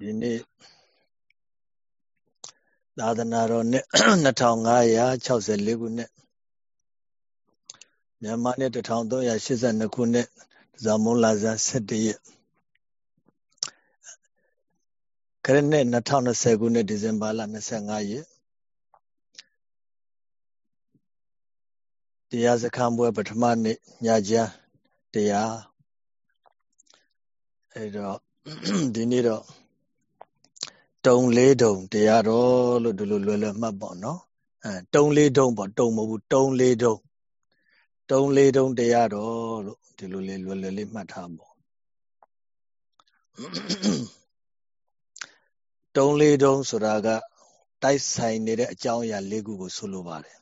ဒီနေ့သာသနာတော်နှစ်2564ခုနှစ်မြန်မာနှစ်1382ခုနှစ်ဇာမုံလာဇန်17ရက်ခရစ်နှစ်2020ခုနှစ်ဒီဇင်ဘာလ25ရက်တရားစခန်းပွဲပထမနေ့ညချမ်းတရားအဲတော့ဒီနေ့တော့ တုံလေးတုံတရားတော်လို့ဒီလိုလွယ်လွယ်မှတ်ပေါ့နော်အဲတုံလေးတုံပေါ့တုံမဟုတ်ဘူးတုံလေးတုံတုံလေးတုံတရားတော်လို့ဒီလိုလေးလွယ်လွယ်လေးမှတ်ထားပေါ့တုံလေးတုံဆိုတာကတိုက်ဆိုင်နေတဲ့အကြောင်းအရာ၄ခုကိုဆိုလိုပါတယ်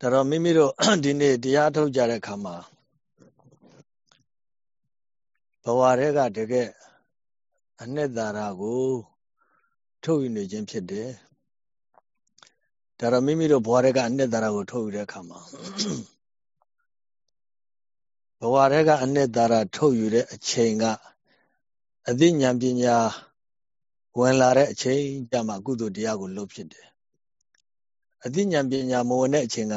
ဒါတော့မိမိတို့ဒီနေ့တရားထုတ်ကြတဲ့အခါမှာဘဝတွေကတကယ် အနှစ်သာရကိုထုတ်ယူနေခြင်းဖြစ်တယ်ဒါတော့မိမိတို့ဘဝတွေကအနှစ်သာရကိုထုတ်ယူတဲ့အခါမှာဘဝတွေကအနှစ်သာရထုတ်ယူတဲ့အချိန်ကအသိဉာဏ်ပညာဝင်လာတဲ့အချိန်ကြမှာကုသိုလ်တရားကိုလုပ်ဖြစ်တယ်အသိဉာဏ်ပညာမဝင်တဲ့အချိန်က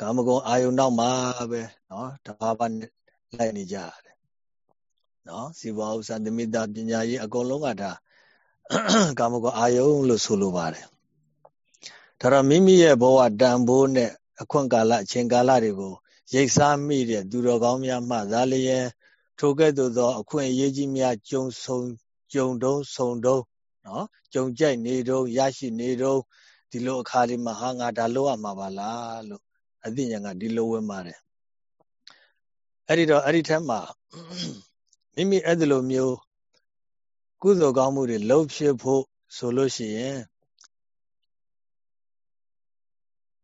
ကာမဂုဏ်အာယုန်နောက်မှာပဲเนาะတဘာဘာလိုက်နေကြရတယ် ယ် နော်စီဝါဥစ္စာသမိတာပညာရေးအကုန်လုံးကဒါကာမဂုဏ်အာယုံလို့ဆိုလိုပါတယ်ဒါတော့မိမိရဲ့ဘဝတန်ဖိုးနဲ့အခွင့်ကာလအချိန်ကာလတွေကိုရိတ်စားမိတဲ့သူတော်ကောင်းများမှသာလျင်ထိုကဲ့သို့သော အခွင့်အရေးကြီးများကြုံဆုံကြုံတုံးဆုံတုံးနော်ကြုံကြိုက်နေတုံးရရှိနေတုံးဒီလိုအခါလေးမှာဟာငါဒါလို့ရမှာပါလားလို့အသိဉာဏ်ကဒီလိုဝင်ပါတယ်အဲ့ဒီတော့အဲ့ဒီထက်မှာ မိမိအဲ့ဒီလိုမျိုးကုသိုလ်ကောင်းမှုတွေလုပ်ဖြစ်ဖို့ဆိုလို့ရှိရင်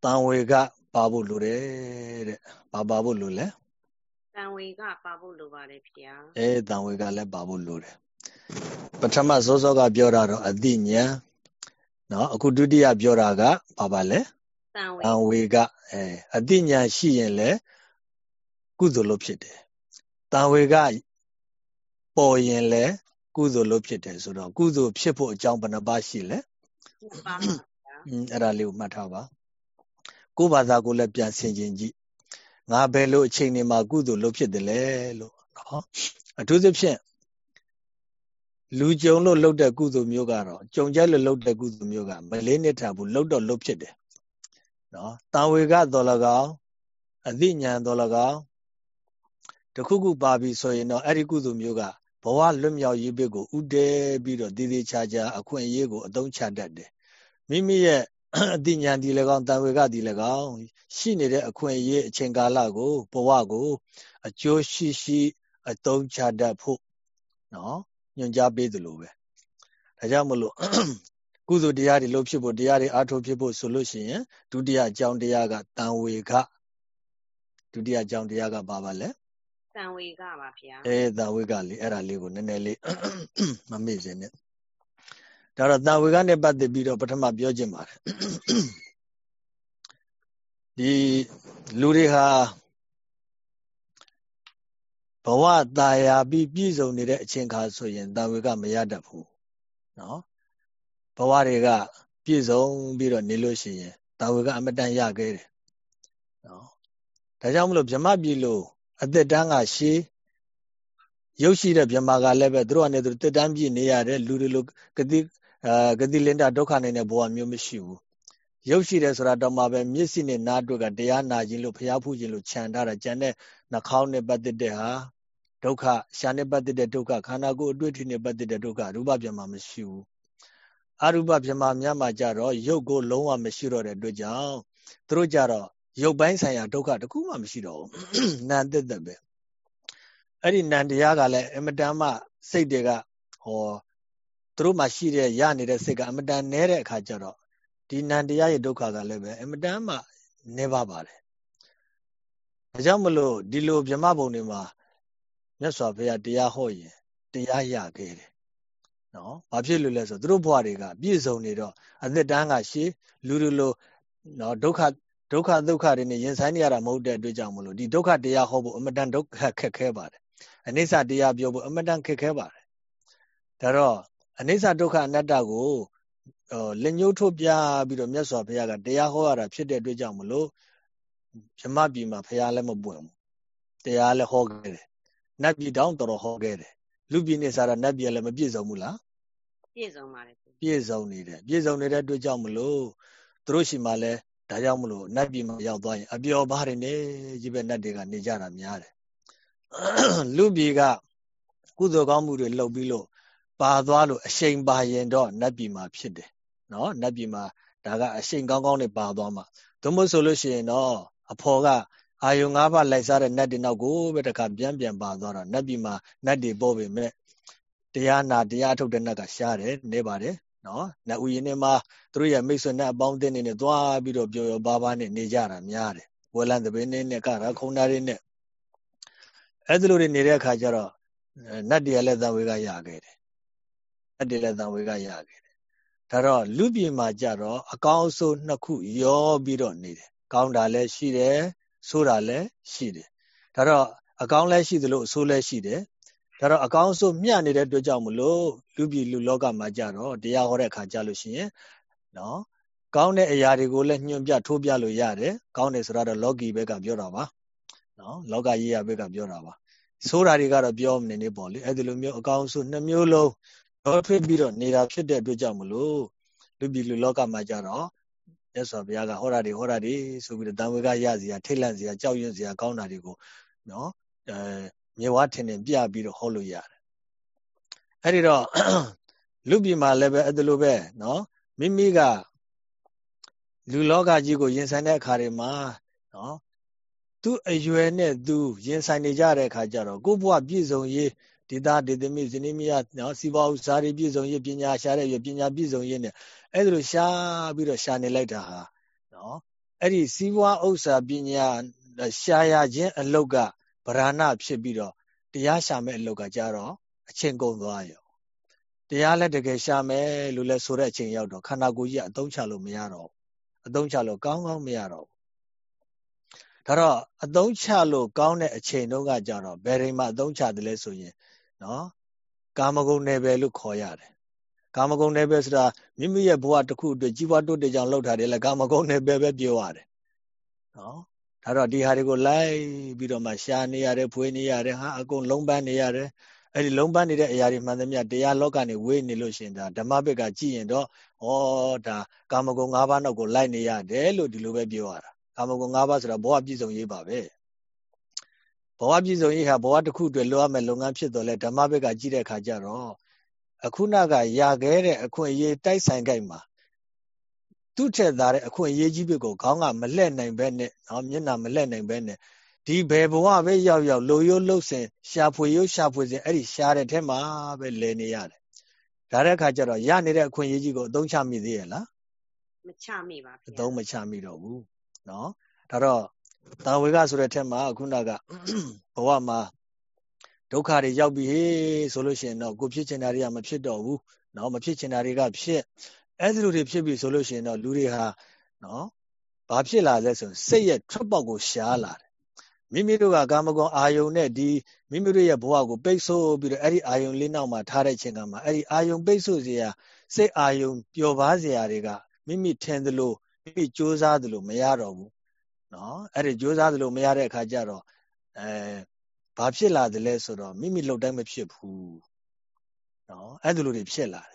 တန်ဝေကပါဖို့လိုတယ်တဲ့ဘာပါဖို့လိုလဲတန်ဝေကပါဖို့လိုပါတယ်ဖေ။အဲတန်ဝေကလည်းပါဖို့လိုတယ်ပထမစောစောကပြောတာတော့အတိညာနော်အခုဒုတိယပြောတာကဘာပါလဲတန်ဝေတန်ဝေကအဲအတိညာရှိရင်လည်းကုသိုလ်လို့ဖြစ်တယ်တန်ဝေက ပေါ်ရင်လည်းကုသိုလ်လို့ဖြစ်တယ်ဆိုတော့ကုသိုလ်ဖြစ်ဖို့အကြောင်းဘယ်နှပါရှိလဲပါပါอืมအဲ့ဒါလေးကိုမှတ်ထားပါကိုယ်ဘာသာကိုလည်းပြန်ဆင်ခြင်ကြည့်ငါဘယ်လိုအချိန်တွေမှာကုသိုလ်လုပ်ဖြစ်တယ်လဲလို့နော်အထူးသဖြင့်လူကြုံလို့လုပ်တဲ့ကုသိုလ်မျိုးကတော့ကြုံကြလို့လုပ်တဲ့ကုသိုလ်မျိုးကမလေးနှစ်ထားဘူးလုပ်တော့လုပ်ဖြစ်တယ်နော်တာဝေကတော်၎င်းအသိဉာဏ်တော်၎င်းတခုခုပါပြီဆိုရင်တော့အဲ့ဒီကုသိုလ်မျိုးက ဘဝလွတ်မြောက်ရေးဘက်ကိုဥတည်ပြီးတော့တည်တည်ချာချာအခွင့်အရေးကိုအသုံးချတတ်တယ်မိမိရဲ့အတိညာဏ်ဒီလည်းကောင်းတန်ဝေကဒီလည်းကောင်းရှိနေတဲ့အခွင့်အရေးအချိန်ကာလကိုဘဝကို အကျိုးရှိရှိအသုံးချတတ်ဖို့နော်ညွှန်ကြားပေးသလိုပဲဒါကြောင့်မလို့ကုသိုလ်တရားတွေလုပ်ဖြစ်ဖို့တရားတွေအားထုတ်ဖြစ်ဖို့ဆိုလို့ရှိရင်ဒုတိယအကြောင်းတရားကတန်ဝေကဒုတိယအကြောင်းတရားကဘာပါလဲ တန်ဝေကပါဗျာအဲတန်ဝေကလေးအဲ့ဒါလေးကိုနည်းနည်းလေးမမေ့စေနဲ့ဒါတော့တန်ဝေကနဲ့ပတ်သက်ပြီးတော့ပထမပြောခြင်းပါတယ်ဒီလူတွေဟာဘဝตายာပြီးပြည့်စုံနေတဲ့အချိန်ခါဆိုရင်တန်ဝေကမရတတ်ဘူးနော်ဘဝတွေကပြည့်စုံပြီးတော့နေလို့ရှိရင်တန်ဝေကအမတန်ရခဲ့တယ်နော်ဒါကြောင့်မလို့ဗြဟ္မပြည်လို့ အသက်တန်းကရှည်ရုပ်ရှိတဲ့မြမာကလည်းပဲသူတို့ကနေသူတက်တန်းပြည့်နေရတယ်လူတွေလိုဂတိအာဂတိလင်္ဒဒုက္ခနိုင်တဲ့ဘဝမျိုးမရှိဘူးရုပ်ရှိတယ်ဆိုတာတော့မှပဲမျက်စိနဲ့နားတွေ့ကတရားနာခြင်းလို့ဖျားဖူးခြင်းလို့ခြံထားတာကြံတဲ့နှာခေါင်းနဲ့ပတ်သက်တဲ့ဟာဒုက္ခရှာနဲ့ပတ်သက်တဲ့ဒုက္ခခန္ဓာကိုယ်အတွေ့အထိနဲ့ပတ်သက်တဲ့ဒုက္ခရူပပြမှာမရှိဘူးအရူပပြမှာများမှာကြတော့ရုပ်ကိုလုံးဝမရှိတော့တဲ့အတွက်ကြောင့်သူတို့ကြတော့ ရုပ်ပိုင်းဆိုင်ရာဒုက္ခတခုမှမရှိတော့ဘူးနာမ်တက်တက်ပဲအဲ့ဒီနံတရားကလည်းအမတန်မှစိတ်တွေကဟောသူတို့မှရှိတဲ့ရနေတဲ့စိတ်ကအမတန်နဲတဲ့အခါကျတော့ဒီနံတရားရဲ့ဒုက္ခကလည်းပဲအမတန်မှနဲပါပါတယ်ဒါကြောင့်မလို့ဒီလိုဗြဟ္မဘုံတွေမှာမြတ်စွာဘုရားတရားဟောရင်တရားရခဲ့တယ်နော်ဘာဖြစ်လို့လဲဆိုသူတို့ဘဝတွေကပြည့်စုံနေတော့အသက်တန်းကရှည်လူလူလိုနော်ဒုက္ခ ဒုက္ခဒုက္ခတွေနဲ့ရင်ဆိုင်နေရတာမဟုတ်တဲ့အတွက်ကြောင့်မလို့ဒီဒုက္ခတရားဟောဖို့အမတန်ဒုက္ခခက်ခဲပါတယ်အနိစ္စတရားပြောဖို့အမတန်ခက်ခဲပါတယ်ဒါတော့အနိစ္စဒုက္ခအနတ္တကိုလက်ညှိုးထုတ်ပြပြီးတော့မြတ်စွာဘုရားကတရားဟောရတာဖြစ်တဲ့အတွက်ကြောင့်မလို့ဗြဟ္မပြည်မှာဘုရားလည်းမပွင့်ဘူးတရားလည်းဟောခဲ့တယ်နတ်ပြည်တောင်တော်တော်ဟောခဲ့တယ်လူပြည်နေစားတာနတ်ပြည်လည်းမပြည့်စုံဘူးလားပြည့်စုံပါတယ်ပြည့်စုံနေတယ်ပြည့်စုံနေတဲ့အတွက်ကြောင့်မလို့သူတို့ရှိမှလည်း ဒါကြောင့်မလို့နတ်ပြည်မှာရောက်သွားရင် အပျော်ပါးတွေနဲ့ကြီးပဲနတ်တွေကနေကြတာများတယ်လူပြည်ကကုသိုလ်ကောင်းမှုတွေလုပ်ပြီးလို့ပါသွားလို့အရှိန်ပါရင်တော့နတ်ပြည်မှာဖြစ်တယ်နော်နတ်ပြည်မှာဒါကအရှိန်ကောင်းကောင်းနဲ့ပါသွားမှာသို့မဟုတ်ဆိုလို့ရှိရင်တော့အဖော်ကအာယုံ၅ပါးလိုက်စားတဲ့နတ်တွေနောက်ကိုပဲတခါပြန်ပြန်ပါသွားတော့နတ်ပြည်မှာနတ်တွေပေါ်ပေမဲ့တရားနာတရားထုတ်တဲ့နတ်ကရှားတယ်နေပါတယ် နော်နတ်ဥယျာဉ်ထဲမှာသူတို့ရဲ့မိတ်ဆွေနဲ့အပေါင်းအသင်းတွေနဲ့သွားပြီးတော့ပျော်ပျော်ပါးပါးနဲ့နေကြတာများတယ်ဝဲလန်သပင်းနဲ့ကရခုံနာတွေနဲ့အဲ့ဒီလိုတွေနေတဲ့အခါကျတော့နတ်တွေကလည်းသံဝေကရခဲ့တယ်နတ်တွေလည်းသံဝေကရခဲ့တယ်ဒါတော့လူပြည်မှာကြတော့အကောင်းအဆိုးနှစ်ခုရောပြီးတော့နေတယ်ကောင်းတာလည်းရှိတယ်ဆိုးတာလည်းရှိတယ်ဒါတော့အကောင်းလည်းရှိသလိုအဆိုးလည်းရှိတယ် ဒါတော့အကောင်းဆိုးမျှနေတဲ့အတွက်ကြောင့်မလို့လူပြည်လူလောကမှာကြတော့တရားဟောတဲ့အခါကြလို့ရှိရင်နော်ကောင်းတဲ့အရာတွေကိုလည်းညွှန်ပြထိုးပြလို့ရတယ်ကောင်းတယ်ဆိုတော့လောကီဘက်ကပြောတာပါနော်လောကကြီးရဘက်ကပြောတာပါဆိုးတာတွေကတော့ပြောမနေနေပေါ့လေအဲ့ဒီလိုမျိုးအကောင်းဆိုးနှမျိုးလုံးတော့ဖြစ်ပြီးတော့နေတာဖြစ်တဲ့အတွက်ကြောင့်မလို့လူပြည်လူလောကမှာကြတော့မြတ်စွာဘုရားကဟောတာတွေဟောတာတွေဆိုပြီးတော့တန်ဝေကရစီရထိတ်လန့်စီရကြောက်ရွံ့စီရကောင်းတာတွေကိုနော်အဲ မြေဝါထင်ထင်ပြပြီးတော့ဟောလို့ရတယ်အဲ့ဒီတော့လူပြည်မှာလည်းပဲအဲ့လိုပဲနော်မိမိကလူလောကကြီးကိုရင်ဆိုင်တဲ့အခါတွေမှာနော်သူ့အရွယ်နဲ့သူရင်ဆိုင်နေကြတဲ့အခါကျတော့ကိုယ့်ဘဝပြည့်စုံရေးဒေတာဒေသမီဇနီးမယားနော်စီးပွားဥစားတွေပြည့်စုံရေးပညာရှာတဲ့ရွယ်ပညာပြည့်စုံရေးနဲ့အဲ့ဒါလိုရှာပြီးတော့ရှာနေလိုက်တာဟာနော်အဲ့ဒီစီးပွားဥစ္စာပညာရှာရခြင်းအလုတ်က ဗราဏဖြစ်ပြီးတော့တရားရှာမဲ့အလုတ်ကကြတော့အချိန်ကုန်သွားရောတရားလည်းတကယ်ရှာမယ်လို့လဲဆိုတဲ့အချိန်ရောက်တော့ခန္ဓာကိုယ်ကြီးကအသုံးချလို့မရတော့အသုံးချလို့ကောင်းကောင်းမရတော့ဒါတော့အသုံးချလို့ကောင်းတဲ့အချိန်တုန်းကကြတော့ဘယ်ရင်မှအသုံးချတယ်လဲဆိုရင်နော်ကာမဂုဏ်နယ်ပယ်လို့ခေါ်ရတယ်ကာမဂုဏ်နယ်ပယ်ဆိုတာမိမိရဲ့ဘဝတစ်ခုအတွက်ကြီးပွားတိုးတက်ကြောင်လှုပ်ထားတယ်လေကာမဂုဏ်နယ်ပယ်ပဲပြောရတယ်နော် ဒါတော့ဒီဟာတွေကိုလိုက်ပြီးတော့မှရှာနေရတယ်ဖွေးနေရတယ်ဟာအကုန်လုံးပန်းနေရတယ်အဲ့ဒီလုံးပန်းနေတဲ့အရာတွေမှန်သမျှတရားလောကနေဝေးနေလို့ရှင်ဒါဓမ္မဘက်ကကြည့်ရင်တော့ဩဒါကာမဂုဏ်၅ပါးနောက်ကိုလိုက်နေရတယ်လို့ဒီလိုပဲပြောရတာကာမဂုဏ်၅ပါးဆိုတာဘဝပြည့်စုံရေးပါပဲဘဝပြည့်စုံရေးဟာဘဝတစ်ခုအတွက်လိုအပ်မဲ့လုပ်ငန်းဖြစ်တော့လဲဓမ္မဘက်ကကြည့်တဲ့အခါကျတော့အခုနကရခဲ့တဲ့အခွင့်အရေးတိုက်ဆိုင်ကြိုက်မှာ သူ့ထက်သားတဲ့အခွင့်အရေးကြီးဘက်ကိုခေါင်းကမလှဲ့နိုင်ပဲနဲ့နော်မျက်နှာမလှဲ့နိုင်ပဲနဲ့ဒီဘယ်ဘဝပဲရောက်ရောက်လိုရိုးလှုပ်စင်ရှာဖွေရိုးရှာဖွေစင်အဲ့ဒီရှာတဲ့ထဲမှာပဲလဲနေရတယ်ဒါတဲ့အခါကျတော့ရနေတဲ့အခွင့်အရေးကြီးကိုအသုံးချမိသေးရဲ့လားမချမိပါဘူးအသုံးမချမိတော့ဘူးနော်ဒါတော့တာဝေကဆိုတဲ့ထက်မှာခုနကဘဝမှာဒုက္ခတွေရောက်ပြီဟေးဆိုလို့ရှိရင်တော့ကိုဖြစ်ချင်တာတွေကမဖြစ်တော့ဘူးနော်မဖြစ်ချင်တာတွေကဖြစ် အဲဒီလိုတွေဖြစ်ပြီဆိုလို့ရှိရင်တော့လူတွေဟာနော်ဘာဖြစ်လာလဲဆိုရင်စိတ်ရဲ့ထွက်ပေါက်ကိုရှားလာတယ်မိမိတို့ကကာမဂုဏ်အာယုန်နဲ့ဒီမိမိတို့ရဲ့ဘဝကိုပိတ်ဆို့ပြီးတော့အဲ့ဒီအာယုန်လေးနောက်မှာထားတဲ့ချိန်ကမှာအဲ့ဒီအာယုန်ပိတ်ဆို့စရာစိတ်အာယုန်ပျော်ပါစရာတွေကမိမိထင်သလိုမိမိစူးစမ်းသလိုမရတော့ဘူးနော်အဲ့ဒီစူးစမ်းသလိုမရတဲ့အခါကျတော့အဲဘာဖြစ်လာတယ်လဲဆိုတော့မိမိလှုပ်တိုင်းမဖြစ်ဘူးနော်အဲ့ဒီလိုတွေဖြစ်လာတယ်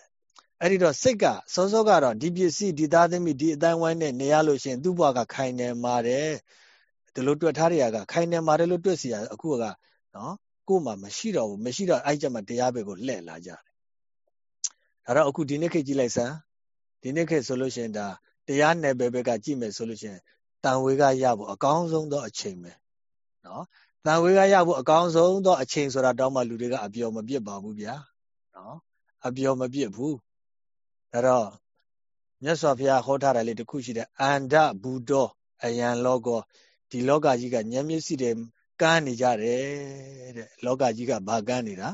အဲ့ဒီတော့စိတ်ကစောစောကတော့ဒီပစ္စည်းဒီသားသမီးဒီအတိုင်းဝိုင်းနဲ့နေရလို့ရှိရင်သူ့ဘဝကခိုင်နေမှာတယ်ဒီလိုတွက်ထားတဲ့ຢာကခိုင်နေမှာတယ်လို့တွက်စီရအခုကနော်ကို့မှာမရှိတော့ဘူးမရှိတော့အဲ့ကြမှာတရားပဲကိုလှည့်လာကြတယ်ဒါတော့အခုဒီနေ့ခေတ်ကြည့်လိုက်စမ်းဒီနေ့ခေတ်ဆိုလို့ရှိရင်ဒါတရားနယ်ပယ်ဘက်ကကြည့်မယ်ဆိုလို့ရှိရင်တန်ဝေကရဖို့အကောင်းဆုံးသောအချိန်ပဲနော်တန်ဝေကရဖို့အကောင်းဆုံးသောအချိန်ဆိုတာတောင်းမှလူတွေကအပျော်မပြစ်ပါဘူးဗျာနော်အပျော်မပြစ်ဘူး ဒါတော့မြတ်စွာဘုရားဟောထားတာလေးတစ်ခုရှိတယ်အန္တဘူတောအယံလောကောဒီလောကကြီးကဉာဏ်မျက်စိတွေကန်းနေကြတယ်တဲ့လောကကြီးကဘာကန်းနေတာ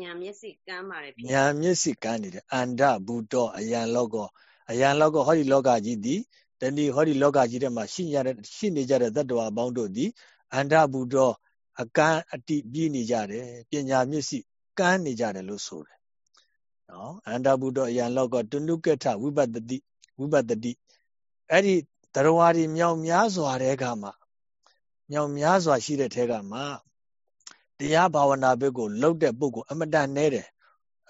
ဉာဏ်မျက်စိကန်းပါတယ်ဉာဏ်မျက်စိကန်းနေတယ်အန္တဘူတောအယံလောကောအယံလောကောဟောဒီလောကကြီးဒီတဏီဟောဒီလောကကြီးထဲမှာရှိရတဲ့ရှိနေကြတဲ့တတ္တဝါအပေါင်းတို့သည်အန္တဘူတောအကန်းအတိပြီးနေကြတယ်ပညာမျက်စိကန်းနေကြတယ်လို့ဆိုတယ် နော်အန္တဘုဒ္ဓအယံလောကတနုကထဝိပတ္တိဝိပတ္တိအဲ့ဒီတရဝါဒီမြောင်များစွာတဲ့ကမှမြောင်များစွာရှိတဲ့ထဲကမှတရားဘာဝနာဘက်ကိုလှုပ်တဲ့ပုဂ္ဂိုလ်အမတန်နဲတယ်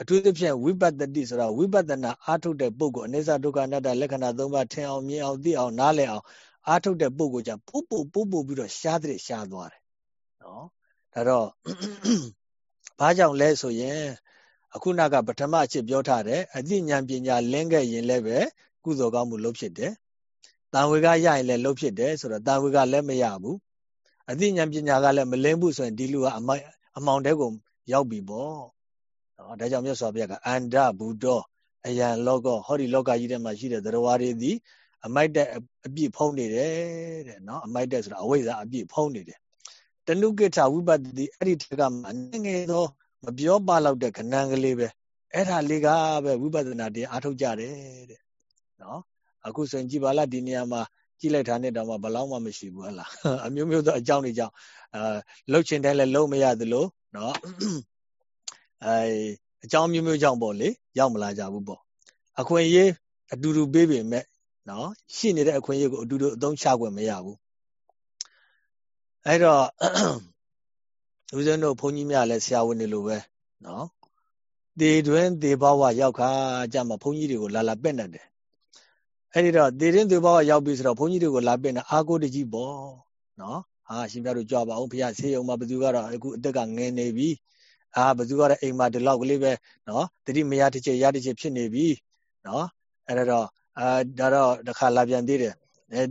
အထူးသဖြင့်ဝိပဿတိဆိုတာဝိပဿနာအားထုတ်တဲ့ပုဂ္ဂိုလ်အနိစ္စဒုက္ခအနတ္တလက္ခဏာ၃ပါးထင်အောင်မြင်အောင်သိအောင်နားလည်အောင်အားထုတ်တဲ့ပုဂ္ဂိုလ်ကြပုပ်ပုပ်ပုပ်ပုပ်ပြီးတော့ရှားတဲ့ရှားသွားတယ်နော်ဒါတော့ဘာကြောင့်လဲဆိုရင် အခုနကပထမအချက်ပြောထားတယ်အသိဉာဏ်ပညာလင်းခဲ့ရင်လည်းပဲကုသိုလ်ကောင်းမှုလုပ်ဖြစ်တယ်တန်ဝေကရရင်လည်းလုပ်ဖြစ်တယ်ဆိုတော့တန်ဝေကလည်းမရဘူးအသိဉာဏ်ပညာကလည်းမလင်းဘူးဆိုရင်ဒီလူကအမိုက်အမောင်တဲကိုရောက်ပြီပေါ့နော်ဒါကြောင့်မြတ်စွာဘုရားကအန္တဘုဒ္ဓအယံလောကဟောဒီလောကကြီးထဲမှာရှိတဲ့သရဝါတွေသည်အမိုက်တဲ့အပြည့်ဖုံးနေတယ်တဲ့နော်အမိုက်တဲ့ဆိုတာအဝိဇ္ဇာအပြည့်ဖုံးနေတယ်တဏုကိဋ္ဌဝိပတ္တိအဲ့ဒီထက်ကမှငယ်သော မပြောပါတော့တဲ့ခဏံကလေးပဲအဲ့ဒါလေးကပဲဝိပဿနာတရားအားထုတ်ကြတယ်တဲ့နော်အခုဆိုရင်ကြည်ပါလားဒီနေရာမှာကြည့်လိုက်တာနဲ့တော့မှဘလောက်မှမရှိဘူးဟလားအမျိုးမျိုးသောအကြောင်းတွေကြောင့်အာလှုပ်ချင်တယ်လည်းလှုပ်မရသလိုနော်အဲအကြောင်းမျိုးမျိုးကြောင့်ပေါ့လေရောက်မလာကြဘူးပေါ့အခွင့်အရေးအတူတူပေးပေမဲ့နော်ရှိနေတဲ့အခွင့်အရေးကိုအတူတူအသုံးချခွင့်မရဘူးအဲ့တော့ ဦးဇင်းတို့ဘုန်းကြီးများလည်းဆရာဝန်တွေလိုပဲနော်တေတွင်တေဘဝရောက်ခါကြမှာဘုန်းကြီးတွေကိုလာလာပက်နေတယ်အဲ့ဒီတော့တေတွင်တေဘဝရောက်ပြီဆိုတော့ဘုန်းကြီးတွေကိုလာပက်နေအာကိုတကြီးပေါ့နော်ဟာရှင်ပြတို့ကြွပါအောင်ဖះဆေးရုံမှာဘသူကတော့အခုအသက်ကငယ်နေပြီအာဘသူကတော့အိမ်မှာဒီလောက်ကလေးပဲနော်တတိမရတစ်ချက်ရတစ်ချက်ဖြစ်နေပြီနော်အဲ့တော့အာဒါတော့တစ်ခါလာပြန်သေးတယ်အဲ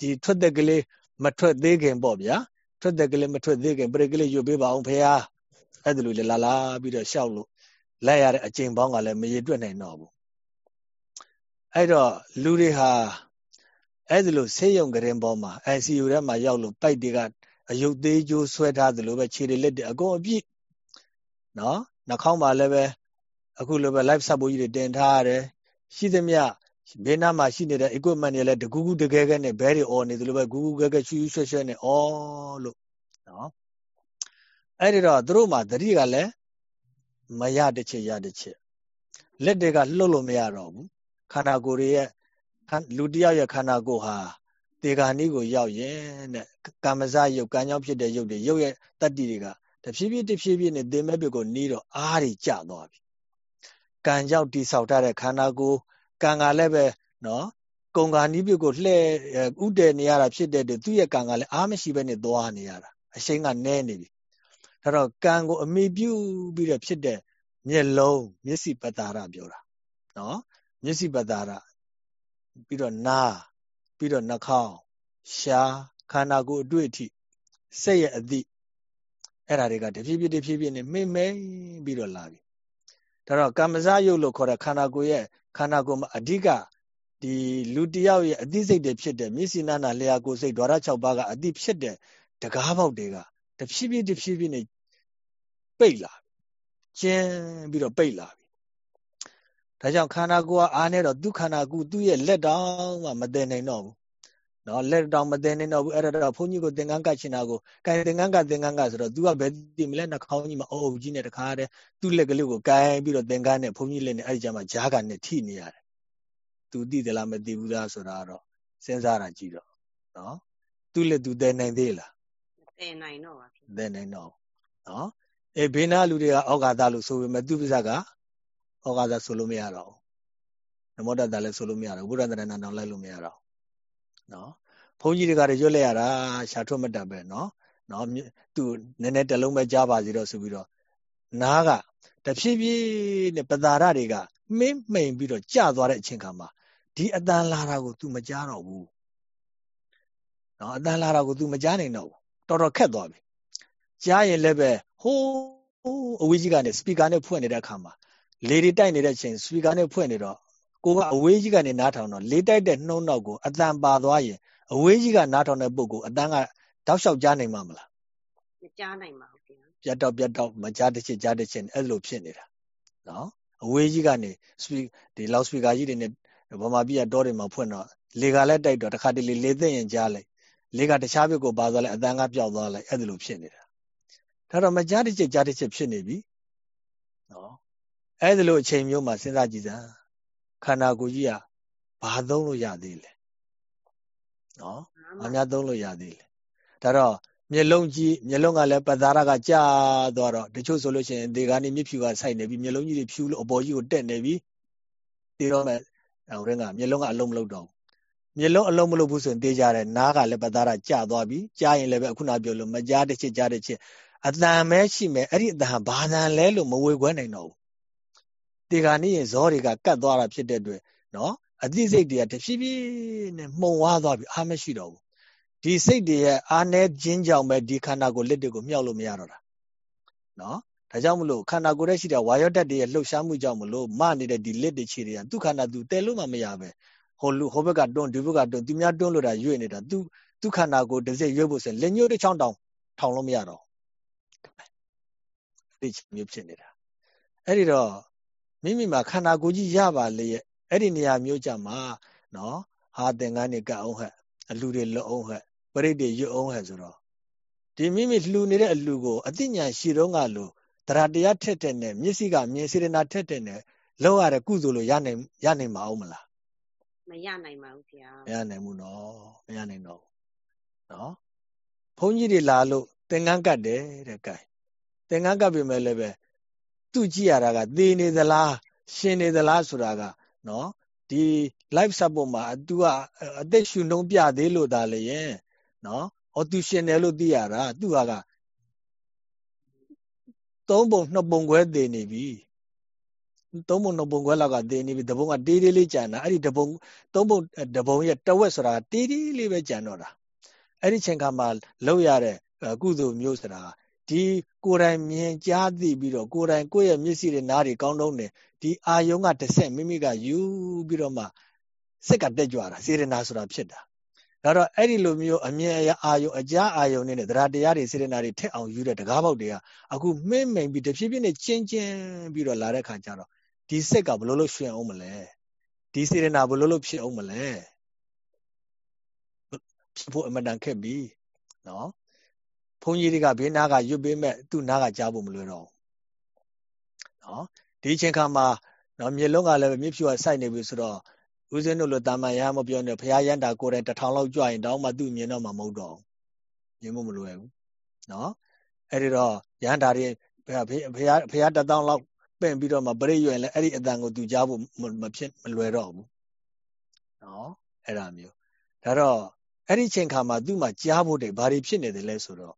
ဒီထွက်တဲ့ကလေးမထွက်သေးခင်ပေါ့ဗျာ ထွက်တဲ့ကလေးမထွက်သေးခင်ပရိကလေးရွတ်ပေးပါအောင်ဖေဟာအဲ့ဒါလိုလေလာလာပြီးတော့ရှောက်လို့လက်ရတဲ့အကျင့်ပေါင်းကလည်းမရေတွက်နိုင်တော့ဘူးအဲ့တော့လူတွေဟာအဲ့ဒါလိုဆေးရုံကရင်ပေါ်မှာ ICU ထဲမှာရောက်လို့ပိုက်တွေကအယုတ်သေးကြိုးဆွဲထားသလိုပဲခြေတွေလက်တွေအကုန်အပြည့်နော်နှာခေါင်းမှာလည်းပဲအခုလိုပဲ live support ကြီးတွေတင်ထားရတယ်ရှိသမျှ ဘေးနားမှာရှိနေတဲ့ equipment တွေလည်းတကူးကူးတကယ်ကဲနဲ့ဘဲတွေអော်နေသလိုပဲဂူဂူကဲကဲချွှွှွှွှွှနဲ့អော်လို့နော်အဲ့ဒီတော့သူတို့မှာသတိကလည်းမရတစ်ချက်ရတစ်ချက်လက်တွေကလှုပ်လို့မရတော့ဘူးခန္ဓာကိုယ်ရဲ့လူတယောက်ရဲ့ခန္ဓာကိုယ်ဟာတေဂာနီးကိုရောက်ရင်တဲ့ကာမဇယုတ်ကံကြောင့်ဖြစ်တဲ့ယုတ်တွေယုတ်ရဲ့တတ္တိတွေကတဖြည်းဖြည်းတဖြည်းဖြည်းနဲ့သေမဲ့ဘက်ကိုနီးတော့အားတွေကျသွားပြီကံကြောင့်တိဆောက်ထားတဲ့ခန္ဓာကိုယ် ကံကလည်းပဲနော်ကုံကနီးပြုတ်ကိုလှဲ့ဥတည်နေရတာဖြစ်တဲ့သူ့ရဲ့ကံကလည်းအားမရှိဘဲနဲ့သွားနေရတာအရှိန်ကနဲနေပြီဒါတော့ကံကိုအမိပြုပြီးတော့ဖြစ်တဲ့မျက်လုံးမျက်စိပတ္တာရပြောတာနော်မျက်စိပတ္တာရပြီးတော့နားပြီးတော့နှာခေါင်းရှားခန္ဓာကိုယ်အတွေ့အထိစိတ်ရဲ့အသည့်အဲ့ဒါတွေကတဖြည်းဖြည်းတဖြည်းဖြည်းနဲ့မိမ့်မိန်ပြီးတော့လာပြီ ဒါတော့ကမ္မဇယုတ်လို့ခေါ်တဲ့ခန္ဓာကိုယ်ရဲ့ခန္ဓာကိုယ်မှာအဓိကဒီလူတယောက်ရဲ့အသိစိတ်တွေဖြစ်တဲ့မျက်စိနာနာလျှာကိုယ်စိတ်ဓာရ6ပါးကအသိဖြစ်တဲ့တကားပေါက်တွေကတဖြည်းဖြည်းတဖြည်းဖြည်းနဲ့ပိတ်လာကျင်းပြီးတော့ပိတ်လာပြီဒါကြောင့်ခန္ဓာကိုယ်ကအားနေတော့သူခန္ဓာကိုယ်သူ့ရဲ့လက်တောင်မှမတည်နိုင်တော့ဘူး နော်လက်တောင်မတည်နိုင်တော့ဘူးအဲ့ဒါတော့ဘုန်းကြီးကိုသင်္ကန်းကတ်ချင်တာကိုကဲသင်္ကန်းကသင်္ကန်းကဆိုတော့ तू ကဘယ်တည်မလဲနှာခေါင်းကြီးမှာအုပ်အုပ်ကြီးနဲ့တခါတည်းသူ့လက်ကလေးကိုကင်ပြီးတော့သင်္ကန်းနဲ့ဘုန်းကြီးလက်နဲ့အဲ့ဒီကျမှဂျားကနဲ့ထိနေရတယ်သူသိသလားမသိဘူးလားဆိုတာတော့စဉ်းစားတာကြည့်တော့နော်သူ့လက်သူတည်နိုင်သေးလားတည်နိုင်တော့ပါတည်နိုင်တော့နော်အေးဘေးနာလူတွေကဩဃာသလို့ဆိုပေမဲ့သူ့ပြဇက်ကဩဃာသဆိုလို့မရတော့ဘူးနမောတတလည်းဆိုလို့မရတော့ဘုရားတရဏတောင်လိုက်လို့မရတော့ နော်ဘုန်းကြီးတွေကလည်းရွတ်လိုက်ရတာရှာထွတ်မတတ်ပဲနော်နော်သူနည်းနည်းတလုံးပဲကြားပါစီတော့ဆိုပြီးတော့နားကတဖြည်းဖြည်းနဲ့ပတာရတွေကမင်းမှိန်ပြီးတော့ကြာသွားတဲ့အချိန်ခါမှာဒီအတန်လာတာကို तू မကြားတော့ဘူးနော်အတန်လာတာကို तू မကြားနိုင်တော့ဘူးတော်တော်ခက်သွားပြီကြားရင်လည်းပဲဟိုးအဝေးကြီးကနေစပီကာနဲ့ဖွင့်နေတဲ့အခါမှာလေတွေတိုက်နေတဲ့အချိန်စပီကာနဲ့ဖွင့်နေတော့ ကိုကအဝေးကြီးကနေနားထောင်တော့လေတိုက်တဲ့နှုံးနောက်ကိုအတန်ပါသွားရင်အဝေးကြီးကနားထောင်တဲ့ပုဂ္ဂိုလ်အတန်ကတောက်လျှောက်ကြားနိုင်မှာမလားမကြားနိုင်ပါဘူးဗျာပြတ်တော့ပြတ်တော့မကြားတစ်ချက်ကြားတစ်ချက်အဲ့လိုဖြစ်နေတာနော်အဝေးကြီးကနေစပီဒီ loud speaker ကြီးတွေနဲ့ဗမာပြည်ကတောတွေမှာဖွင့်တော့လေကလည်းတိုက်တော့တစ်ခါတလေလေသိရင်ကြားလိုက်လေကတခြားဘက်ကိုပါသွားလိုက်အတန်ကပျောက်သွားလိုက်အဲ့ဒါလိုဖြစ်နေတာဒါတော့မကြားတစ်ချက်ကြားတစ်ချက်ဖြစ်နေပြီနော်အဲ့ဒါလိုအချိန်မျိုးမှာစဉ်းစားကြည့်စမ်း ခန္ဓာကိုယ်ကြီးကဘာသုံးလို့ရသေးလဲနော်ဘာများသုံးလို့ရသေးလဲဒါတော့မျက်လုံးကြီးမျက်လုံးကလည်းပသာရကကြာသွားတော့တချို့ဆိုလို့ရှိရင်ဒီကနေမြစ်ဖြူကစိုက်နေပြီမျက်လုံးကြီးတွေဖြူလို့အပေါ်ကြီးကိုတက်နေပြီဒီတော့မဲ့ဟိုရင်းကမျက်လုံးကအလုံးမလုံးတော့မျက်လုံးအလုံးမလုံးဘူးဆိုရင်တေးကြတယ်နားကလည်းပသာရကြာသွားပြီကြားရင်လည်းပဲအခုနပြောလို့မကြားတစ်ချက်ကြားတစ်ချက်အတန်ပဲရှိမယ်အဲ့ဒီအတန်ဘာတန်လဲလို့မဝေခွဲနိုင်တော့ဘူး ဒီကနေ့ရင်ဇောတွေကကတ်သွားတာဖြစ်တဲ့အတွက်နော်အသိစိတ်တွေကတဖြည်းဖြည်းနဲ့မှုံဝါသွားပြီအားမရှိတော့ဘူးဒီစိတ်တွေရဲ့အားနည်းခြင်းကြောင့်ပဲဒီခန္ဓာကိုယ်လက်တွေကိုမြှောက်လို့မရတော့တာနော်ဒါကြောင့်မလို့ခန္ဓာကိုယ်ရဲ့ရှိတဲ့ဝါယောဓာတ်တွေရဲ့လှုပ်ရှားမှုကြောင့်မလို့မနေတဲ့ဒီလက်တွေခြေတွေကသူခန္ဓာသူတဲလို့မှမရပဲဟိုလူဟိုဘက်ကတွန်းဒီဘက်ကတွန်းသူများတွန်းလို့တာရွေ့နေတာသူသူခန္ဓာကိုယ်တစ်စိတ်ရွေ့ဖို့ဆိုရင်လက်ညှိုးတစ်ချောင်းတောင်ထောင်လို့မရတော့ဒီမျိုးဖြစ်နေတာအဲ့ဒီတော့ မိမိမှာခန္ဓာကိုယ်ကြီးရပါလေရဲ့အဲ့ဒီနေရာမျိုးကြမှာနော်ဟာသင်္ကန်းနေကအောင်ဟဲ့အလူတွေလွတ်အောင်ဟဲ့ပရိတ်တွေရွတ်အောင်ဟဲ့ဆိုတော့ဒီမိမိလှူနေတဲ့အလူကိုအသိဉာဏ်ရှိတော့ကလို့တရားတရားထက်တဲ့နဲ့မျက်စိကမြင်စေတနာထက်တဲ့နဲ့လောက်ရတဲ့ကုသိုလ်လို့ရနိုင်ရနိုင်မအောင်မလားမရနိုင်ပါဘူးဗျာမရနိုင်ဘူးနော်မရနိုင်တော့ဘူးနော်ဘုန်းကြီးတွေလာလို့သင်္ကန်းကတ်တယ်တဲ့ကဲသင်္ကန်းကတ်ပြီမဲ့လည်းပဲ သူ့ကြည့်ရတာကသေနေသလားရှင်နေသလားဆိုတာကနော်ဒီ live support မှာ तू ကအသက်ရှူနှုံးပြသေးလို့ဒါလည်းရင်နော်ဟော तू ရှင်တယ်လို့သိရတာ तू ဟာကသုံးပုံနှစ်ပုံခွဲသေနေပြီသုံးပုံနှစ်ပုံခွဲလောက်ကသေနေပြီတပုံကတေးသေးလေးကြံတာအဲ့ဒီတပုံသုံးပုံတပုံရဲ့တဝက်ဆိုတာတေးသေးလေးပဲကြံတော့တာအဲ့ဒီချိန်ခါမှာလောက်ရတဲ့ကုသိုလ်မျိုးဆိုတာ ဒီကိုယ်တိုင်မြင်ကြားသိပြီးတော့ကိုယ်တိုင်ကိုယ့်ရဲ့မျက်စိတွေနားတွေကောင်းတုံးတယ်ဒီအာယုံကတစ်ဆက်မိမိကယူပြီးတော့မှစက်ကတက်ကြွတာစေရနာဆိုတာဖြစ်တာဒါတော့အဲ့ဒီလိုမျိုးအမြင်အာယုံအကြားအာယုံနဲ့တရားတရားတွေစေရနာတွေထက်အောင်ယူတဲ့တကားပေါက်တွေကအခုမှင်းမိန်ပြီးတဖြည်းဖြည်းနဲ့ကျင်းကျင်းပြီးတော့လာတဲ့ခါကျတော့ဒီစက်ကဘလို့လို့ရှင်အောင်မလဲဒီစေရနာဘလို့လို့ဖြစ်အောင်မလဲဖြစ်ဖို့အမတန်ခက်ပြီနော် ဘုန်းကြီးတွေကဘေးနားကရွတ်ပေးမဲ့သူ့နားကကြားဖို့မလွယ်တော့ဘူးနော်ဒီအချိန်ခါမှာနော်မြေလုံးကလည်းမြစ်ဖြူကစိုက်နေပြီဆိုတော့ဦးဇင်းတို့လိုတာမန်ရမပြောနဲ့ဘုရားရန်တာကိုယ်တိုင်တထောင်လောက်ကြွရင်တောင်းမှသူ့မြင်တော့မှမဟုတ်တော့မြင်ဖို့မလွယ်ဘူးနော်အဲ့ဒီတော့ရန်တာတွေဘုရားဘုရားဘုရားတထောင်လောက်ပင့်ပြီးတော့မှပြိရွယ်လဲအဲ့ဒီအတန်ကိုသူကြားဖို့မဖြစ်မလွယ်တော့ဘူးနော်အဲ့ဒါမျိုးဒါတော့အဲ့ဒီချိန်ခါမှာသူ့မှာကြားဖို့တွေဘာတွေဖြစ်နေတယ်လဲဆိုတော့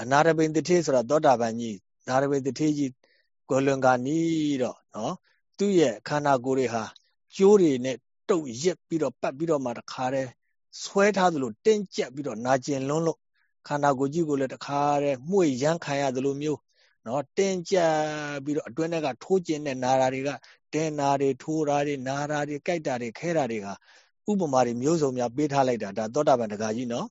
အနာရပိန်တထေဆိုတာသောတာပန်ကြီးနာရပိန်တထေကြီးကိုလွန်ကနီးတော့နော်သူ့ရဲ့ခန္ဓာကိုယ်တွေဟာကျိုးတွေနဲ့တုပ်ရက်ပြီးတော့ပတ်ပြီးတော့မှတခါတည်းဆွဲထားသလိုတင်းကျပ်ပြီးတော့နာကျင်လွန်းလို့ခန္ဓာကိုယ်ကြီးကိုလည်းတခါတည်းမှု့ရမ်းခံရသလိုမျိုးနော်တင်းကျပ်ပြီးတော့အတွင်းထဲကထိုးကျင်တဲ့နာရာတွေကတင်းနာတွေထိုးတာတွေနာရာတွေကြိုက်တာတွေခဲတာတွေကဥပမာတွေမျိုးစုံများပေးထားလိုက်တာဒါသောတာပန်တကာကြီးနော်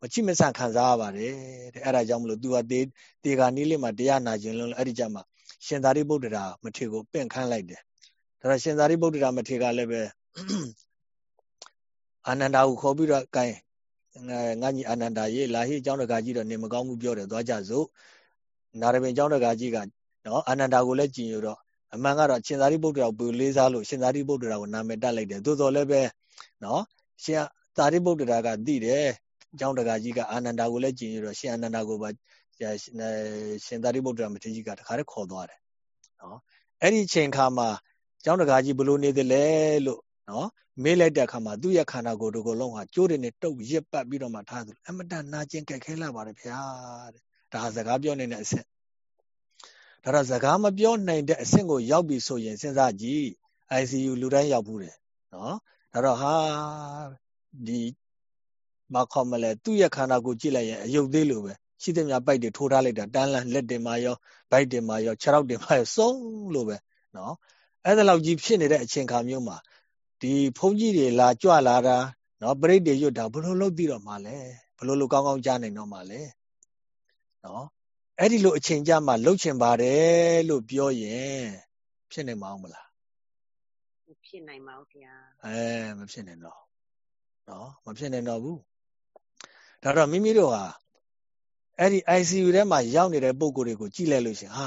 မချိမဆန့်ခံစားရပါတယ်တဲ့အဲ့ဒါကြောင့်မလို့ तू ကတေတေဂာနီးလေးမှာတရားနာခြင်းလုံးအဲ့ဒီကြမှာရှင်သာရိပုတ္တရာမထေကိုပင့်ခန်းလိုက်တယ်ဒါတော့ရှင်သာရိပုတ္တရာမထေကလည်းပဲအာနန္ဒာကိုခေါ်ပြီးတော့ကိုင်းငါညီအာနန္ဒာရေလာဟိအကြောင်းတကာကြီးတော့နေမကောင်းဘူးပြောတယ်သွားကြစို့နာရပင်အကြောင်းတကာကြီးကနော်အာနန္ဒာကိုလည်းကြည်ညိုတော့အမှန်ကတော့ရှင်သာရိပုတ္တရာကိုပူလေးစားလို့ရှင်သာရိပုတ္တရာကိုနာမည်တက်လိုက်တယ်သို့တော်လည်းပဲနော်ရှင်သာရိပုတ္တရာကသိတယ် အကြောင်းတကာကြီးကအာနန္ဒာကိုလည်းကြည်ညိုတော့ရှင်အာနန္ဒာကိုပါရှင်သာရိပုတ္တရာမထေရကြီးကတခါတည်းခေါ်သွားတယ်နော်အဲ့ဒီချိန်ခါမှာကျောင်းတကာကြီးဘလို့နေသလဲလို့နော်မေးလိုက်တဲ့အခါမှာသူ့ရဲ့ခန္ဓာကိုယ်တစ်ခုလုံးဟာကျိုးတွေနဲ့တုပ်ရစ်ပတ်ပြီးတော့မှထားသလိုအမတန်နာကျင်ကြိုက်ခဲလာပါတယ်ဗျာတဲ့ဒါစကားပြောနေတဲ့အဆင့်ဒါတော့စကားမပြောနိုင်တဲ့အဆင့်ကိုရောက်ပြီဆိုရင်စဉ်းစားကြည့် ICU လူတိုင်းရောက်ဘူးတယ်နော်ဒါတော့ဟာဒီ မခေါ်မလဲသူ့ရဲ့ခန္ဓာကိုယ်ကြည့်လိုက်ရင်အယုတ်သေးလို့ပဲရှိသမျှပိုက်တွေထိုးထားလိုက်တာတန်းလန်းလက်တင်မှာရောဘိုက်တင်မှာရောခြေထောက်တင်မှာရောစုံလို့ပဲနော်အဲ့ဒါလောက်ကြီးဖြစ်နေတဲ့အချိန်ခါမျိုးမှာဒီဘုန်းကြီးတွေလာကြွလာတာနော်ပြိတ္တေရွတ်တာဘလို့လုပ်ပြီးတော့မှလဲဘလို့လို့ကောင်းကောင်းကြားနိုင်တော့မှလဲနော်အဲ့ဒီလိုအချိန်ကြမှာလှုပ်ချင်ပါတယ်လို့ပြောရင်ဖြစ်နိုင်မအောင်မလားမဖြစ်နိုင်ပါဘူးခင်ဗျာအဲမဖြစ်နိုင်တော့နော်မဖြစ်နိုင်တော့ဘူး ဒါတော့မိမိတို့ဟာအဲ့ဒီ ICU ထဲမှာရောက်နေတဲ့ပုံကိုယ်တွေကိုကြည့်လိုက်လို့ရှင်ဟာ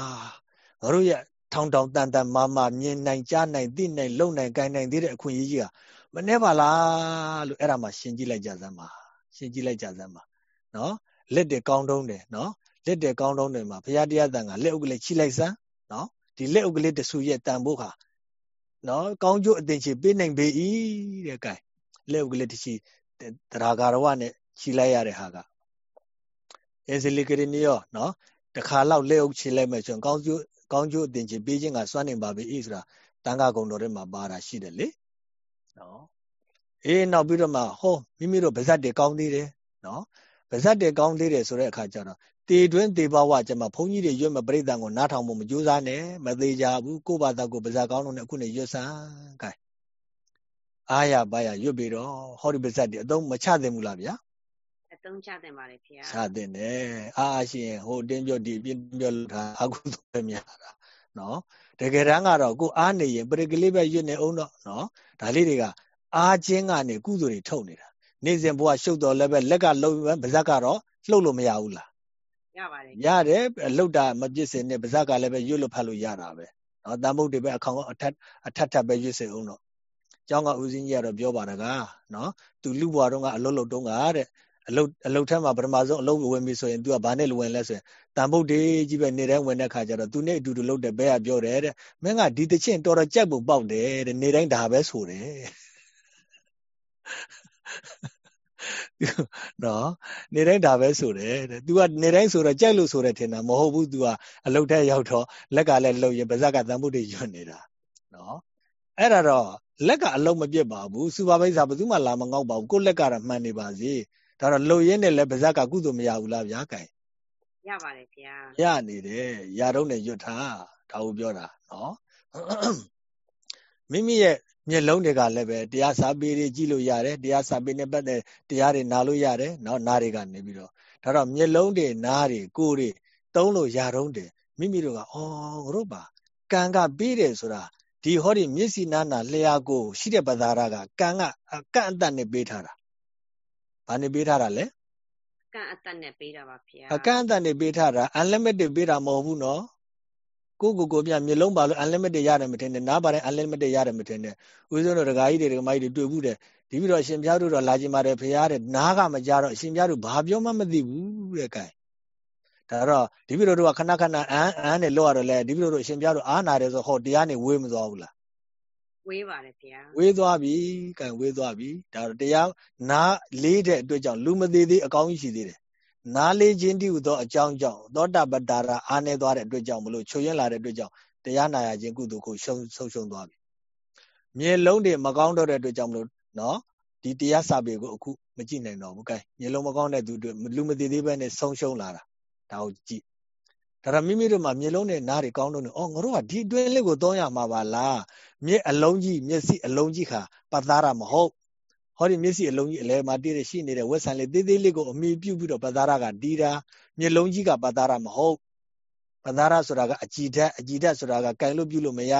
ငါတို့ရဲ့ထောင်ထောင်တန်တန်မာမာမြင်နိုင်ကြားနိုင်သိနိုင်လုံနိုင်ကိုင်နိုင်သေးတဲ့အခွင့်အရေးကြီးကမနှဲပါလားလို့အဲ့ဒါမှရှင်းကြည့်လိုက်ကြစမ်းပါရှင်းကြည့်လိုက်ကြစမ်းပါနော်လက်တွေကောင်းတုံးတယ်နော်လက်တွေကောင်းတုံးတယ်မှာဘုရားတရားတန်ကလက်ဥကလေးချိလိုက်စမ်းနော်ဒီလက်ဥကလေးတဆူရဲ့တန်ဖို့ဟာနော်ကောင်းကျိုးအသင်ချေပေးနိုင်ပေ၏တဲ့ကဲလက်ဥကလေးတချီတရားကာရဝနဲ့ ချိလိုက်ရတဲ့ဟာကအဲဇလီကရီနီယောနော်တခါလောက်လက်ဥချိလိုက်မယ်ဆိုရင်ကောင်းကျိုးကောင်းကျိုးအသင်ချေပေးခြင်းကစွန့်နေပါပြီဆိုတာတန်ခါကုံတော်ထဲမှာပါတာရှိတယ်လေနော်အေးနောက်ပြီးတော့မှဟောမိမိတို့ဗဇတ်တွေကောင်းသေးတယ်နော်ဗဇတ်တွေကောင်းသေးတယ်ဆိုတဲ့အခါကျတော့တေတွင်းတေဘဝကျမှဘုန်းကြီးတွေရွတ်မပရိသတ်ကိုနားထောင်ဖို့မကြိုးစားနဲ့မသေးကြဘူးကိုယ့်ဘာသာကိုဗဇတ်ကောင်းလို့နဲ့အခုနေရွတ်စမ်းကဲအာရပါရရွတ်ပြီးတော့ဟောဒီဗဇတ်တွေအသုံးမချသင့်ဘူးလားဗျာအ သုံးချသင့်ပါတယ်ဖေချသင့်တယ်အာအရှင်ဟိုတင်းပြောဒီပြင်းပြောထားအကုသိုလ်ပဲများတာနော်တကယ်တမ်းကတော့ကိုအားနေရင်ပရိကလေးပဲရွတ်နေအောင်တော့နော်ဒါလေးတွေကအားချင်းကနေကုသိုလ်တွေထုတ်နေတာနေစဉ်ဘဝရှုပ်တော်လည်းပဲလက်ကလုံးပဲဗဇက်ကတော့လှုပ်လို့မရဘူးလားရပါတယ်ရတယ်လှုပ်တာမပြစ်စင်နဲ့ဗဇက်ကလည်းပဲရွတ်လို့ဖတ်လို့ရတာပဲနော်တန်ဖို့တွေပဲအခေါင်အထက်အထက်ထပ်ပဲရွတ်စေအောင်တော့ကျောင်းကဦးစင်းကြီးကတော့ပြောပါတကားနော်သူလူဘွားတုန်းကအလုတ်လုတ်တုန်းကတဲ့ အလုတ်အလုတ်ထက်မှာပထမဆုံးအလုတ်ဝင်ပြီဆိုရင် तू ကဘာနဲ့ဝင်လဲဆိုရင်တန်ဖို့တေးကြီးပဲနေတိုင်းဝင်တဲ့ခါကျတော့ तू နဲ့အတူတူလုတ်တယ်ဘဲကပြောတယ်တဲ့မင်းကဒီတချင်းတော်တော်ကြက်ပုံပေါက်တယ်တဲ့နေတိုင်းဒါပဲဆိုတယ်နော်နေတိုင်းဒါပဲဆိုတယ်တဲ့ तू ကနေတိုင်းဆိုတော့ကြိုက်လို့ဆိုတယ်ထင်တာမဟုတ်ဘူး तू ကအလုတ်ထဲရောက်တော့လက်ကလည်းလှုပ်ရင်ပါဇက်ကတန်ဖို့တွေညွတ်နေတာနော်အဲ့ဒါတော့လက်ကအလုံးမပြစ်ပါဘူးစူပါဘိဇာဘယ်သူမှလာမငေါ့ပါဘူးကိုယ့်လက်ကတော့မှန်နေပါစေ ဒါတော့လှုပ်ရင်းနဲ့လည်းပါဇက်ကကုသိုလ်မရဘူးလားဗျာကဲရပါတယ်ဗျာရနေတယ်ရတော့နဲ့ရွတ်ထားဒါကိုပြောတာနော်မိမိရဲ့မျက်လုံးတွေကလည်းပဲတရားစာပေတွေကြည့်လို့ရတယ်တရားစာပေနဲ့ပတ်သက်တရားတွေနားလို့ရတယ်နော်နားတွေကနေပြီးတော့ဒါတော့မျက်လုံးတွေနားတွေကိုယ်တွေသုံးလို့ရတော့တယ်မိမိတို့ကအော်ငါတို့ပါကံကပြီးတယ်ဆိုတာဒီဟောဒီမျက်စိနာနာလျှာကို ရှိတဲ့ပဒါရကကံကအကန့်အသတ်နဲ့ပေးထားတာ ဘာနဲ့ပေးထားတာလဲကန့်အသတ်နဲ့ပေးတာပါဗျာအကန့်အသတ်နဲ့ပေးထားတာ unlimited ပေးတာမဟုတ်ဘူးနော်ကိုကိုကိုပြမျိုးလုံးပါလို့ unlimited ရတယ်မထင်နဲ့နားပါတယ် unlimited ရတယ်မထင်နဲ့ဦးဇင်းတို့ဒကာကြီးတွေဒကာမကြီးတွေတွေ့ဘူးတဲ့ဒီပြီးတော့အရှင်ဘုရားတို့တော့လာကြပါတယ်ဖရာတဲ့နားကမကြတော့အရှင်ဘုရားတို့ဘာပြောမှမသိဘူးတဲ့ကဲဒါတော့ဒီပြီးတော့တို့ကခဏခဏအန်းအန်းနဲ့လောက်ရတော့လဲဒီပြီးတော့တို့အရှင်ဘုရားတို့အားနာတယ်ဆိုဟောတရားနေဝေးမသွားဘူးလား ဝေးပါတယ်ဗျာဝေးသွားပြီကဲဝေးသွားပြီဒါတော့တရားနားလေးတဲ့အတွက်ကြောင့်လူမသေးသေးအကောင်းကြီးရှိသေးတယ်နားလေးခြင်းတည်းဟူသောအကြောင်းကြောင့်သောတာပတ္တာရအာနေသွားတဲ့အတွက်ကြောင့်မလို့ချုပ်ရင်းလာတဲ့အတွက်ကြောင့်တရားနာရခြင်းကုသိုလ်ကိုရှုံဆုံးရှုံသွားပြီမြေလုံးတွေမကောင်းတော့တဲ့အတွက်ကြောင့်မလို့နော်ဒီတရားစာပေကိုအခုမကြည့်နိုင်တော့ဘူးကဲမြေလုံးမကောင်းတဲ့သူတွေလူမသေးသေးပဲနဲ့ဆုံးရှုံးလာတာဒါကိုကြည့် ဒါတော့မိမိတို့မှာမျက်လုံးနဲ့နားတွေကောင်းတော့နေအော်ငါတို့ကဒီအတွင်းလေးကိုသုံးရမှာပါလားမျက်အလုံးကြီးမျက်စိအလုံးကြီးခါပတ်သားတာမဟုတ်ဟောဒီမျက်စိအလုံးကြီးအလဲမှာတည်ရရှိနေတဲ့ဝက်ဆန်လေးသေးသေးလေးကိုအမိပြုတ်ပြီးတော့ပတ်သားရကတီးတာမျက်လုံးကြီးကပတ်သားရမဟုတ်ပတ်သားရဆိုတာကအကြည်ဓာတ်အကြည်ဓာတ်ဆိုတာကကင်လို့ပြုလို့မရ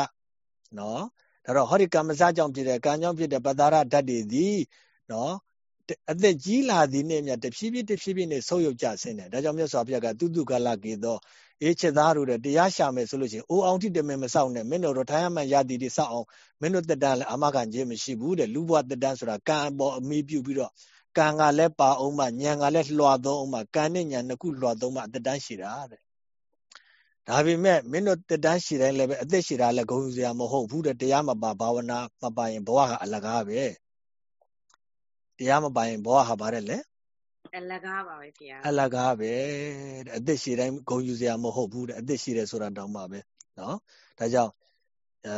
နော်ဒါတော့ဟောဒီကမ္မစကြောင့်ဖြစ်တဲ့ကံကြောင့်ဖြစ်တဲ့ပတ်သားရဓာတ်တွေသည်နော် အသက်ကြီးလာသည်နဲ့မြတ်တဖြည်းဖြည်းတဖြည်းဖြည်းနဲ့ဆုပ်ယုပ်ကြဆင်းတယ်ဒါကြောင့်မြတ်စွာဘုရားကတုတုကလကေသောအေးချက်သားတို့တဲ့တရားရှာမယ်ဆိုလို့ရှိရင်အိုအောင်ထိတမင်မဆောက်နဲ့မင်းတို့တော့ထိုင်ရမှန်ရသည်တိဆောက်အောင်မင်းတို့တက်တန်းလည်းအမခံခြင်းမရှိဘူးတဲ့လူဘဝတက်တန်းဆိုတာကံအပေါ်အမိပြုပြီးတော့ကံကလည်းပါအောင်မှညံကလည်းလွှာသုံးအောင်မှကံနဲ့ညံနှစ်ခုလွှာသုံးမှအတက်တန်းရှိတာတဲ့ဒါပေမဲ့မင်းတို့တက်တန်းရှိတိုင်းလည်းပဲအသက်ရှိတာလည်းဂုဏ်ယူစရာမဟုတ်ဘူးတဲ့တရားမပါဘာဝနာမပါရင်ဘဝဟာအလကားပဲ တရားမပိုင်ဘဝဟာဗါတဲ့လေအလကားပါပဲဗျာအလကားပဲတဲ့အသက်ရှိတိုင်းဂုံယူစရာမဟုတ်ဘူးတဲ့အသက်ရှိတယ်ဆိုတာတောင်မှပဲနော်ဒါကြောင့်အဲ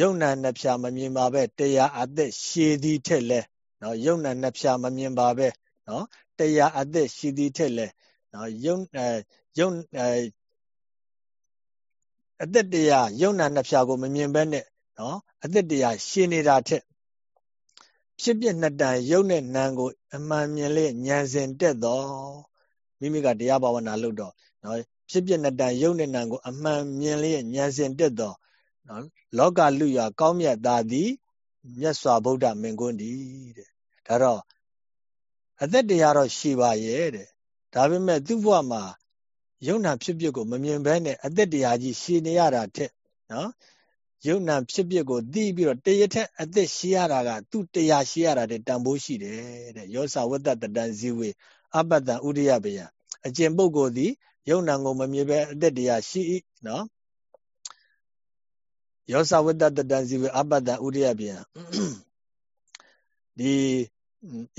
ယုံနာနှစ်ဖြာမမြင်ပါပဲတရားအသက်ရှည်သည်ထက်လဲနော်ယုံနာနှစ်ဖြာမမြင်ပါပဲနော်တရားအသက်ရှည်သည်ထက်လဲနော်ယုံအဲယုံအဲအသက်တရားယုံနာနှစ်ဖြာကိုမမြင်ဘဲနဲ့နော်အသက်တရားရှည်နေတာထက် ဖြစ်ပြနှစ်တန်ရုပ်နဲ့နာမ်ကိုအမှန်မြင်လေဉာဏ်စဉ်တက်တော့မိမိကတရားဘာဝနာလုပ်တော့နော်ဖြစ်ပြနှစ်တန်ရုပ်နဲ့နာမ်ကိုအမှန်မြင်လေဉာဏ်စဉ်တက်တော့နော်လောကလူရကောင်းမြတ်သားသည်မြတ်စွာဘုရားမင်ကွန်းဒီတဲ့ဒါတော့အသက်တရားတော့ရှိပါရဲ့တဲ့ဒါပေမဲ့သူ့ဘဝမှာယုံနာဖြစ်ဖြစ်ကိုမမြင်ဘဲနဲ့အသက်တရားကြီးရှည်နေရတာတဲ့နော် ယုံနာဖြစ်ဖြစ်ကိုသိပြီးတော့တရထက်အသက်ရှည်ရတာကသူ့တရားရှည်ရတာတဲ့တန်ဖိုးရှိတယ်တဲ့ယောဇဝတ္တတတန်ဇီဝေအပတ္တဥဒိယပယံအကျင့်ပုဂ္ဂိုလ်သည်ယုံနာကိုမမြင်ပဲအသက်တရားရှိ၏နော်ယောဇဝတ္တတတံဇီဝအပတ္တဥဒိယပြန်ဒီ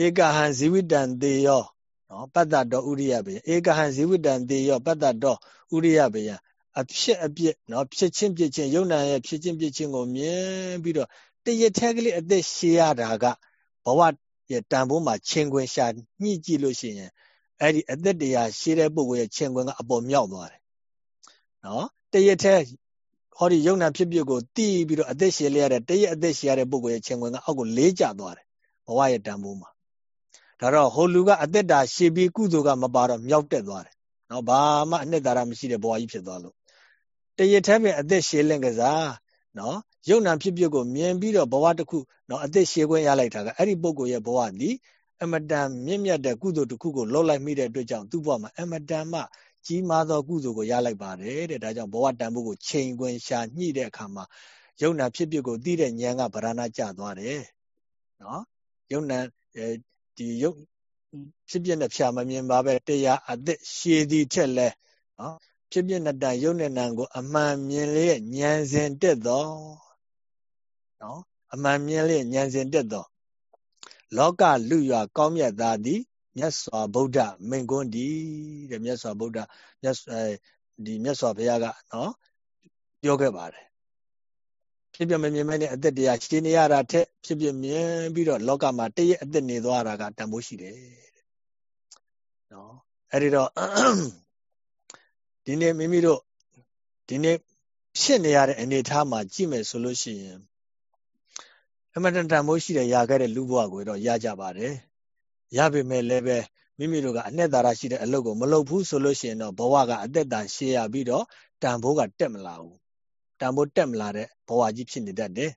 ဧကဟံဇီဝတံတေယောနော်ပတ္တတော်ဥရိယပြန်ဧကဟံဇီဝတံတေယောပတ္တတော်ဥရိယပြန် အဖြစ်အပြစ်နော်ဖြစ်ချင်းဖြစ်ချင်းယုံနာရဲ့ဖြစ်ချင်းဖြစ်ချင်းကိုမြင်ပြီးတော့တရထက်ကလေးအသက်ရှည်ရတာကဘဝရဲ့တန်ဖိုးမှာချင်းခွင်ရှာညှိကြည့်လို့ရှိရင်အဲ့ဒီအသက်တရားရှည်တဲ့ပုဂ္ဂိုလ်ရဲ့ချင်းခွင်ကအပေါ်မြောက်သွားတယ်နော်တရထက်ဟောဒီယုံနာဖြစ်ဖြစ်ကိုတီးပြီးတော့အသက်ရှင်လျရတဲ့တရက်အသက်ရှင်ရတဲ့ပုဂ္ဂိုလ်ရဲ့ချင်းခွင်ကအောက်ကိုလေးကျသွားတယ်ဘဝရဲ့တန်ဖိုးမှာဒါတော့ဟိုလူကအသက်တာရှည်ပြီးကုသိုလ်ကမပါတော့မြောက်တက်သွားတယ်နော်ဘာမှအနှစ်သာရမရှိတဲ့ဘဝကြီးဖြစ်သွားလို့ တရက်ထဲမှာအသက်ရှည်လင့်ကစားနော်ယုံနာဖြစ်ဖြစ်ကိုမြင်ပြီးတော့ဘဝတစ်ခုနော်အသက်ရှည်ခွင့်ရလိုက်တာကအဲ့ဒီပုဂ္ဂိုလ်ရဲ့ဘဝသည်အမတန်မြင့်မြတ်တဲ့ကုသိုလ်တစ်ခုကိုလှုပ်လိုက်မိတဲ့အတွက်ကြောင့်သူ့ဘဝမှာအမတန်မှကြီးမားသောကုသိုလ်ကိုရလိုက်ပါတယ်တဲ့ဒါကြောင့်ဘဝတန်ဖိုးကိုချိန်ခွင်ရှာညှိတဲ့အခါမှာယုံနာဖြစ်ဖြစ်ကိုသိတဲ့ဉာဏ်ကဗရဏကျသွားတယ်နော်ယုံနာဒီယုံဖြစ်ဖြစ်နဲ့ဖြာမမြင်ပါပဲတရားအသက်ရှည်သည်ထက်လဲနော် ဖြစ်ဖြစ်နဲ့တန်ယုံနဲ့နံကိုအမှန်မြင်လျက်ဉာဏ်စဉ်တက်တော့နော်အမှန်မြင်လျက်ဉာဏ်စဉ်တက်တော့လောကလူရွာကောင်းမြတ်သားသည်မြတ်စွာဘုရားမိန့်ခွန်းဒီတဲ့မြတ်စွာဘုရားမြတ်ဒီမြတ်စွာဘုရားကနော်ပြောခဲ့ပါတယ်ဖြစ်ပြမမြင်မဲ့တဲ့အသက်တရားရှင်းနေရတာထက်ဖြစ်ပြမြင်ပြီးတော့လောကမှာတည့်ရအသက်နေသွားတာကတန်ဖိုးရှိတယ်တဲ့နော်အဲ့ဒီတော့ ဒီနေ့မိမိတို့ဒီနေ့ဖြစ်နေရတဲ့အနေအထားမှာကြည့်မယ်ဆိုလို့ရှိရင်အမှန်တန်တန်မိုးရှိတဲ့ຢာခဲ့တဲ့လူဘဝကိုတော့ရကြပါတယ်ရပေမဲ့လည်းပဲမိမိတို့ကအနှစ်သာရရှိတဲ့အလုပ်ကိုမလုပ်ဘူးဆိုလို့ရှိရင်တော့ဘဝကအသက်တာရှည်ရပြီးတော့တန်ဖိုးကတက်မလာဘူးတန်ဖိုးတက်မလာတဲ့ဘဝကြီးဖြစ်နေတတ်တယ်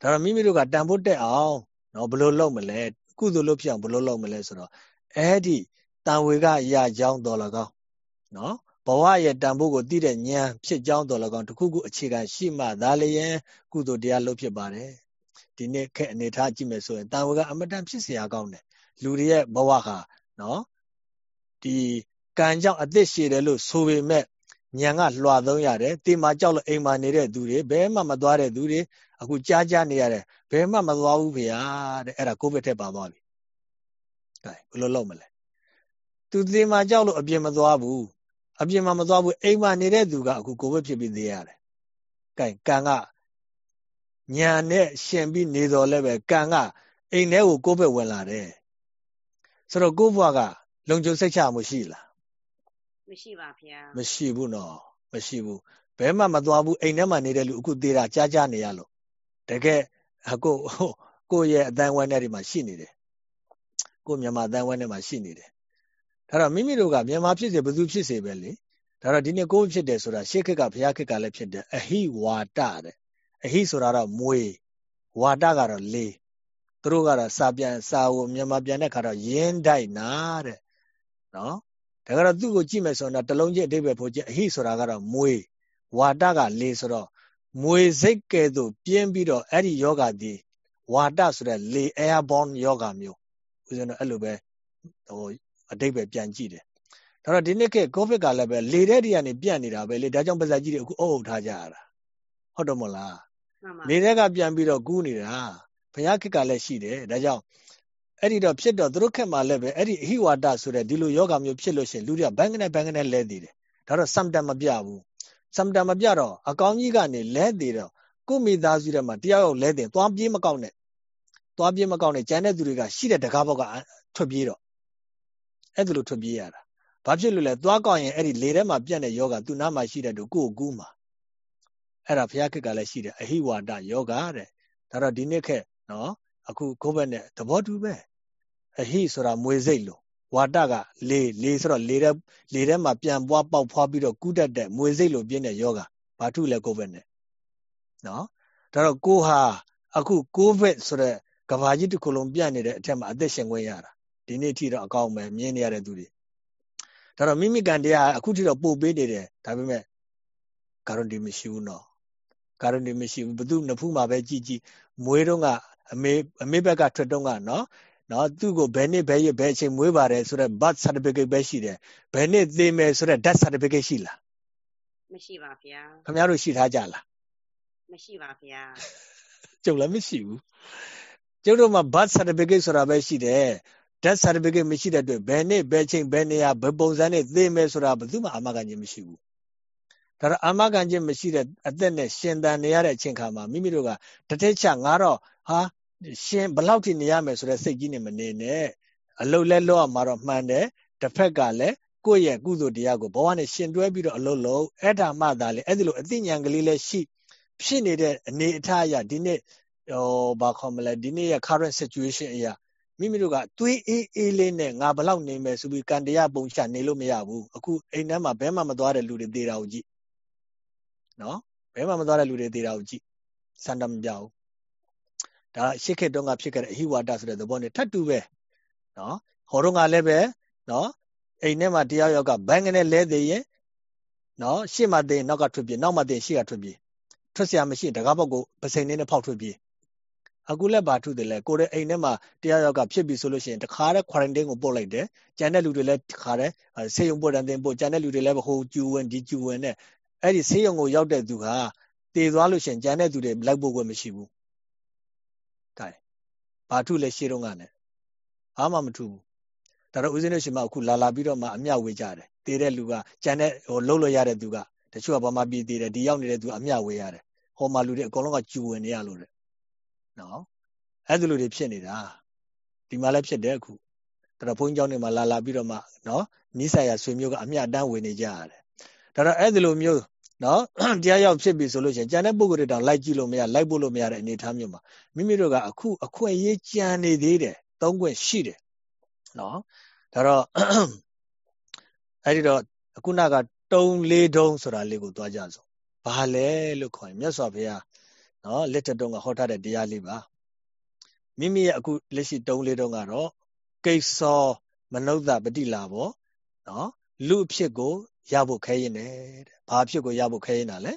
ဒါတော့မိမိတို့ကတန်ဖိုးတက်အောင်နော်ဘယ်လိုလုပ်မလဲကုသိုလ်လုပ်ဖြစ်အောင်ဘယ်လိုလုပ်မလဲဆိုတော့အဲ့ဒီတန်ဝေကရကြောင်းတော်လကောင်း နော်ဘဝရဲ့တန်ဖိုးကိုသိတဲ့ဉာဏ်ဖြစ်ကြောင်းတော်လကောင်းတခုခုအခြေခံရှိမှသာလျင်ကုသိုလ်တရားလုပ်ဖြစ်ပါတယ်ဒီနေ့ခက်အနေထားကြည့်မယ်ဆိုရင်တန်ဝေကအမတန်ဖြစ်เสียကောင်းတယ်လူတွေရဲ့ဘဝဟာနော်ဒီကံကြောင့်အသက်ရှည်တယ်လို့ဆိုပေမဲ့ညံကလွှာသုံးရတယ်တေမာကြောက်လို့အိမ်မှာနေတဲ့သူတွေဘယ်မှမသွားတဲ့သူတွေအခုကြားကြားနေရတယ်ဘယ်မှမသွားဘူးဖေဟာတဲ့အဲ့ဒါကိုဗစ်ထက်ပါသွားပြီ။ဒါဘယ်လိုလုပ်မလဲ။သူတေမာကြောက်လို့အပြင်မသွားဘူး အပြင်မှာမသွားဘူးအိမ်မှာနေတဲ့သူကအခုကိုဗစ်ဖြစ်ပြီးသေးရတယ်။ကဲကံကညာနဲ့ရှင်ပြီးနေတော်လည်းပဲကံကအိမ်ထဲကိုကိုဗစ်ဝင်လာတယ်။ဆိုတော့ကိုဘွားကလုံခြုံစိတ်ချမှုရှိလားမရှိပါဗျာမရှိဘူးနော်မရှိဘူးဘဲမှမသွားဘူးအိမ်ထဲမှာနေတဲ့လူအခုသေးတာကြားကြားနေရလို့တကယ်ကိုကိုရဲ့အတန်းဝမ်းထဲဒီမှာရှိနေတယ်ကိုမြန်မာအတန်းဝမ်းထဲမှာရှိနေတယ် ဒါတော့မိမိတို့ကမြန်မာဖြစ်စေဘယ်သူဖြစ်စေပဲလေဒါတော့ဒီနေ့ကိုဖြစ်တယ်ဆိုတာရှေးခေတ်ကဘုရားခေတ်ကလည်းဖြစ်တယ်အဟိဝါဒတဲ့အဟိဆိုတာတော့မွေဝါဒကတော့လေးသူတို့ကတော့စာပြန်စာကိုမြန်မာပြန်တဲ့ခါတော့ရင်းတိုက်နာတဲ့နော်ဒါကတော့သူ့ကိုကြည့်မယ်ဆိုတော့တလုံးချင်းအဓိပ္ပာယ်ဖို့ချင်းအဟိဆိုတာကတော့မွေဝါဒကလေဆိုတော့မွေစိတ်ကဲ့သို့ပြင်းပြီးတော့အဲ့ဒီယောဂဒီဝါဒဆိုတဲ့လေ airborne ယောဂမျိုးဦးဇင်းတို့အဲ့လိုပဲဟို အဓိပ္ပာယ်ပြန်ကြည့်တယ်ဒါတော့ဒီနေ့ခေတ်ကိုဗစ်ကလည်းပဲလေတဲ့တွေကနေပြန့်နေတာပဲလေဒါကြောင့်ပါဇက်ကြီးတွေအခုအုပ်အုပ်ထားကြရတာဟုတ်တော့မလားလေတဲ့ကပြန်ပြီးတော့ကူးနေတာဘုရားခေတ်ကလည်းရှိတယ်ဒါကြောင့်အဲ့ဒီတော့ဖြစ်တော့သူတို့ခက်မှာလည်းပဲအဲ့ဒီအဟိဝါဒဆိုတဲ့ဒီလိုယောဂမျိုးဖြစ်လို့ရှိရင်လူတွေကဘန်ကနေဘန်ကနေလဲသေးတယ်ဒါတော့စမ်တန်မပြဘူးစမ်တန်မပြတော့အကောင်းကြီးကနေလဲသေးတော့ကိုမိသားစုထဲမှာတယောက်ယောက်လဲတင်သွားပြေးမကောက်နဲ့သွားပြေးမကောက်နဲ့ကျန်တဲ့သူတွေကရှိတဲ့တကားဘောက်ကထွက်ပြေးတော့ အဲ့ဒါလိုထွက်ပြေးရတာဘာဖြစ်လို့လဲသွားကောက်ရင်အဲ့ဒီလေထဲမှာပြန့်တဲ့ယောဂသူ့နားမှာရှိတဲ့သူကိုယ်ကူးမှာအဲ့ဒါဘုရားခက်ကလည်းရှိတယ်အဟိဝါဒယောဂတဲ့ဒါတော့ဒီနေ့ခက်နော်အခုကိုယ့်ဘက်နဲ့သဘောတူပဲအဟိဆိုတာမွေစိတ်လို့ဝါတကလေလေဆိုတော့လေထဲလေထဲမှာပြန်ပွားပေါက်ဖွားပြီးတော့ကူးတတ်တဲ့မွေစိတ်လို့ပြင်းတဲ့ယောဂဘာထုလဲကိုဗစ်နဲ့နော်ဒါတော့ကိုဟာအခုကိုဗစ်ဆိုတဲ့ကဘာကြီးတစ်ခုလုံးပြန့်နေတဲ့အထက်မှာအသက်ရှင်ခွင့်ရတာ ဒီနေ့ထိတော့အကောင်းပဲမြင်နေရတဲ့သူတွေဒါတော့မိမိကံတရားအခုထိတော့ပို့ပေးနေတယ်ဒါပေမဲ့ကာရုဏီမရှိဘူးနော်ကာရုဏီမရှိဘူးဘသူနဖူးမှာပဲကြည်ကြည်မွေးတော့ကအမေအမေဘက်ကထွက်တော့ကနော်နော်သူ့ကိုဘယ်နှစ်ဘယ်ရက်ဘယ်အချိန်မွေးပါတယ်ဆိုတော့ birth certificate ပဲရှိတယ်ဘယ်နှစ်သေမယ်ဆိုတော့ death certificate ရှိလားမရှိပါဗျာခင်ဗျားတို့ရှိထားကြလားမရှိပါဗျာကျုပ်လည်းမရှိဘူးကျုပ်တို့မှာ birth certificate ဆိုတာပဲရှိတယ် death certificate မရှိတဲ့အတွက်ဘယ်နှစ်ဘယ်ချိန်ဘယ်နေရာဘယ်ပုံစံနဲ့သေမယ်ဆိုတာဘယ်သူမှအာမခံခြင်းမရှိဘူးဒါတော့အာမခံခြင်းမရှိတဲ့အသက်နဲ့ရှင်သန်နေရတဲ့အချိန်ခါမှာမိမိတို့ကတထက်ချငါတော့ဟာရှင်ဘလောက်ထိနေရမယ်ဆိုတဲ့စိတ်ကြီးနဲ့မနေနဲ့အလုတ်လဲလောရမှာတော့မှန်တယ်တစ်ဖက်ကလည်းကိုယ့်ရဲ့ကုသိုလ်တရားကိုဘဝနဲ့ရှင်တွဲပြီးတော့အလုတ်လုံးအဲ့ဒါမှသာလေအဲ့ဒီလိုအသိဉာဏ်ကလေးလည်းရှိဖြစ်နေတဲ့အနေအထားအရဒီနေ့ဟိုဘာခေါ်မလဲဒီနေ့ရဲ့ current situation အရာ မိမိတို့ကသွေးအေးအေးလေးနဲ့ငါဘလောက်နေမယ်ဆိုပြီးကံတရားပုံချနေလို့မရဘူးအခုအိမ်ထဲမှာဘဲမှမသွားတဲ့လူတွေသေးတာကိုကြည့်နော်ဘဲမှမသွားတဲ့လူတွေသေးတာကိုကြည့်စန္ဒမပြောင်းဒါရှစ်ခေတ်တုန်းကဖြစ်ခဲ့တဲ့အဟိဝါဒဆိုတဲ့သဘောနဲ့ထပ်တူပဲနော်ဟောတော့ကလည်းပဲနော်အိမ်ထဲမှာတရားရောက်ကဘန်းကနေလဲသေးရင်နော်ရှေ့မှာသေးရင်နောက်ကထွက်ပြေးနောက်မှာသေးရင်ရှေ့ကထွက်ပြေးထွက်เสียမရှိတကားပေါက်ကိုပစိန်လေးနဲ့ဖောက်ထွက်ပြေး အခုလည်းဘာထုတယ်လဲကိုရဲ့အိမ်ထဲမှာတရားရောက်ကဖြစ်ပြီဆိုလို့ရှိရင်တခါတည်း quarantine ကိုပို့လိုက်တယ်ကျန်တဲ့လူတွေလည်းတခါတည်းဆေးရုံပို့တယ်တင်ပို့ကျန်တဲ့လူတွေလည်းဟိုကျူဝင်ဒီကျူဝင်နဲ့အဲ့ဒီဆေးရုံကိုရောက်တဲ့သူဟာတည်သွားလို့ရှိရင်ကျန်တဲ့သူတွေလိုက်ဖို့ခွင့်မရှိဘူးကဲဘာထုလဲရှေးတော့ကနဲ့ဘာမှမထူဘူးဒါတော့ဦးဇင်းတို့ရှင်မအခုလာလာပြီးတော့မှအမျှဝေကြတယ်တည်တဲ့လူကကျန်တဲ့ဟိုလှုပ်လို့ရတဲ့သူကတချို့ကဘာမှပြည်တည်တယ်ဒီရောက်နေတဲ့သူအမျှဝေရတယ်ဟောမှာလူတွေအကုန်လုံးကကျူဝင်နေရလို့တဲ့ နော်အဲ့ဒီလိုတွေဖြစ်နေတာဒီမှာလည်းဖြစ်တယ်အခုဒါတော့ဘုန်းကြီးကျောင်းတွေမှာလာလာပြီးတော့မှနော်နိစ္စရာဆွေမျိုးကအမျှတန်းဝင်နေကြရတယ်ဒါတော့အဲ့ဒီလိုမျိုးနော်တရားရောက်ဖြစ်ပြီဆိုလို့ရှိရင်ကြံတဲ့ပုဂ္ဂိုလ်တွေတောင်လိုက်ကြည့်လို့မရလိုက်ဖို့လို့မရတဲ့အနေအထားမျိုးမှာမိမိတို့ကအခုအခွင့်အရေးကြံနေသေးတယ်သုံးခွင့်ရှိတယ်နော်ဒါတော့အဲ့ဒီတော့အခုနကတုံးလေးတုံးဆိုတာလေးကိုသွားကြစို့ဘာလဲလို့ခေါ်ရင်မြတ်စွာဘုရား နော်လက်တတုံးကဟောထားတဲ့တရားလေးပါမိမိရဲ့အခုလက်ရှိတုံးလေးတုံးကတော့ကိစ္စောမနုဿပတိလာဘောနော်လူအဖြစ်ကိုရဖို့ခဲရင်တယ်တဲ့ဘာအဖြစ်ကိုရဖို့ခဲရင်တာလဲ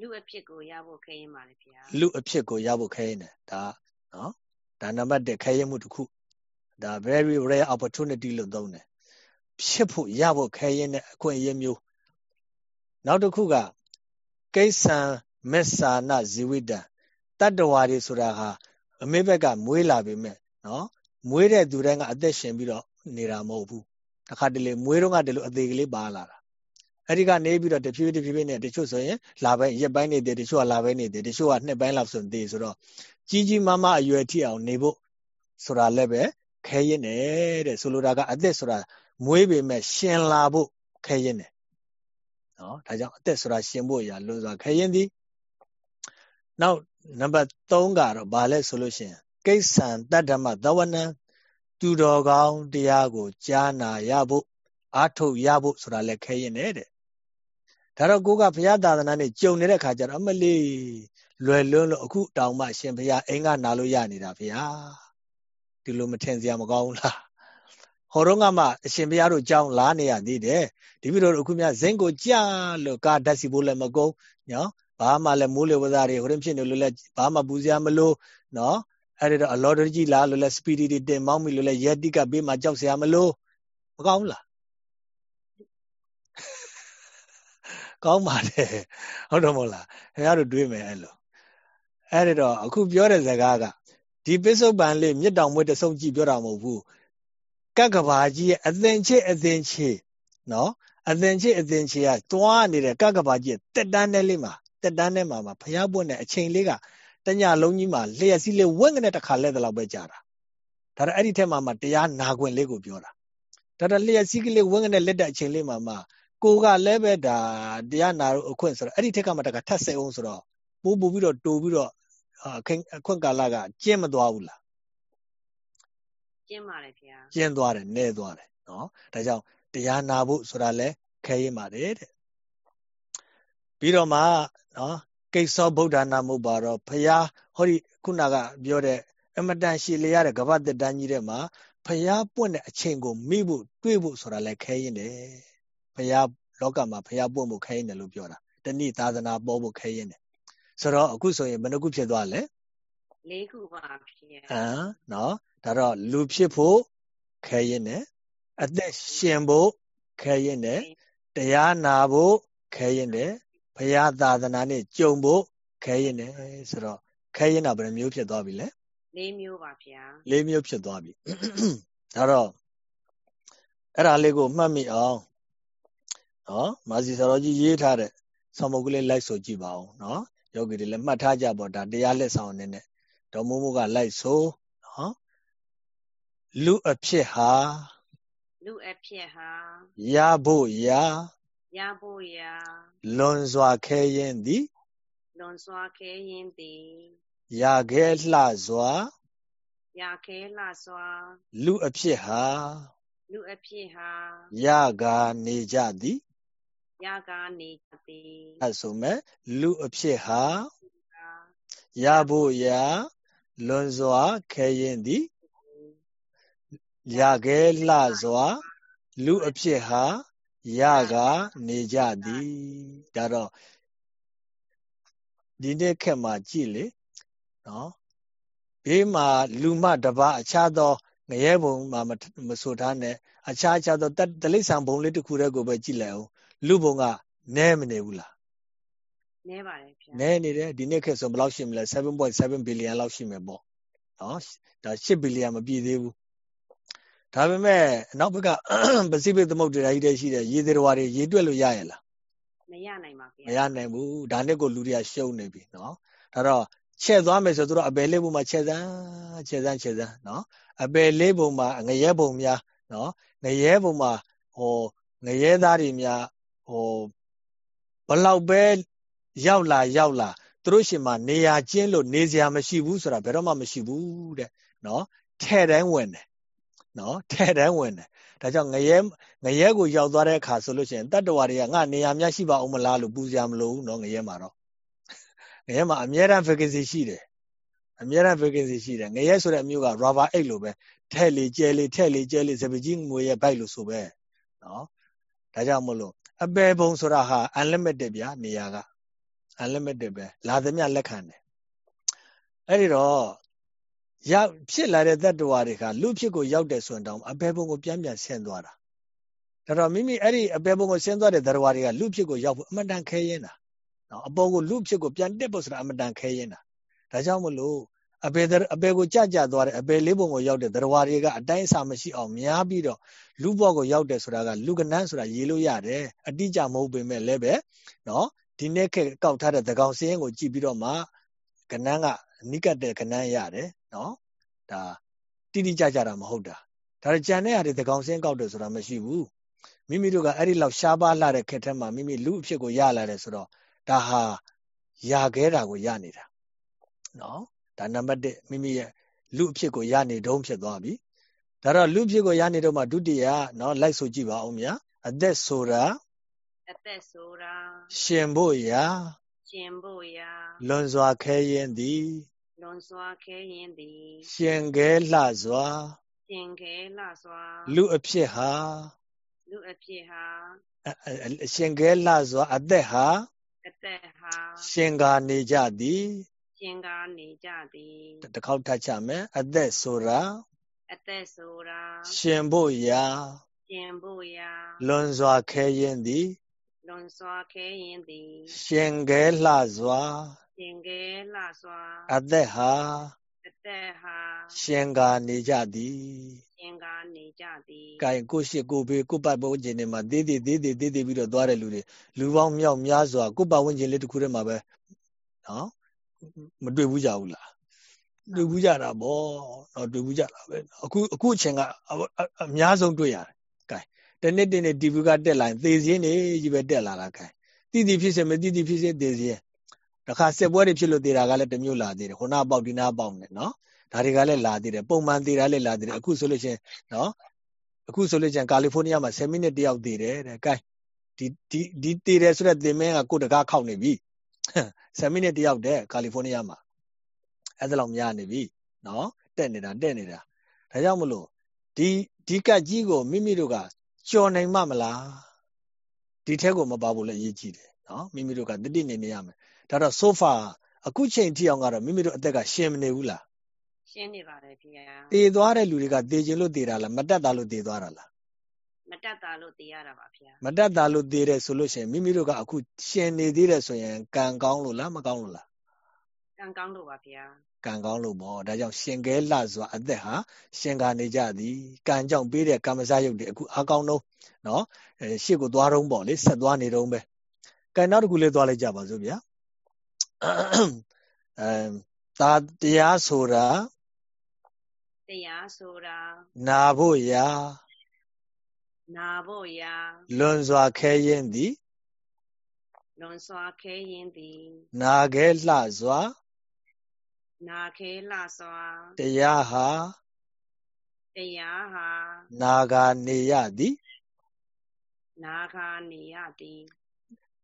လူအဖြစ်ကိုရဖို့ခဲရင်ပါလေဗျာလူအဖြစ်ကိုရဖို့ခဲရင်တယ်ဒါနော်ဒါနံပါတ်1ခဲရင်မှုတစ်ခုဒါ very rare opportunity လို့သုံးတယ်ဖြစ်ဖို့ရဖို့ခဲရင်တဲ့အခွင့်အရေးမျိုးနောက်တစ်ခုကကိစ္စံ မစ္ဆာနဇီဝိတံတတ္တဝါတွေဆိုတာဟာအမေဘက်ကမွေးလာပြီမဲ့နော်မွေးတဲ့သူတိုင်းကအသက်ရှင်ပြီးတော့နေတာမဟုတ်ဘူးတခါတလေမွေးတော့ကတည်းကအသေးကလေးပါလာတာအဲ့ဒီကနေပြီးတော့တဖြည်းဖြည်းဖြည်းဖြည်းနဲ့တချို့ဆိုရင်လာပိုင်းရက်ပိုင်းနေတယ်တချို့ကလာပိုင်းနေတယ်တချို့ကနှစ်ပိုင်းလောက်ဆိုရင်သေးဆိုတော့ကြီးကြီးမားမားအရွယ်ထိအောင်နေဖို့ဆိုတာလည်းပဲခဲရင်တယ်တဲ့ဆိုလိုတာကအသက်ဆိုတာမွေးပေမဲ့ရှင်လာဖို့ခဲရင်တယ်နော်ဒါကြောင့်အသက်ဆိုတာရှင်ဖို့ရာလို့ဆိုတာခဲရင်သည် နောက်နံပါတ်3ကတော့ဘာလဲဆိုလို့ရှိရင်ကိစ္ဆံတတ္တမသဝနံသူတော်ကောင်းတရားကို ကြားနာရဖို့အားထုတ်ရဖို့ဆိုတာလည်းခဲရင်တယ်တဲ့ဒါတော့ကိုကဘုရားသာသနာနဲ့ကြုံနေတဲ့ခါကျတော့အမလေးလွယ်လွန်းလို့အခုတောင်မှရှင်ဘုရားအိမ်ကနာလို့ရနေတာဘုရားဒီလိုမထင်စရာမကောင်းဘူးလားဟောတော့ကမှအရှင်ဘုရားတို့ကြောင်းလာနေရသေးတယ်ဒီပြီးတော့အခုမြဇင်းကိုကြာလို့ကာဓာတ်စီဖို့လည်းမကုန်းနော် ဘာမှလည်းမိုးလေဝသတွေဟိုရင်ဖြစ်နေလို့လည်းဘာမှပူစရာမလိုနော်အဲ့ဒီတော့အလော်တကြီးလာလို့လည်းစပီဒီတွေတင်မောင်းပြီလို့လည်းရက်တိကပေးမှကြောက်စရာမလိုမကောင်းဘူးလားကောင်းပါတယ်ဟုတ်တော့မဟုတ်လားခင်ဗျားတို့တွေးမယ်အဲ့လိုအဲ့ဒီတော့အခုပြောတဲ့စကားကဒီပစ္စုပန်လေးမြစ်တောင်မွေးတဆုံကြည့်ပြောတာမဟုတ်ဘူးကက်ကဘာကြီးရဲ့အသင်ချစ်အသင်ချေနော်အသင်ချစ်အသင်ချေကသွားနေတဲ့ကက်ကဘာကြီးတက်တန်းတဲ့လေးမှာ တက်တန်းတဲ့မှာမှာဖျားပွင့်တဲ့အချိန်လေးကတညလုံးကြီးမှာလျှက်စီးလေးဝင့်ကနေတခါလဲတဲ့လောက်ပဲကြာတာဒါတော့အဲ့ဒီထက်မှမှတရားနာခွင့်လေးကိုပြောတာဒါတော့လျှက်စီးကလေးဝင့်ကနေလက်တဲ့အချိန်လေးမှာမှကိုကလည်းပဲဒါတရားနာအခွင့်ဆိုတော့အဲ့ဒီထက်ကမှတခါထပ်ဆက်အောင်ဆိုတော့ပိုးပို့ပြီးတော့တိုးပြီးတော့အခင်းအခွင့်ကာလကကျင်းမသွားဘူးလားကျင်းပါတယ်ဗျာကျင်းသွားတယ်နဲသွားတယ်နော်ဒါကြောင့်တရားနာဖို့ဆိုတာလဲခဲရင်ပါတယ်တဲ့ ပြီးတော့မှနော်ကိစ္စောဗုဒ္ဓနာမုပ္ပါတော့ဖရာဟောဒီခုနကပြောတဲ့အမတန်ရှည်လျရတဲ့ကပ္ပတတန်းကြီးတဲ့မှာဖရာပွင့်တဲ့အချိန်ကိုမိဖို့တွေးဖို့ဆိုတာလည်းခဲရင်တယ်ဖရာလောကမှာဖရာပွင့်ဖို့ခဲရင်တယ်လို့ပြောတာတဏိသာသနာပေါ်ဖို့ခဲရင်တယ်ဆိုတော့အခုဆိုရင်ဘယ်နှခုဖြစ်သွားလဲလေးခုပါဖြစ်အမ်နော်ဒါတော့လူဖြစ်ဖို့ခဲရင်တယ်အသက်ရှင်ဖို့ခဲရင်တယ်တရားနာဖို့ခဲရင်တယ် ဘုရားသာသနာနဲ့ကြုံဖို့ခဲရင်တယ်ဆိုတော့ခဲရင်တာဘယ်နှမျိုးဖြစ်သွားပြီလဲလေးမျိုးပါဗျာလေးမျိုးဖြစ်သွားပြီဒါတော့အဲ့ဒါလေးကိုမှတ်မိအောင်နော်မာစီဆရာကြီးရေးထားတဲ့ဆောင်းမုတ်ကလေးလိုက်ဆိုကြည့်ပါဦးနော်ယောဂီတွေလည်းမှတ်ထားကြပေါ့ဒါတရားလက်ဆောင်အနေနဲ့ဒေါ်မိုးမိုးကလိုက်ဆိုနော်လူအဖြစ်ဟာလူအဖြစ်ဟာရဖို့ရာ ရဖို့ရာလွန်စွာခဲရင်သည်လွန်စွာခဲရင်သည်ရခဲလှစွာရခဲလှစွာလူအဖြစ်ဟာလူအဖြစ်ဟာရကာနေကြသည်ရကာနေကြသည်အဲဆိုမဲ့လူအဖြစ်ဟာရဖို့ရာလွန်စွာခဲရင်သည်ရခဲလှစွာလူအဖြစ်ဟာ ရကနေကြသည်ဒါတော့ဒီနေ့ခက်မှာကြည့်လေနော်ဘေးမှာလူမတပါအခြားသောငရဲဘုံမှာမဆိုထားနဲ့အခြားအခြားသောတလိษံဘုံလေးတစ်ခုတည်းကိုပဲကြည့်လိုက်အောင်လူဘုံကနဲမနေဘူးလားနဲပါတယ်ဗျာနဲနေတယ်ဒီနေ့ခက်ဆိုဘယ်လောက်ရှိမလဲ7.7 billion လောက်ရှိမယ်ပေါ့နော်ဒါ8 billion မပြည့်သေးဘူး ဒါပေမဲ့အနောက်ဘက်ကပစိဖိတ်သမုဒ္ဒရာကြီးတည်းရှိတဲ့ရေသတ္တဝါတွေရေတွက်လို့ရရဲ့လားမရနိုင်ပါဗျာမရနိုင်ဘူးဒါနဲ့ကိုလူတွေကရှုံးနေပြီနော်ဒါတော့ချက်သွားမယ်ဆိုတော့အပယ်လေးပုံမှာချက်စမ်းချက်စမ်းချက်စမ်းနော်အပယ်လေးပုံမှာငရဲပုံများနော်ငရဲပုံမှာဟိုငရဲသားတွေများဟိုဘလောက်ပဲရောက်လာရောက်လာသူတို့ရှင်မှာနေရာကျင်းလို့နေစရာမရှိဘူးဆိုတာဘယ်တော့မှမရှိဘူးတဲ့နော်ထဲ့တိုင်းဝင်တယ် နော်ထဲ့တန်းဝင်တယ်ဒါကြောင့်ငရဲငရဲကိုရောက်သွားတဲ့အခါဆိုလို့ရှိရင်တတ္တဝါတွေကငါနေရာများရှိပါအောင်မလားလို့ပူစရာမလိုဘူးနော်ငရဲမှာတော့ငရဲမှာအမြဲတမ်း vacancy ရှိတယ်အမြဲတမ်း vacancy ရှိတယ်ငရဲဆိုတဲ့အမျိုးက rubber egg လို့ပဲထဲ့လေကျဲလေထဲ့လေကျဲလေစပကြီးငွေရဲ့ bite လို့ဆိုပဲနော်ဒါကြောင့်မလို့အပယ်ပုံဆိုတာဟာ unlimited ဗျာနေရာက unlimited ပဲလာသမျှလက်ခံတယ်အဲ့ဒီတော့ ရောက်ဖြစ်လာတဲ့တ attva တွေကလူဖြစ်ကိုရောက်တယ်ဆိုရင်တောင်အပေဘုံကိုပြန်ပြန်ဆင်းသွားတာဒါတော့မိမိအဲ့ဒီအပေဘုံကိုဆင်းသွားတဲ့ attva တွေကလူဖြစ်ကိုရောက်ဖို့အမတန်ခဲရင်တာနော်အပေါ်ကိုလူဖြစ်ကိုပြန်တက်ဖို့ဆိုတာအမတန်ခဲရင်တာဒါကြောင့်မလို့အပေအပေကိုကြကြသွားတဲ့အပေလေးဘုံကိုရောက်တဲ့ attva တွေကအတိုင်းအစာမရှိအောင်များပြီးတော့လူဘောကိုရောက်တယ်ဆိုတာကလူကနန်းဆိုတာရေးလို့ရတယ်အတိအကျမဟုတ်ပေမဲ့လည်းပဲနော်ဒီနေ့ခေတ်ကောက်ထားတဲ့သကောင်စင်းကိုကြည့်ပြီးတော့မှကနန်းကအနိကတဲ့ကနန်းရတယ် နော်ဒါတိတိကျကျတာမဟုတ်တာဒါကြံတဲ့ဟာတွေသကောင်စင်းကောက်တယ်ဆိုတာမရှိဘူးမိမိတို့ကအဲ့ဒီလောက်ရှားပါလာတဲ့ခက်ထဲမှာမိမိလူအဖြစ်ကိုရလာတယ်ဆိုတော့ဒါဟာရခဲတာကိုရနေတာနော်ဒါနံပါတ်1မိမိရဲ့လူအဖြစ်ကိုရနေတုံးဖြစ်သွားပြီဒါတော့လူဖြစ်ကိုရနေတော့မှဒုတိယနော်လိုက်ဆိုကြည့်ပါဦးမြာအသက်ဆိုတာအသက်ဆိုတာရှင်ဖို့ရာရှင်ဖို့ရာလွန်စွာခဲရင်သည် လွန်စွာခဲရင်သည်ရှင်ခဲလှစွာရှင်ခဲလှစွာလူအဖြစ်ဟာလူအဖြစ်ဟာရှင်ခဲလှစွာအသက်ဟာအသက်ဟာရှင်ကာနေကြသည်ရှင်ကာနေကြသည်တစ်ခေါက်ထပ်ချမယ်အသက်ဆိုတာအသက်ဆိုတာရှင်ဖို့ရာရှင်ဖို့ရာလွန်စွာခဲရင်သည်လွန်စွာခဲရင်သည်ရှင်ခဲလှစွာ ရှင်ခဲလှစွာအသက်ဟာအသက်ဟာရှင်ကာနေကြသည်ရှင်ကာနေကြသည် gain ကိုရှိကိုဘေးကိုပတ်ဝန်းကျင်တွေမှာသေးသေးသေးသေးသေးသေးပြီးတော့သွားတဲ့လူတွေလူပေါင်းမြောက်များစွာကိုပတ်ဝန်းကျင်လေးတစ်ခုတည်းမှာပဲနော်မတွေ့ဘူးကြဘူးလားတွေ့ဘူးကြတာဗောတော့တွေ့ဘူးကြတာပဲအခုအခုအချိန်ကအများဆုံးတွေ့ရတယ် gain တနေ့တနေ့ TV ကတက်လာရင်သေစင်းနေကြီးပဲတက်လာတာ gain တိတိဖြစ်စေမတိတိဖြစ်စေသေစင်း တခါစစ်ပွဲတွေဖြစ်လို့သေးတာကလည်းတမျိုးလာသေးတယ်ခုနပေါက်ဒီနာပေါက်နဲ့နော်ဒါတွေကလည်းလာသေးတယ်ပုံမှန်သေးတာလည်းလာသေးတယ်အခုဆိုလို့ချင်းနော်အခုဆိုလို့ချင်းကာလီဖိုးနီးယားမှာ10မိနစ်တယောက်သေးတယ်တဲ့ကဲဒီဒီဒီသေးတယ်ဆိုတဲ့သင်မင်းကကိုတကားခောက်နေပြီ10မိနစ်တယောက်တဲ့ကာလီဖိုးနီးယားမှာအဲ့ဒါလောက်များနေပြီနော်တက်နေတာတက်နေတာဒါကြောင့်မလို့ဒီဒီကတ်ကြီးကိုမိမိတို့ကကြော်နိုင်မှမလားဒီထက်ကိုမပါဘူးလည်းအရေးကြီးတယ်နော်မိမိတို့ကတတိနေနေရမယ် ဒါတော့ so far အခုချိန်ထိအောင်ကတော့မိမိတို့အသက်ကရှင်မနေဘူးလားရှင်းနေပါတယ်ဗျာတည်သွားတဲ့လူတွေကတည်ခြင်းလို့တည်တာလားမတက်တာလို့တည်သွားတာလားမတက်တာလို့တည်ရတာပါဗျာမတက်တာလို့တည်တယ်ဆိုလို့ရှိရင်မိမိတို့ကအခုရှင်နေသေးတယ်ဆိုရင်ကံကောင်းလို့လားမကောင်းလို့လားကံကောင်းလို့ပါဗျာကံကောင်းလို့ပေါ့ဒါကြောင့်ရှင်ကဲလှစွာအသက်ဟာရှင်ကနေကြသည်ကံကြောင့်ပေးတဲ့ကမ္မစရုပ်တွေအခုအကောင်းဆုံးနော်အဲရှေ့ကိုသွားတော့ပေါ့လေဆက်သွားနေတော့ပဲကံနောက်တစ်ခုလေးသွားလိုက်ကြပါစို့ဗျာ အဲသာတရားဆိုတာတရားဆိုတာနာဖို့ရာနာဖို့ရာလွန်စွာခဲရင်သည်လွန်စွာခဲရင်သည်နာခဲလှစွာနာခဲလှစွာတရားဟာတရားဟာနာဂာနေရသည်နာဂာနေရသည်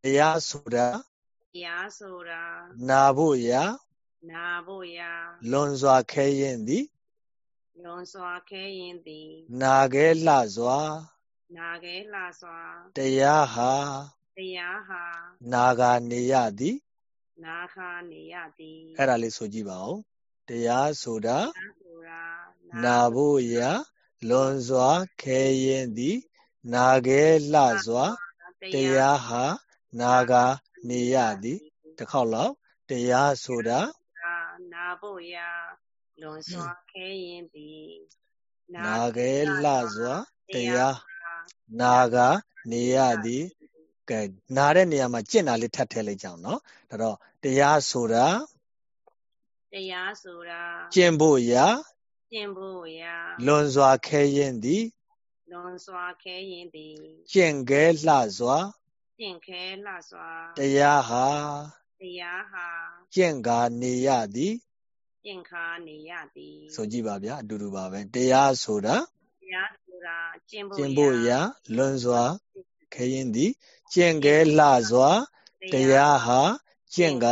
တရားဆိုတာတ ရားဆိုတာနာဖို့ရာနာဖို့ရာလွန်စွာခဲရင်သည်လွန်စွာခဲရင်သည်နာခဲလှစွာနာခဲလှစွာတရားဟာတရားဟာနာဂာနေရသည်နာခာနေရသည်အဲ့ဒါလေးဆိုကြည့်ပါဦးတရားဆိုတာနာဖို့ရာလွန်စွာခဲရင်သည်နာခဲလှစွာတရားဟာနာဂာ နေရသည်တစ်ခေါက်လောက်တရားဆိုတာနာဖို့ရာလွန်စွာခဲရင်သည်နာခဲလှစွာတရားနာဂာနေရသည်ကဲနာတဲ့နေရာမှာကျင့်တာလေးထပ်ထည့်လိုက်ကြအောင်နော်ဒါတော့တရားဆိုတာတရားဆိုတာကျင့်ဖို့ရာကျင့်ဖို့ရာလွန်စွာခဲရင်သည်လွန်စွာခဲရင်သည်ကျင့်ခဲလှစွာ ကျင့်ခဲလှစွာတရားဟာတရားဟာကျင့်ကာနေရသည်ကျင့်ခါနေရသည်ဆိုကြည့်ပါဗျာအတူတူပါပဲတရားဆိုတာတရားဆိုတာကျင့်ဖို့ကျင့်ဖို့ရာလွန်စွာခဲရင်သည်ကျင့်ခဲလှစွာတရားဟာကျင့်က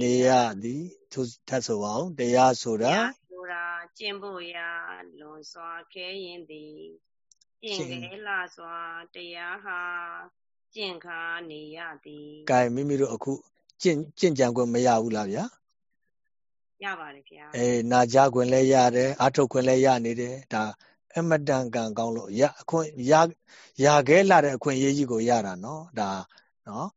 နေရသည်သူထပ်ဆိုပါအောင်တရားဆိုတာဆိုတာကျင့်ဖို့ရာလွန်စွာခဲရင်သည်ကျင့်ခဲလှစွာတရားဟာ ကျင့်ခါနေရသည်ကဲမိမိတို့အခုကျင့်ကျင့်ကြံခွင့်မရဘူးလားဗျာရပါတယ်ဗျာအေးနာကြခွင့်လည်းရတယ်အထုတ်ခွင့်လည်းရနေတယ်ဒါအမတန်ကံကောင်းလို့ရအခွင့်ရရခဲလာတဲ့အခွင့်အရေးကြီးကိုရတာနော်ဒါနော်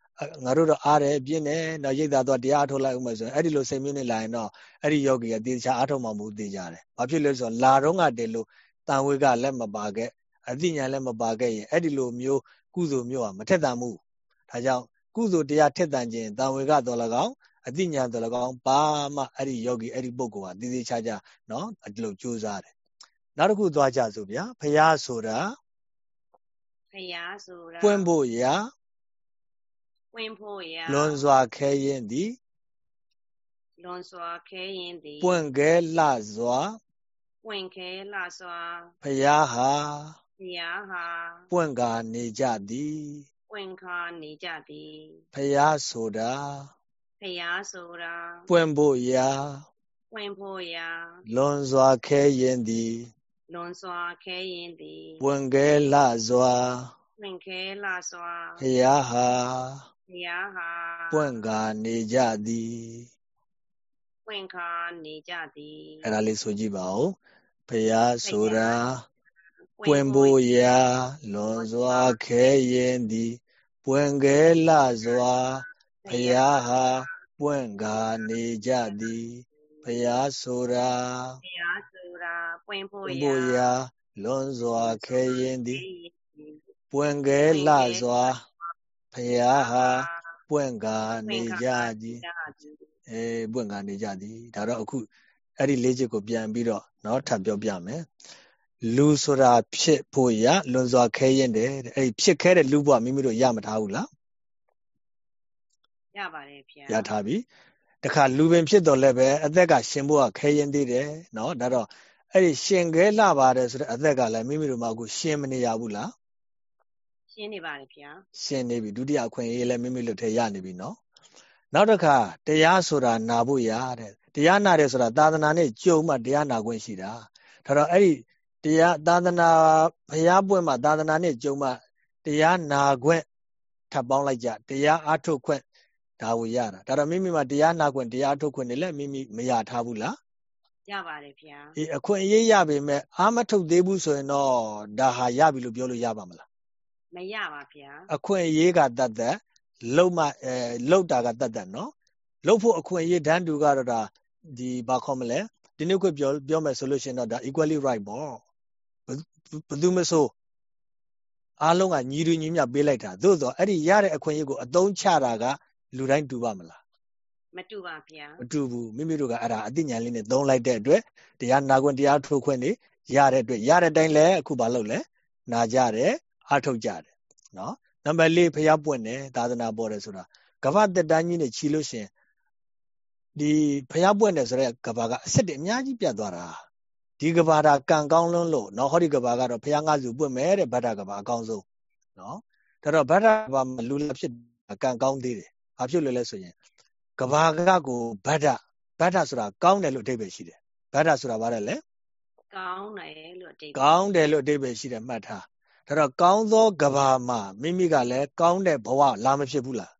ငါတို့တော့အားတယ်ပြင်းတယ်တော့ရိတ်သာတော့တရားထုတ်လိုက်ဦးမယ်ဆိုရင်အဲ့ဒီလိုစိတ်မျိုးနဲ့လာရင်တော့အဲ့ဒီယောဂီကတေချာအားထုတ်မှမဟုတ်သေးကြတယ်။ဘာဖြစ်လဲဆိုတော့လာတော့ကတည်းလို့တန်ဝေကလည်းမပါခဲ့အသိဉာဏ်လည်းမပါခဲ့ရင်အဲ့ဒီလိုမျိုး ကုသိုလ်မျိုးကမထက်တန်ဘူး။ဒါကြောင့်ကုသိုလ်တရားထက်တန်ခြင်းတန်ဝေကတော့၎င်းအသိဉာဏ်တော့၎င်းပါမှအဲ့ဒီယောဂီအဲ့ဒီပုဂ္ဂိုလ်ကတေချာချာနော်အဲ့လိုကြိုးစားတယ်။နောက်တစ်ခုသွားကြစို့ဗျာဖရာဆိုတာဖရာဆိုတာပွင့်ဖို့ရာပွင့်ဖို့ရာလွန်စွာခဲရင်သည်လွန်စွာခဲရင်သည်ပွင့်ခဲလှစွာပွင့်ခဲလှစွာဖရာဟာ ဖရာဟာပွင့်ကာနေကြသည်ပွင့်ခါနေကြသည်ဖရာဆိုတာဖရာဆိုတာပွင့်ဖို့ရာပွင့်ဖို့ရာလွန်စွာခဲရင်သည်လွန်စွာခဲရင်သည်ပွင့်ခဲလှစွာပွင့်ခဲလှစွာဖရာဟာတရားဟာပွင့်ကာနေကြသည်ပွင့်ခါနေကြသည်အဲ့ဒါလေးဆိုကြည့်ပါဦးဘုရားဆိုတာ ပွင့်ဖို့ရာလွန်စွာခဲရင်သည်ပွင့်ခဲလှစွာဘုရားဟာပွင့်ကာနေကြသည်ဘုရားဆိုတာဘုရားဆိုတာပွင့်ဖို့ရာလွန်စွာခဲရင်သည်ပွင့်ခဲလှစွာဖရာဟာပွင့်ကာနေကြသည်အဲပွင့်ကာနေကြသည်ဒါတော့အခုအဲ့ဒီလေးချက်ကိုပြန်ပြီးတော့เนาะထပ်ပြောပြမယ် လူဆိုတာဖြစ်ဖို့ရလွန်စွာခဲရင်တယ်အဲ့ဖြစ်ခဲတဲ့လူဘဝမိမိတို့ရမထားဘူးလားရပါတယ်ဗျာရထားပြီတခါလူပင်ဖြစ်တော်လည်းပဲအသက်ကရှင်ဘဝခဲရင်သေးတယ်နော်ဒါတော့အဲ့ဒီရှင်ခဲလာပါတယ်ဆိုတဲ့အသက်ကလည်းမိမိတို့မှာအခုရှင်မနေရဘူးလားရှင်နေပါတယ်ဗျာရှင်နေပြီဒုတိယအခွင့်အရေးလည်းမိမိတို့ထဲရနေပြီနော်နောက်တစ်ခါတရားဆိုတာနာဖို့ရတဲ့တရားနာတယ်ဆိုတာသာသနာနဲ့ကြုံမှတရားနာခွင့်ရှိတာဒါတော့အဲ့ဒီ တရားသာသနာဘုရားပွင့်မှာသာသနာနဲ့ကြုံမှတရားနာခွင့်ထပ်ပေါင်းလိုက်ကြတရားအားထုတ်ခွင့်ဒါကိုရတာဒါတော့မိမိမှာတရားနာခွင့်တရားအားထုတ်ခွင့်တွေလည်းမိမိမရထားဘူးလားရပါတယ်ဗျာအေးအခွင့်အရေးရပေမဲ့အားမထုတ်သေးဘူးဆိုရင်တော့ဒါဟာရပြီလို့ပြောလို့ရပါမလားမရပါဗျာအခွင့်အရေးကတတ်သက်လုံမအဲလုံတာကတတ်သက်နော်လုံဖို့အခွင့်အရေးတန်းတူကတော့ဒါဒီဘာခေါ်မလဲဒီနေ့ခွပြောပြောမယ်ဆိုလို့ရှိရင်တော့ဒါ equally right ပေါ့ ဘယ်သူမဆိုအားလုံးကညီတူညီမျှပေးလိုက်တာသို့တော့အဲ့ဒီရတဲ့အခွင့်အရေးကိုအသုံးချတာကလူတိုင်းတူပါမလားမတူပါဗျာမတူဘူးမိမိတို့ကအဲ့ဒါအသိဉာဏ်လေးနဲ့သုံးလိုက်တဲ့အတွက်တရားနာခွင့်တရားထုတ်ခွင့်နေရတဲ့အတွက်ရတဲ့တိုင်းလဲအခုဘာလုပ်လဲနာကြတယ်အားထုတ်ကြတယ်နော်နံပါတ်၄ဖျားပွင့်တယ်သာသနာပေါ်တယ်ဆိုတာကမ္ဘာတက်တန်းကြီးနဲ့ခြီလို့ရှင်ဒီဖျားပွင့်တယ်ဆိုတဲ့ကဘာကအစ်စ်တွေအများကြီးပြတ်သွားတာ ဒီကဘာဒါကံကောင်းလွန်းလို့နော်ဟောဒီကဘာကတော့ဖျားငါးစုပွင့်မယ်တဲ့ဗဒ္ဒကဘာအကောင်းဆုံးနော်ဒါတော့ဗဒ္ဒကဘာလူလာဖြစ်ကံကောင်းသေးတယ်ဘာဖြစ်လို့လဲဆိုရင်ကဘာကကိုဗဒ္ဒဗဒ္ဒဆိုတာကောင်းတယ်လို့အဓိပ္ပာယ်ရှိတယ်ဗဒ္ဒဆိုတာဘာလဲလဲကောင်းတယ်လို့အဓိပ္ပာယ်ကောင်းတယ်လို့အဓိပ္ပာယ်ရှိတယ်မှတ်ထားဒါတော့ကောင်းသောကဘာမှာမိမိကလည်းကောင်းတဲ့ဘဝလာမဖြစ်ဘူးလား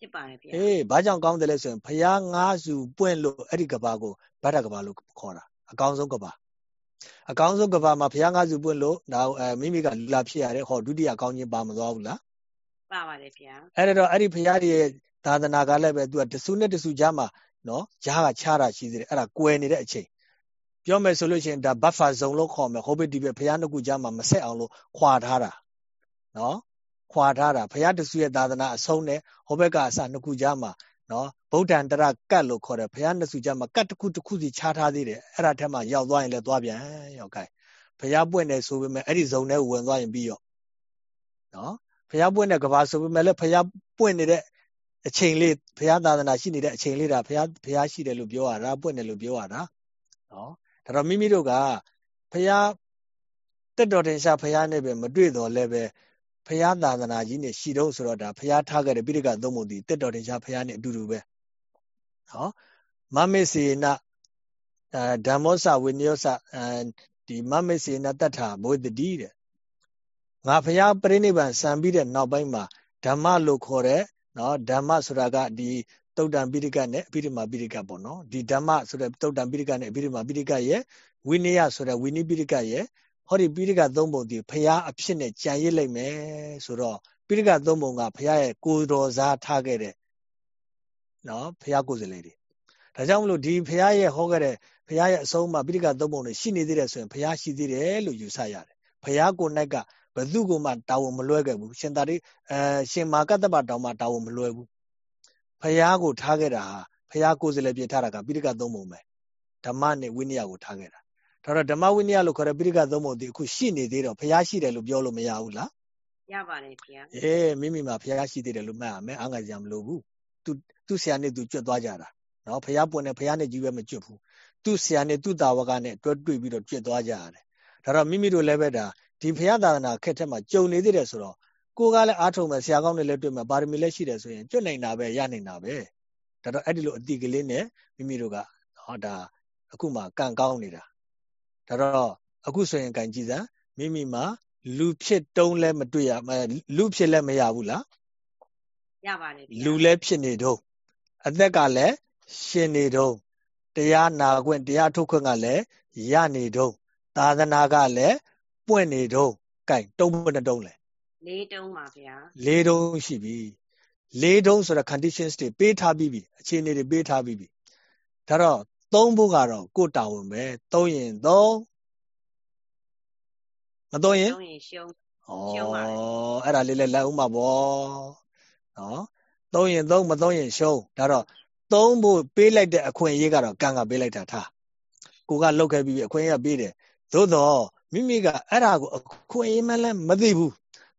ဖြစ်ပါတယ်ဗျာအေးဘာကြောင့်ကောင်းတယ်လဲဆိုရင်ဖျားငါးစုပွင့်လို့အဲ့ဒီကဘာကိုဗဒ္ဒကဘာလို့ခေါ်တာ အကောင်းဆုံးကဘာအကောင်းဆုံးကဘာမှာဘုရားငါးစုပွင့်လို့ဒါအဲမိမိကလူလာဖြစ်ရတယ်ဟောဒုတိယကောင်းခြင်းပါမသွားဘူးလားပါပါတယ်ဗျာအဲ့တော့အဲ့ဒီဘုရားရဲ့သာသနာကလည်းပဲသူကတဆူနဲ့တဆူကြားမှာနော်ကြားကခြားတာရှိသေးတယ်အဲ့ဒါကွယ်နေတဲ့အချိန်ပြောမယ်ဆိုလို့ရှိရင်ဒါ buffer zone လို့ခေါ်မယ်ဟိုဘက်ဒီဘက်ဘုရားနှစ်ခုကြားမှာမဆက်အောင်လို့ခွာထားတာနော်ခွာထားတာဘုရားတဆူရဲ့သာသနာအဆုံးနဲ့ဟိုဘက်ကအစနှစ်ခုကြားမှာ နော်ဗုဒ္ဓံတရကတ်လို့ခေါ်တယ်ဘုရားနှစ်စုကြမှာကတ်တစ်ခုတစ်ခုစီခြားထားသေးတယ်အဲ့ဒါထက်မှရောက်သွားရင်လည်းသွားပြန်ရောက်ခိုင်းဘုရားပွင့်တယ်ဆိုပေမဲ့အဲ့ဒီဇုံထဲဝင်သွားရင်ပြီးရောနော်ဘုရားပွင့်တဲ့ကဘာဆိုပေမဲ့လည်းဘုရားပွင့်နေတဲ့အချိန်လေးဘုရားသာသနာရှိနေတဲ့အချိန်လေးဒါဘုရားဘုရားရှိတယ်လို့ပြောရတာပွင့်တယ်လို့ပြောရတာနော်ဒါတော့မိမိတို့ကဘုရားတက်တော်တင်ရှားဘုရားနဲ့ပဲမတွေ့တော့လည်းပဲ ဖရာသာသနာကြီးနဲ့ရှိတော့ဆိုတော့ဒါဖရာထားခဲ့တဲ့ပိဋကသုံးပုံဒီတက်တော်တင်ရှားဖရာနဲ့အတူတူပဲနော်မမေစေနအဲဓမ္မောစဝိနယောစအဲဒီမမေစေနတတ္ထာဘဝတတိတဲ့ငါဖရာပြိဋိဘံစံပြီးတဲ့နောက်ပိုင်းမှာဓမ္မလို့ခေါ်တဲ့နော်ဓမ္မဆိုတာကဒီတုတ်တံပိဋကနဲ့အပိဓမ္မာပိဋကပေါ့နော်ဒီဓမ္မဆိုတဲ့တုတ်တံပိဋကနဲ့အပိဓမ္မာပိဋကရဲ့ဝိနည်းဆိုတဲ့ဝိနည်းပိဋကရဲ့ ဟောဒီပိဋကသုံးပုံဒီဖရာအဖြစ်နဲ့ကြံရစ်လိုက်မယ်ဆိုတော့ပိဋကသုံးပုံကဖရာရဲ့ကိုတော်စားထားခဲ့တဲ့နော်ဖရာကိုယ်စလေတွေဒါကြောင့်မလို့ဒီဖရာရဲ့ဟောခဲ့တဲ့ဖရာရဲ့အဆုံးမှာပိဋကသုံးပုံတွေရှိနေသေးတယ်ဆိုရင်ဖရာရှိသေးတယ်လို့ယူဆရတယ်ဖရာကို၌ကဘသူကမှတာဝန်မလွဲခဲ့ဘူးရှင်သာရိအဲရှင်မာကတ္တပတောင်မှတာဝန်မလွဲဘူးဖရာကိုထားခဲ့တာဟာဖရာကိုယ်စလေပြထားတာကပိဋကသုံးပုံပဲဓမ္မနဲ့ဝိနည်းကိုထားခဲ့တာ ဒါတော့ဓမ္မဝိနည်းလို့ခေါ်တဲ့ပိဋကသုံးပုံဒီအခုရှိနေသေးတော့ဘုရားရှိတယ်လို့ပြောလို့မရဘူးလားရပါတယ်ဗျာအေးမိမိမှာဘုရားရှိသေးတယ်လို့မှတ်ရမယ်အားငါကြံမလို့ဘူးသူသူ့ဆရာနဲ့သူကြွတ်သွားကြတာနော်ဘုရားပွင့်တယ်ဘုရားနဲ့ကြီးပဲမကြွတ်ဘူးသူ့ဆရာနဲ့သူ့တာဝကနဲ့တွဲတွေ့ပြီးတော့ကြွတ်သွားကြရတယ်ဒါတော့မိမိတို့လည်းပဲဒါဒီဘုရားသာသနာခက်ထက်မှာကြုံနေသေးတယ်ဆိုတော့ကိုကလည်းအားထုတ်မယ်ဆရာကောင်းနဲ့လည်းတွေ့မယ်ပါရမီလည်းရှိတယ်ဆိုရင်ကြွတ်နိုင်တာပဲရနိုင်တာပဲဒါတော့အဲ့ဒီလိုအတိကလေးနဲ့မိမိတို့ကဟောဒါအခုမှကံကောင်းနေတာ ဒါတော့အခုဆိုရင်ကန်ကြည့်စမ်းမိမိမှာလူဖြစ်တုံးလည်းမတွေ့ရလူဖြစ်လည်းမရဘူးလားရပါတယ်လူလည်းဖြစ်နေတော့အသက်ကလည်းရှင်နေတော့တရားနာခွင့်တရားထုတ်ခွင့်ကလည်းရနေတော့သာသနာကလည်းပွင့်နေတော့ကဲတုံးမတုံးလဲလေးတုံးပါဗျာလေးတုံးရှိပြီလေးတုံးဆိုတဲ့ conditions တွေပေးထားပြီးပြီအခြေအနေတွေပေးထားပြီးပြီဒါတော့ သုံးဖို့ကတော့ကိုတာဝန်ပဲသုံးရင်သုံးမသုံးရင်သုံးရင်ရှုံးရှုံးပါတယ်အဲ့ဒါလေးလည်းလိုက်ဦးမှာပေါ့နော်သုံးရင်သုံးမသုံးရင်ရှုံးဒါတော့သုံးဖို့ပေးလိုက်တဲ့အခွင့်အရေးကတော့ကံကပေးလိုက်တာထားကိုကလောက်ခဲ့ပြီးအခွင့်အရေးပေးတယ်သို့တော့မိမိကအဲ့ဒါကိုအခွင့်အရေးမှလည်းမသိဘူး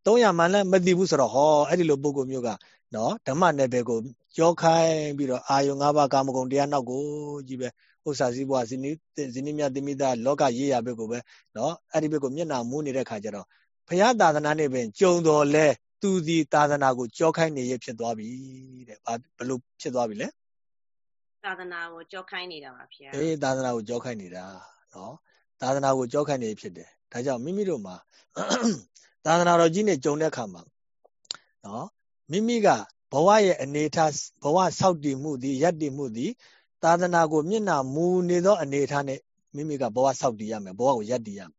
300မှလည်းမသိဘူးဆိုတော့ဟောအဲ့ဒီလိုပုံကိုမျိုးက နော်ဓမ္မနယ်ပယ်ကိုကြောခိုင်းပြီးတော့အာယုံ၅ပါးကာမဂုဏ်တရားနောက်ကိုကြီးပဲဥစ္စာစည်းပွားဇနီးဇနီးမြတ်တိမိသားလောကရေးရဘက်ကိုပဲနော်အဲ့ဒီဘက်ကိုမျက်နှာမူးနေတဲ့ခါကျတော့ဘုရားသာသနာနဲ့ပင်ကြုံတော်လဲသူဒီသာသနာကိုကြောခိုင်းနေရဖြစ်သွားပြီတဲ့ဘာဘလို့ဖြစ်သွားပြီလဲသာသနာကိုကြောခိုင်းနေတာပါဗျာအေးသာသနာကိုကြောခိုင်းနေတာနော်သာသနာကိုကြောက်ခိုင်းနေဖြစ်တယ်ဒါကြောင့်မိမိတို့မှာသာသနာတော်ကြီးနဲ့ကြုံတဲ့အခါမှာနော် မိမိကဘဝရဲ့အနေထားဘဝဆောက်တည်မှုသည်ယက်တည်မှုသည်သာသနာကိုမျက်နှာမူနေသောအနေထားနဲ့မိမိကဘဝဆောက်တည်ရမယ်ဘဝကိုယက်တည်ရမယ်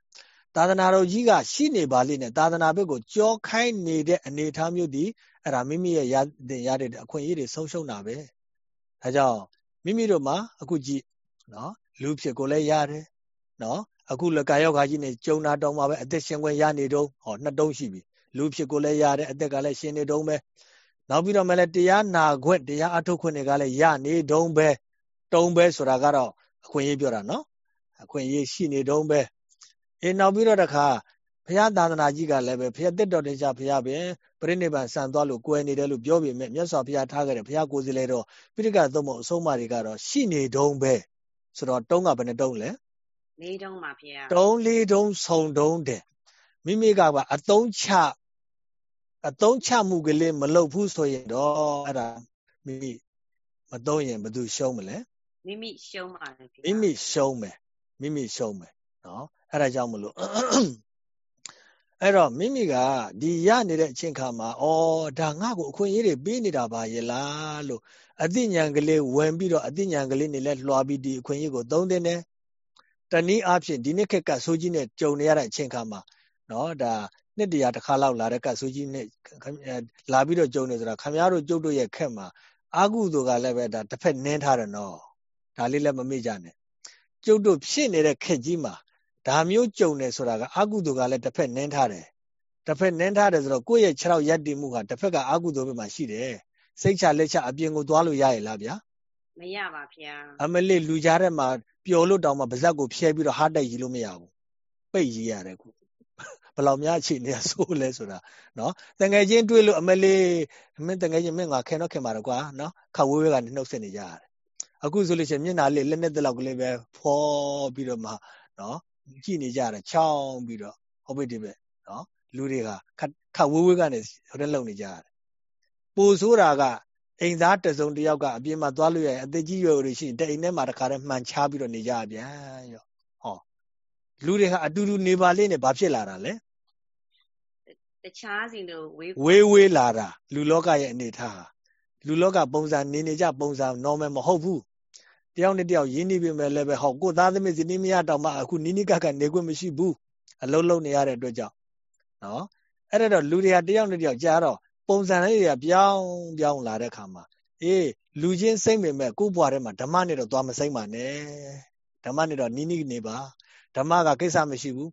သာသနာတော်ကြီးကရှိနေပါလိမ့်နဲ့သာသနာဘက်ကိုကြောခိုင်းနေတဲ့အနေထားမျိုးသည်အဲ့ဒါမိမိရဲ့ရတဲ့ရတဲ့အခွင့်အရေးတွေဆုံးရှုံးတာပဲဒါကြောင့်မိမိတို့မှာအခုကြည့်နော်လူဖြစ်ကိုလည်းရတယ်နော်အခုလကာယောဂါကြီးနဲ့ကြုံတာတောင်းမှာပဲအသက်ရှင်ခွင့်ရနေတော့ဟောနှစ်တုံးရှိပြီ လူဖြစ်ကိုလည်းရတယ်အသက်ကလည်းရှင်နေတုံးပဲနောက်ပြီးတော့မှလည်းတရားနာခွင့်တရားအထုတ်ခွင့်တွေကလည်းရနေတုံးပဲတုံးပဲဆိုတာကတော့အခွင့်အရေးပြောတာနော်အခွင့်အရေးရှိနေတုံးပဲအေးနောက်ပြီးတော့တခါဘုရားသာသနာကြီးကလည်းပဲဘုရားတက်တော်တင်ကြဘုရားပဲပြိဋိဘံဆန်သွားလို့ကွယ်နေတယ်လို့ပြောပြမယ်မြတ်စွာဘုရားထားခဲ့တယ်ဘုရားကိုယ်စီလဲတော့ပိဋကသုံးဖို့အဆုံးအမတွေကတော့ရှိနေတုံးပဲဆိုတော့တုံးကဘယ်နှတုံးလဲလေးတုံးပါဗျာတုံးလေးတုံးဆုံတုံးတဲ့ မိမိကပါအသုံးချအသုံးချမှုကလေးမလုပ်ဘူးဆိုရင်တော့အဲ့ဒါမိမိမသုံးရင်ဘယ်သူရှုံးမလဲမိမိရှုံးပါတယ်မိမိရှုံးမယ်မိမိရှုံးမယ်နော်အဲ့ဒါကြောင့်မလို့အဲ့တော့မိမိကဒီရနေတဲ့အချိန်ခါမှာဩဒါငါ့ကိုအခွင့်အရေးတွေပေးနေတာပါရဲ့လားလို့အသိဉာဏ်ကလေးဝင်ပြီးတော့အသိဉာဏ်ကလေးနေလဲလွှာပြီးဒီအခွင့်အရေးကိုသုံးတဲ့နဲ့တနည်းအားဖြင့်ဒီနေ့ခက်ကဆိုးကြီးနဲ့ကြုံနေရတဲ့အချိန်ခါမှာ နော်ဒါနှစ်တရာတစ်ခါလောက်လာတဲ့ကဆိုးကြီးနဲ့လာပြီးတော့ကြုံနေဆိုတာခမည်းတော်ကျုပ်တို့ရဲ့ခက်မှာအာကုသိုလ်ကလည်းပဲဒါတစ်ဖက်နင်းထားတယ်နော်ဒါလေးလည်းမမေ့ကြနဲ့ကျုပ်တို့ဖြစ်နေတဲ့ခက်ကြီးမှာဒါမျိုးကြုံနေဆိုတာကအကုသိုလ်ကလည်းတစ်ဖက်နင်းထားတယ်တစ်ဖက်နင်းထားတယ်ဆိုတော့ကိုယ့်ရဲ့ခြေထောက်ရက်တည်မှုကတစ်ဖက်ကအကုသိုလ်ဘက်မှာရှိတယ်စိတ်ချလက်ချအပြင်ကိုသွားလို့ရရဲ့လားဗျာမရပါဗျာအမလေးလူကြားထဲမှာပျော်လို့တောင်မှပါဇက်ကိုဖျဲပြီးတော့ဟားတိုက်ရည်လို့မရဘူးပိတ်ရည်ရတယ်ခု ဘယ်လောက်များအခြေအနေဆိုးလဲဆိုတာနော်တငယ်ချင်းတွေ့လို့အမလေးမင်းတငယ်ချင်းမင်းငါခင်တော့ခင်ပါတော့ကွာနော်ခဝေးဝေးကနေနှုတ်ဆက်နေကြရတယ်အခုဆိုလို့ရှိရင်မျက်နှာလေးလက်နဲ့တက်လောက်ကလေးပဲဖောပြီးတော့မှနော်ကြည့်နေကြတယ်ချောင်းပြီးတော့ဟုတ်ပြီဒီပဲနော်လူတွေကခခဝေးဝေးကနေဟိုတဲ့လုံနေကြရတယ်ပူဆိုးတာကအိမ်သားတစုံတယောက်ကအပြင်မှာသွားလို့ရရင်အသက်ကြီးရွယ်တွေရှိရင်တအိမ်ထဲမှာတခါတည်းမှန်ချပြီးတော့နေကြပြန်ရောဟောလူတွေဟာအတူတူနေပါလေနဲ့ဘာဖြစ်လာတာလဲ တခြားစီလို့ဝေးဝေးဝေးလာတာလူလောကရဲ့အနေထားလူလောကပုံစံနေနေကြပုံစံ normal မဟုတ်ဘူးတယောက်နဲ့တယောက်ရင်းနှီးပြီမဲ့လည်းပဲဟောကိုသားသမီးဇနီးမယားတောင်မှအခုနီးနီးကပ်ကပ်နေခွင့်မရှိဘူးအလုံးလုံးနေရတဲ့အတွက်ကြောင့်နော်အဲ့ဒါတော့လူတွေကတယောက်နဲ့တယောက်ကြားတော့ပုံစံလေးတွေကပြောင်းပြောင်းလာတဲ့ခါမှာအေးလူချင်းစိမ့်ပေမဲ့ကို့ဘွားထဲမှာဓမ္မနဲ့တော့သွားမစိမ့်ပါနဲ့ဓမ္မနဲ့တော့နီးနီးနေပါဓမ္မကကိစ္စမရှိဘူး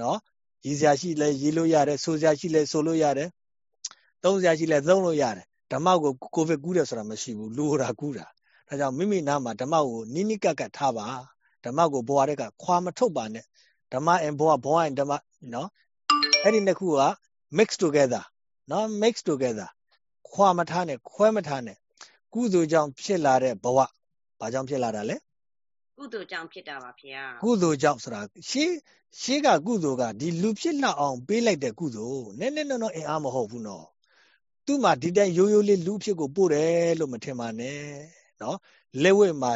နော် ရည်စရာရှိလဲရေးလို့ရတယ်ဆိုစရာရှိလဲဆိုလို့ရတယ်သုံးစရာရှိလဲသုံးလို့ရတယ်ဓမ္မကိုကိုဗစ်ကူးတယ်ဆိုတာမရှိဘူးလူဟတာကူးတာဒါကြောင့်မိမိနားမှာဓမ္မကိုနိနိကကတ်ထားပါဓမ္မကိုဘဝတက်ကခွာမထုတ်ပါနဲ့ဓမ္မအင်ဘဝဘဝအင်ဓမ္မနော်အဲ့ဒီနှစ်ခုက mix together နော် mix together ခွာမထားနဲ့ခွဲမထားနဲ့ကုသိုလ်ကြောင့်ဖြစ်လာတဲ့ဘဝဘာကြောင့်ဖြစ်လာတာလဲ ကုသိုလ်ကြောင့်ဖြစ်တာပါဗျာကုသိုလ်ကြောင့်ဆိုတာရှေးရှေးကကုသိုလ်ကဒီလူဖြစ်လောက်အောင်ပေးလိုက်တဲ့ကုသိုလ်နည်းနည်းတော့အင်အားမဟုတ်ဘူးနော်သူ့မှာဒီတိုင်းရိုးရိုးလေးလူဖြစ်ကိုပို့တယ်လို့မထင်ပါနဲ့နော်လက်ဝဲမှာ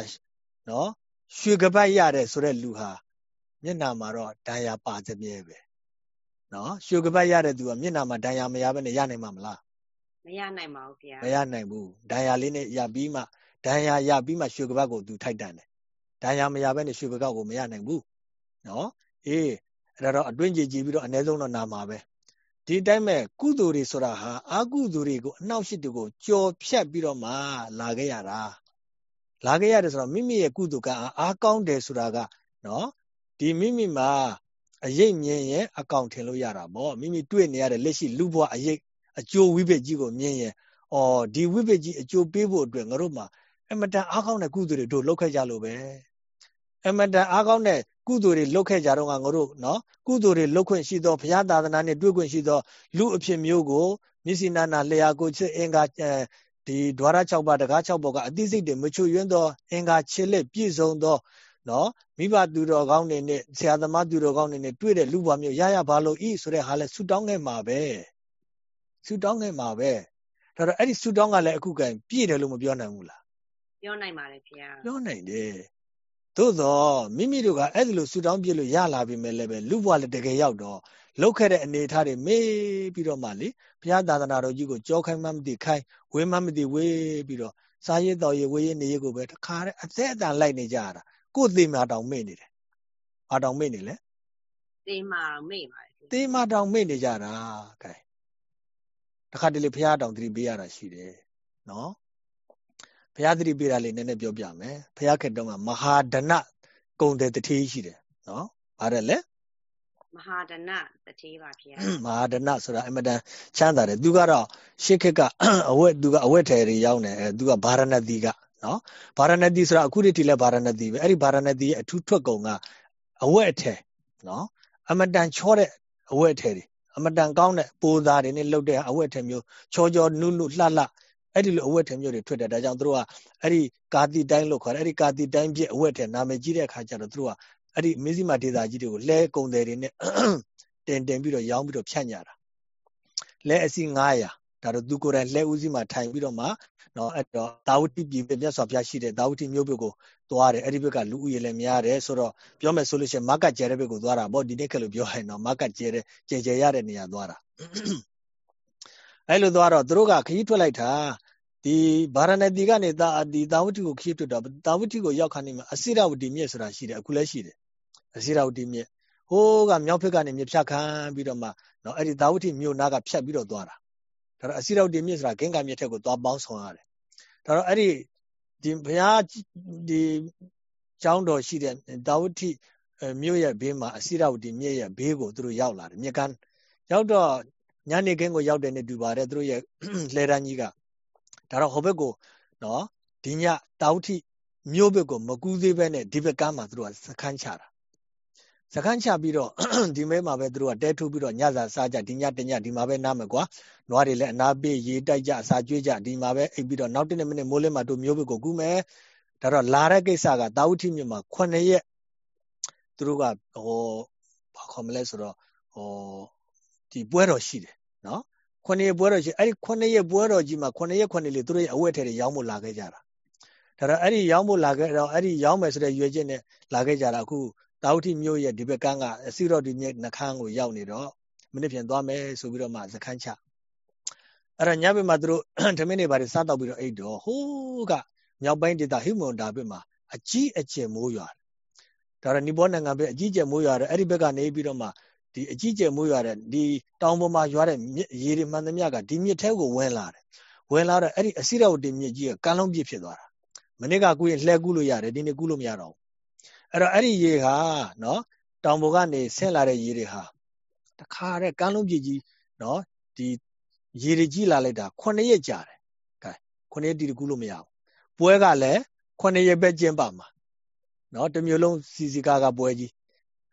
နော်ရွှေကပတ်ရတယ်ဆိုတဲ့လူဟာမျက်နာမှာတော့ဒဏ်ရာပါသမြဲပဲနော်ရွှေကပတ်ရတဲ့သူကမျက်နာမှာဒဏ်ရာမရဘဲနဲ့ရနိုင်မှာမလားမရနိုင်ပါဘူးဗျာမရနိုင်ဘူးဒဏ်ရာလေးနဲ့ရပြီးမှဒဏ်ရာရပြီးမှရွှေကပတ်ကိုသူထိုက်တန်တယ် ဒဏ်ရာမရဘဲနဲ့ရွှေကပတ်ကိုမရနိုင်ဘူးနော်အေးအဲ့ဒါတော့အတွင်းကြည်ကြည်ပြီးတော့အ ਨੇ ဆုံးတော့နာမှာပဲဒီတိုင်းမဲ့ကုသိုလ်တွေဆိုတာဟာအာကုသိုလ်တွေကိုအနှောက်အယှက်တွေကိုကြော်ဖြတ်ပြီးတော့မှလာခဲ့ရတာလာခဲ့ရတယ်ဆိုတော့မိမိရဲ့ကုသိုလ်ကအားကောင်းတယ်ဆိုတာကနော်ဒီမိမိမှာအရေးမြင်ရင်အကောင်ထင်လို့ရတာပေါ့မိမိတွေ့နေရတဲ့လက်ရှိလူဘဝအရေးအကျိုးဝိပက်ကြီးကိုမြင်ရင်အော်ဒီဝိပက်ကြီးအကျိုးပေးဖို့အတွက်ငါတို့မှာအမတန်အားကောင်းတဲ့ကုသိုလ်တွေတို့လုပ်ခဲ့ကြလို့ပဲ အမတန်အားကောင်းတဲ့ကုသိုလ်တွေလုပ်ခဲ့ကြတော့ငါတို့နော်ကုသိုလ်တွေလုပ်ခွင့်ရှိသောဘုရားသာသနာနဲ့တွေ့ခွင့်ရှိသောလူအဖြစ်မျိုးကိုမြစ်စီနာနာလျာကိုချစ်အင်္ဂါဒီဒွါရ6ပါးတကား6ပါးကအသိစိတ်တွေမချွတ်ယွင်းသောအင်္ဂါခြေလက်ပြည့်စုံသောနော်မိဘသူတော်ကောင်းတွေနဲ့ဆရာသမားသူတော်ကောင်းတွေနဲ့တွေ့တဲ့လူဘွားမျိုးရရပါလို့ဤဆိုတဲ့ဟာလဲဆူတောင်းခဲ့မှာပဲဆူတောင်းခဲ့မှာပဲဒါတော့အဲ့ဒီဆူတောင်းကလည်းအခုကံပြည့်တယ်လို့မပြောနိုင်ဘူးလားပြောနိုင်ပါတယ်ခင်ဗျာပြောနိုင်တယ် သို့တော့မိမိတို့ကအဲ့ဒီလိုဆူတောင်းပြလို့ရလာပြီမဲ့လည်းပဲလူဘဝလည်းတကယ်ရောက်တော့လောက်ခဲ့တဲ့အနေအထားတွေမေးပြီးတော့မှလေဘုရားသာသနာတော်ကြီးကိုကြောခိုင်းမှမသိခိုင်းဝေးမှမသိဝေးပြီးတော့စားရည်တော်ရည်ဝေးရည်နေရည်ကိုပဲတခါတဲ့အသက်အတန်လိုက်နေကြရတာကိုယ်သေးမှတောင်မေ့နေတယ်။ဘာတောင်မေ့နေလဲ။သေးမှမေ့ပါတယ်။သေးမှတောင်မေ့နေကြတာကဲတခါတလေဘုရားတောင်သတိပေးရတာရှိတယ်နော်။ ဘုရားသတိပေးတာလေးနည်းနည်းပြောပြမယ်။ဘုရားခေတ္တကမဟာဒနကုံတဲ့တတိရှိတယ်နော်။ဘာတဲ့လဲ။မဟာဒနတထေးပါဗျာမဟာဒနဆိုတာအမတန်ချမ်းသာတယ်သူကတော့ရှစ်ခေတ်ကအဝက်သူကအဝက်ထဲတွေရောက်နေအဲသူကဗာရဏသီကနော်ဗာရဏသီဆိုတာအခုတည်းထိလဲဗာရဏသီပဲအဲ့ဒီဗာရဏသီရဲ့အထူးထွက်ကုန်ကအဝက်အထဲနော်အမတန်ချောတဲ့အဝက်အထဲတွေအမတန်ကောင်းတဲ့ပိုသားတွေနဲ့လှုပ်တဲ့အဝက်ထဲမျိုးချောချောနုနုလှလှ အဲ့ဒီလိုအဝက်ထဲမျိုးတွေထွက်တယ်ဒါကြောင့်သူတို့ကအဲ့ဒီကာတိတိုင်းလို့ခေါ်တယ်အဲ့ဒီကာတိတိုင်းပြည့်အဝက်ထဲနာမည်ကြီးတဲ့အခါကျတော့သူတို့ကအဲ့ဒီမင်းစီမာဒေတာကြီးတွေကိုလဲကုံတယ်တွေနဲ့တင်တင်ပြီးတော့ရောင်းပြီးတော့ဖြန့်ကြတာလဲအစီ900ဒါတော့သူကိုယ်တိုင်လဲဦးစီးမှာထိုင်ပြီးတော့မှနော်အဲ့တော့တာဝတိပြည်မြတ်စွာဘုရားရှိတဲ့တာဝတိမြို့ဘက်ကိုသွားတယ်အဲ့ဒီဘက်ကလူဦးရေလည်းများတယ်ဆိုတော့ပြောမယ်ဆိုလို့ရှိရင်မကကျဲတဲ့ဘက်ကိုသွားတာပေါ့ဒီနေ့ခက်လို့ပြောရင်တော့မကကျဲတဲ့ကျဲကျဲရတဲ့နေရာသွားတာအဲ့လိုသွားတော့သူတို့ကခကြီးထွက်လိုက်တာ ဒီဗာရဏသီကနေတာဒီတာဝတိကိုခကြီးထွက်တော့တာဝတိကိုရောက်ခါနေမှာအစိရဝတိမြစ်ဆိုတာရှိတယ်အခုလည်းရှိတယ်အစိရဝတိမြစ်ဟိုးကမြောက်ဖက်ကနေမြစ်ဖြတ်ခံပြီးတော့မှနော်အဲ့ဒီသာဝတိမြို့နာကဖြတ်ပြီးတော့သွားတာဒါတော့အစိရဝတိမြစ်ဆိုတာဂင်္ဂါမြစ်ထက်ကိုသွားပေါင်းဆောင်ရတယ်ဒါတော့အဲ့ဒီဒီဘုရားဒီကျောင်းတော်ရှိတဲ့သာဝတိမြို့ရဲ့ဘေးမှာအစိရဝတိမြစ်ရဲ့ဘေးကိုသူတို့ရောက်လာတယ်မြစ်ကမ်းရောက်တော့ညနေခင်းကိုရောက်တယ်နဲ့တူပါတယ်သူတို့ရဲ့လှဲတန်းကြီးက ဒါတော့ဟိုဘက်ကိုနော်ဒီညတာဝတိမြို့ဘက်ကိုမကူးသေးပဲနဲ့ဒီဘက်ကမ်းမှာသူတို့ကစခန်းချတာစခန်းချပြီးတော့ဒီမဲမှာပဲသူတို့ကတဲထုတ်ပြီးတော့ညစာစားကြဒီညတညဒီမှာပဲနားမယ်ကွာနွားတွေလည်းအနာပေးရေတိုက်ကြအစာကျွေးကြဒီမှာပဲအိပ်ပြီးတော့နောက်တနေ့မိနစ်မိုးလင်းမှတို့မျိုးဘက်ကိုကူးမယ်ဒါတော့လာတဲ့ကိစ္စကတာဝတိမြို့မှာ9ရက်သူတို့ကဟောဘာခေါ်မလဲဆိုတော့ဟောဒီပွဲတော်ရှိတယ်နော် 9ရက်ပွဲတော်ရှိအဲ့ဒီ9ရက်ပွဲတော်ကြီးမှာ9ရက်9လေးသူတို့ရဲ့အဝတ်ထဲတွေရောင်းဖို့လာခဲ့ကြတာဒါတော့အဲ့ဒီရောင်းဖို့လာခဲ့တော့အဲ့ဒီရောင်းမယ်ဆိုတဲ့ရွေချက်နဲ့လာခဲ့ကြတာအခုတာဝတိမြို့ရဲ့ဒီဘက်ကန်းကအစီရော့ဒီမြစ်နှခမ်းကိုရောက်နေတော့မနေ့ပြန်သွားမယ်ဆိုပြီးတော့မှစခန်းချအဲ့တော့ညဘက်မှာသူတို့ဓမင်းတွေဘာတွေစားတော့ပြီးတော့အိတ်တော့ဟိုးကမြောက်ပိုင်းဒေသဟိမွန်ဒါဘက်မှာအကြီးအကျယ်မိုးရွာတယ်ဒါတော့နီပေါနိုင်ငံဘက်အကြီးအကျယ်မိုးရွာတယ်အဲ့ဒီဘက်ကနေပြီးတော့မှ ဒီအကြီးကျယ်မိုးရွာတဲ့ဒီတောင်ပေါ်မှာရွာတဲ့ရေတွေမှန်သမျှကဒီမြစ်ထဲကိုဝင်လာတယ်ဝင်လာတော့အဲ့ဒီအစိရဝတီမြစ်ကြီးကကမ်းလုံးပြည့်ဖြစ်သွားတာမနေ့ကကူရင်လှဲကူးလို့ရတယ်ဒီနေ့ကူးလို့မရတော့အဲ့တော့အဲ့ဒီရေဟာနော်တောင်ပေါ်ကနေဆင်းလာတဲ့ရေတွေဟာတခါတဲ့ကမ်းလုံးပြည့်ကြီးနော်ဒီရေတွေကြီးလာလိုက်တာ9ရက်ကြာတယ်ကဲ9ရက်တီတကူလို့မရဘူးပွဲကလည်း9ရက်ပဲကျင်းပါမှာနော်တမျိုးလုံးစီစီကားကပွဲကြီး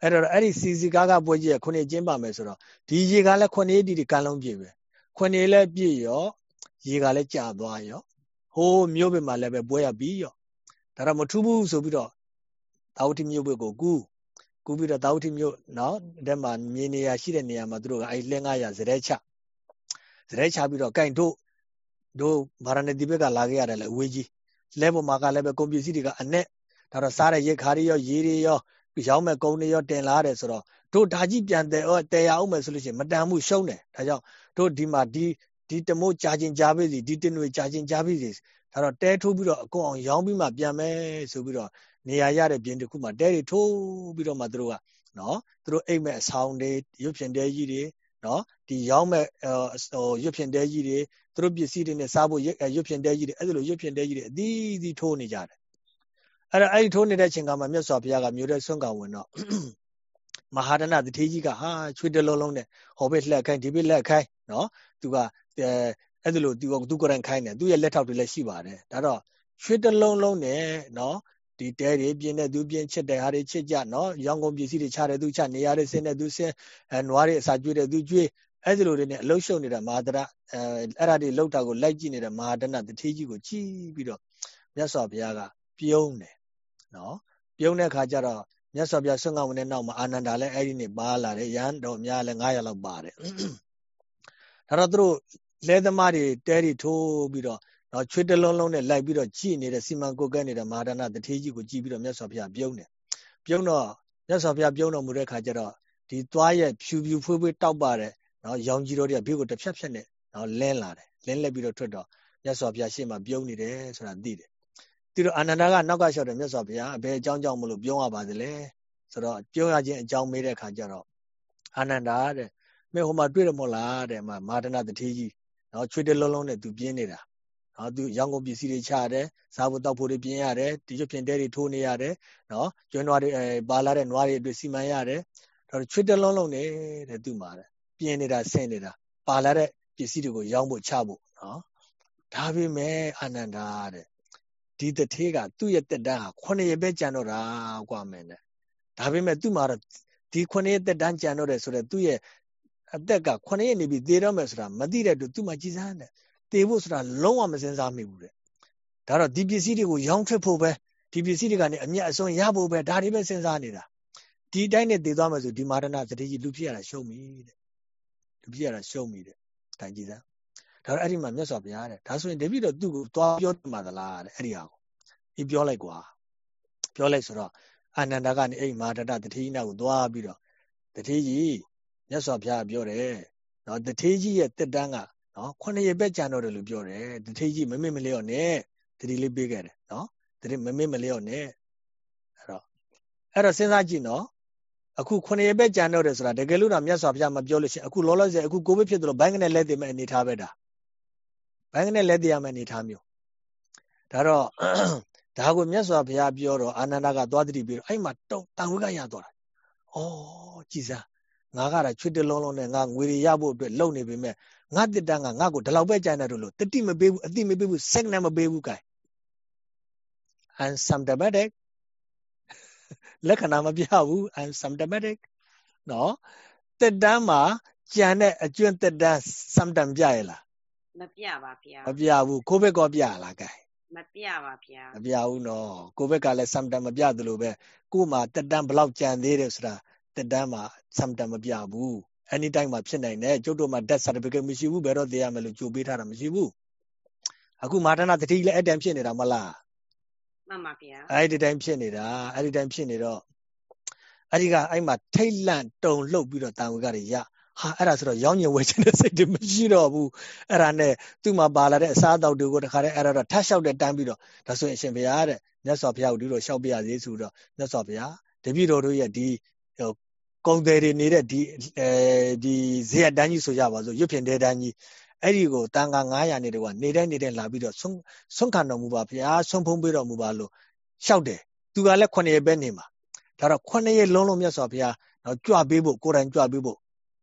အဲ့တော့အဲ့ဒီစီစီကားကပွဲကြီးက9ရက်ကျင်းပါမယ်ဆိုတော့ဒီရေကလည်း9ရက်တီတကမ်းလုံးပြည့်ပဲ9ရက်လည်းပြည့်ရောရေကလည်းကြာသွားရောဟိုးမြို့ပြင်မှာလည်းပဲပွဲရပြီးရောဒါတော့မထူးဘူးဆိုပြီးတော့တာဝတိမြို့ဘက်ကိုကူးကူးပြီးတော့တာဝတိမြို့နော်အဲ့မှာမြေနေရာရှိတဲ့နေရာမှာသူတို့ကအဲ့လှဲ900ဇရဲချဇရဲချပြီးတော့ကင်တို့တို့ဗာရဏသီဘက်ကလာခဲ့ရတယ်လေအဝေးကြီးလဲပေါ်မှာကလည်းပဲကွန်ပျူတာတွေကအနဲ့ဒါတော့စားတဲ့ရက်ခါတွေရောရေတွေရော ရောင်းမဲ့ကုန်းတွေရောတင်လာတယ်ဆိုတော့တို့ဓာကြီးပြန်တယ်ဩတည်ရအောင်မယ်ဆိုလို့ရှိရင်မတန်မှုရှုံးတယ်ဒါကြောင့်တို့ဒီမှာဒီဒီတမိုးကြာချင်းကြာပြီစီဒီတင်တွေကြာချင်းကြာပြီစီဒါတော့တဲထိုးပြီးတော့အကုန်အောင်ရောင်းပြီးမှပြန်မယ်ဆိုပြီးတော့နေရာရတဲ့ပြင်တစ်ခုမှာတဲတွေထိုးပြီးတော့မှသူတို့ကနော်သူတို့အိမ်မဲ့အဆောင်တွေရွတ်ဖြင်တဲကြီးတွေနော်ဒီရောင်းမဲ့ဟိုရွတ်ဖြင်တဲကြီးတွေသူတို့ပစ္စည်းတွေနဲ့စားဖို့ရွတ်ဖြင်တဲကြီးတွေအဲ့ဒါလိုရွတ်ဖြင်တဲကြီးတွေအသီးသီးထိုးနေကြတယ် အဲ့ဒါအဲ့ဒီထိုးနေတဲ့အချိန်ကမှမြတ်စွာဘုရားကမြို့တဲ့ဆွမ်းကောင်ဝင်တော့မဟာရဏတထေးကြီးကဟာချွေတလုံးလုံးနဲ့ဟောဘက်လှက်ခိုင်းဒီဘက်လှက်ခိုင်းနော်သူကအဲအဲ့ဒါလိုသူကသူကိုယ်တိုင်ခိုင်းတယ်သူရဲ့လက်ထောက်တွေလည်းရှိပါတယ်ဒါတော့ချွေတလုံးလုံးနဲ့နော်ဒီတဲတွေပြင်းတဲ့သူပြင်းချစ်တဲ့ဟာတွေချစ်ကြနော်ရောင်းကုန်ပစ္စည်းတွေချတယ်သူချနေရတဲ့ဆင်းတဲ့သူဆင်းအဲနွားတွေအစာကျွေးတဲ့သူကျွေးအဲ့ဒီလိုတွေနဲ့အလုရှုပ်နေတဲ့မဟာတရအဲအဲ့ဒါတွေလောက်တာကိုလိုက်ကြည့်နေတဲ့မဟာတဏတတိကြီးကိုကြည့်ပြီးတော့မြတ်စွာဘုရားကပြုံးတယ် နော်ပြုံးတဲ့အခါကျတော့မြတ်စွာဘုရားဆွမ်းကဝင်တဲ့နောက်မှာအာနန္ဒာလည်းအဲ့ဒီနေ့ပါလာတယ်ရဟန်းတော်များလည်း900လောက်ပါတယ်ဒါတော့သူတို့လဲသမားတွေတဲတွေထိုးပြီးတော့နော်ချွေးတလုံးလုံးနဲ့လိုက်ပြီးတော့ကြည်နေတဲ့စီမံကုတ်ကဲနေတဲ့မဟာဒါနတထေးကြီးကိုကြည်ပြီးတော့မြတ်စွာဘုရားပြုံးတယ်ပြုံးတော့မြတ်စွာဘုရားပြုံးတော်မူတဲ့ခါကျတော့ဒီသွားရဲ့ဖြူဖြူဖွေးဖွေးတောက်ပါတဲ့နော်ရောင်ကြီးတော်တွေကဘေးကိုတစ်ဖြတ်ဖြတ်နဲ့နော်လင်းလာတယ်လင်းလက်ပြီးတော့ထွက်တော့မြတ်စွာဘုရားရှေ့မှာပြုံးနေတယ်ဆိုတာသိတယ် သူတို့အာနန္ဒာကနောက်ကလျှောက်တယ်မြတ်စွာဘုရားအဘယ်အကြောင်းကြောင့်မလို့ပြုံးရပါသလဲဆိုတော့ပြုံးရခြင်းအကြောင်းမေးတဲ့ခါကျတော့အာနန္ဒာတဲ့မင်းဟိုမှာတွေ့တယ်မို့လားတဲ့မာမာဒနာတထေးကြီးနော်ချွေတလုံးလုံးနဲ့သူပြင်းနေတာနော်သူရောင်းကုန်ပစ္စည်းတွေချရတယ်စားဖို့တောက်ဖို့တွေပြင်းရတယ်ဒီကျပြင်တဲတွေထိုးနေရတယ်နော်ကျွန်းနွားတွေအဲပါလာတဲ့နွားတွေအတွက်စီမံရတယ်တော့ချွေတလုံးလုံးနေတဲ့သူ့မှာတဲ့ပြင်းနေတာဆင်းနေတာပါလာတဲ့ပစ္စည်းတွေကိုရောင်းဖို့ချဖို့နော်ဒါပေမဲ့အာနန္ဒာတဲ့ ဒီတထေးကသူ့ရဲ့တက်တန်းဟာ9ရက်ပဲကြံတော့တာကွာမယ်နဲ့ဒါပေမဲ့သူ့မှာတော့ဒီ9ရက်တက်တန်းကြံတော့တယ်ဆိုတော့သူ့ရဲ့အသက်က9ရက်နေပြီသေတော့မယ်ဆိုတာမသိတဲ့အတွက်သူ့မှာကြည်စမ်းတယ်သေဖို့ဆိုတာလုံးဝမစင်စားမိဘူးတဲ့ဒါတော့ဒီပစ္စည်းတွေကိုရောင်းထွက်ဖို့ပဲဒီပစ္စည်းတွေကနေအမျက်အစွန်းရဖို့ပဲဒါတွေပဲစဉ်းစားနေတာဒီတိုင်းနဲ့သေသွားမယ်ဆိုဒီမာရဏသတိကြီးလူဖြစ်ရတာရှုံးပြီတဲ့လူဖြစ်ရတာရှုံးပြီတဲ့တိုင်ကြည်စမ်း ဒါတော့အဲ့ဒီမှာမြတ်စွာဘုရားတဲ့ဒါဆိုရင်တပည့်တော်သူ့ကိုသွားပြောမှသလားတဲ့အဲ့ဒီဟာကိုဒီပြောလိုက်ကွာပြောလိုက်ဆိုတော့အာနန္ဒာကနေအဲ့မာရဏတတိနာကိုသွားပြီးတော့တတိကြီးမြတ်စွာဘုရားပြောတယ်နော်တထေးကြီးရဲ့တက်တန်းကနော်ခုနှစ်ရပဲကြံတော့တယ်လို့ပြောတယ်တထေးကြီးမမေ့မလျော့နဲ့တတိလေးပေးခဲ့တယ်နော်တတိမမေ့မလျော့နဲ့အဲ့တော့အဲ့တော့စဉ်းစားကြည့်နော်အခုခုနှစ်ရပဲကြံတော့တယ်ဆိုတာတကယ်လို့တော့မြတ်စွာဘုရားမပြောလို့ရှိရင်အခုလောလောဆယ်အခုကိုဗစ်ဖြစ်တယ်လို့ဘိုင်းကနေလက်တည်မဲ့အနေထားပဲဒါ ဘိုင်းကနေလက်တည်ရမယ့်အနေထားမျိုးဒါတော့ဒါကိုမြတ်စွာဘုရားပြောတော့အာနန္ဒကသွားတတိပြီးတော့အဲ့မှာတုံတန်ဝိကရသွားတာဩကြည်စားငါကတော့ချွတ်တလုံးလုံးနဲ့ငါငွေတွေရဖို့အတွက်လုပ်နေပေမဲ့ငါတစ်တန်းကငါ့ကိုဒီလောက်ပဲကြိုင်တယ်လို့တတိမပေးဘူးအတိမပေးဘူးစက်နဲ့မပေးဘူးကဲ I'm symptomatic လက္ခဏာမပြဘူး I'm symptomatic နော်တက်တန်းမှာကြံတဲ့အကျွန်းတက်တန်း symptom ပြရလား မပြပါဗျာမပြဘူးကိုဗစ်ကောပြလားကဲမပြပါဗျာမပြဘူးနော်ကိုဗစ်ကလည်း symptom မပြသလိုပဲကို့မှာတက်တန်းဘလောက်ကြံသေးတယ်ဆိုတာတက်တန်းမှာ symptom မပြဘူး anytime မှာဖြစ်နိုင်တယ်ကျုပ်တို့မှာ death certificate မရှိဘူးဘယ်တော့သိရမယ်လို့ကြိုပေးထားတာမရှိဘူးအခုမာတနာတတိလည်းအဲ့တန်းဖြစ်နေတာမလားမှန်ပါဗျာအဲ့ဒီတိုင်းဖြစ်နေတာအဲ့ဒီတိုင်းဖြစ်နေတော့အဲ့ဒီကအဲ့မှာထိတ်လန့်တုံလှုပ်ပြီးတော့တန်ဝေကတွေရ ဟာအဲ့ဒါဆိုတော့ရောင်းညင်ဝယ်ချင်တဲ့စိတ်တွေမရှိတော့ဘူးအဲ့ဒါနဲ့သူ့မှာပါလာတဲ့အစားအသောက်တွေကိုတခါတည်းအဲ့ဒါတော့ထပ်လျှောက်တဲ့တန်းပြီးတော့ဒါဆိုရင်အရှင်ဘုရားတဲ့မြတ်စွာဘုရားကိုဒီလိုလျှောက်ပြရသေးဆိုတော့မြတ်စွာဘုရားတပည့်တော်တို့ရဲ့ဒီကုံတယ်တွေနေတဲ့ဒီအဲဒီဇေယတန်းကြီးဆိုကြပါစို့ရွတ်ဖြင့်တဲတန်းကြီးအဲ့ဒီကိုတန်ခါ900နေတော့နေတိုင်းနေတိုင်းလာပြီးတော့ဆုံးဆုံးခံတော်မူပါဗျာဆုံးဖုံးပေးတော်မူပါလို့ရှောက်တယ်သူကလည်း9ရက်ပဲနေမှာဒါတော့9ရက်လုံးလုံးမြတ်စွာဘုရားတော့ကြွပေးဖို့ကိုယ်တိုင်ကြွပေးဖို့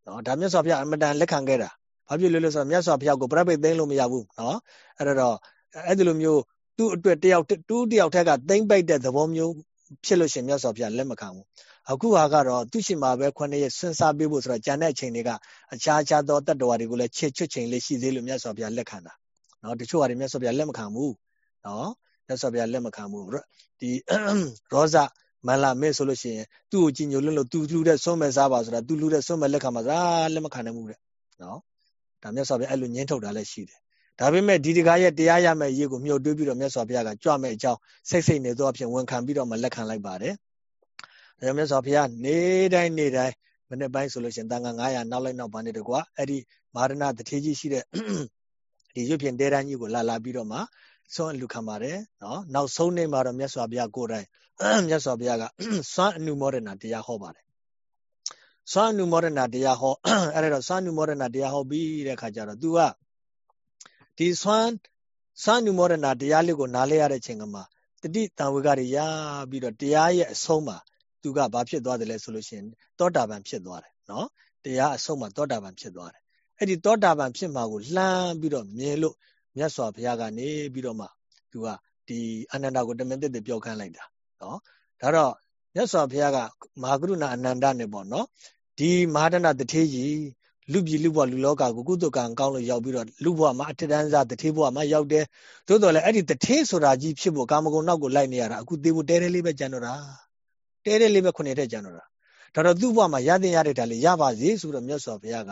နော်ဒါမြတ်စွာဘုရားအမတန်လက်ခံခဲ့တာဘာဖြစ်လို့လဲဆိုတော့မြတ်စွာဘုရားကိုပြိပိတ်သိမ်းလို့မရဘူးနော်အဲ့တော့အဲ့ဒီလိုမျိုးသူ့အတွက်တယောက်တူးတယောက်ထက်ကသိမ့်ပိတ်တဲ့သဘောမျိုးဖြစ်လို့ရှင်မြတ်စွာဘုရားလက်မခံဘူးအခုဟာကတော့သူရှိမှာပဲခုနှစ်ရက်ဆွန်းစားပေးဖို့ဆိုတော့ကြံတဲ့အချိန်တွေကအခြားခြားသောတတ္တဝါတွေကိုလည်းချစ်ချွတ်ချိန်လေးရှိသေးလို့မြတ်စွာဘုရားလက်ခံတာနော်တချို့ဟာတွေမြတ်စွာဘုရားလက်မခံဘူးနော်မြတ်စွာဘုရားလက်မခံဘူးဒီရောဇ မလာမဲဆိုလို့ရှိရင်သူ့ကိုကြည်ညိုလွန်းလို့သူလူတဲ့ဆုံးမဲ့စားပါဆိုတာသူလူတဲ့ဆုံးမဲ့လက်ခံပါစားလက်မခံနိုင်ဘူးတဲ့နော်ဒါမြတ်စွာဘုရားအဲ့လိုညှင်းထုတ်တာလည်းရှိတယ်ဒါပေမဲ့ဒီတကားရဲ့တရားရမယ့်ရေးကိုမြှုပ်တွေးပြီးတော့မြတ်စွာဘုရားကကြွမဲ့အကြောင်းစိတ်စိတ်နေသောအဖြစ်ဝန်ခံပြီးတော့မှလက်ခံလိုက်ပါတယ်။ဒါမြတ်စွာဘုရားနေတိုင်းနေတိုင်းမနေ့ပိုင်းဆိုလို့ရှိရင်တန်ခါ900နောက်လိုက်နောက်ပန်းနေတကွာအဲ့ဒီမာရဏတထေကြီးရှိတဲ့ဒီရွတ်ဖြင့်တဲတန်းကြီးကိုလာလာပြီးတော့မှ ဆုံးလူခံပါတယ်နော်နောက်ဆုံးနေ့မှာတော့မြတ်စွာဘုရားကိုယ်တိုင်မြတ်စွာဘုရားကစွမ်းအနုမောဒနာတရားဟောပါတယ်စွမ်းအနုမောဒနာတရားဟောအဲ့ဒါတော့စွမ်းအနုမောဒနာတရားဟောပြီးတဲ့ခါကျတော့ तू ကဒီစွမ်းစွမ်းအနုမောဒနာတရားလေးကိုနားလဲရတဲ့ချိန်ကမှာတတိတံဝေကတွေရပြီးတော့တရားရဲ့အဆုံးမှာသူကဘာဖြစ်သွားတယ်လဲဆိုလို့ရှိရင်သောတာပန်ဖြစ်သွားတယ်နော်တရားအဆုံးမှာသောတာပန်ဖြစ်သွားတယ်အဲ့ဒီသောတာပန်ဖြစ်မှာကိုလှမ်းပြီးတော့မြင်လို့ မြတ်စွာဘုရားကနေပြီးတော့မှသူကဒီအနန္တကိုတမင်တက်တက်ပြောခိုင်းလိုက်တာနော်ဒါတော့မြတ်စွာဘုရားကမဟာကရုဏာအနန္တနဲ့ပေါ့နော်ဒီမဟာဒနာတထေးကြီးလူပြည်လူဘဝလူလောကကိုကုသကံကောင်းလို့ရောက်ပြီးတော့လူဘဝမှာအထက်တန်းစားတထေးဘဝမှာရောက်တယ်သို့တော်လည်းအဲ့ဒီတထေးဆိုတာကြီးဖြစ်ဖို့ကာမဂုဏ်နောက်ကိုလိုက်နေရတာအခုသေးဖို့တဲတဲလေးပဲကြံတော့တာတဲတဲလေးပဲခုနှစ်ထက်ကြံတော့တာဒါတော့သူ့ဘဝမှာရတဲ့ရတဲ့ဒါလေးရပါစေဆိုတော့မြတ်စွာဘုရားက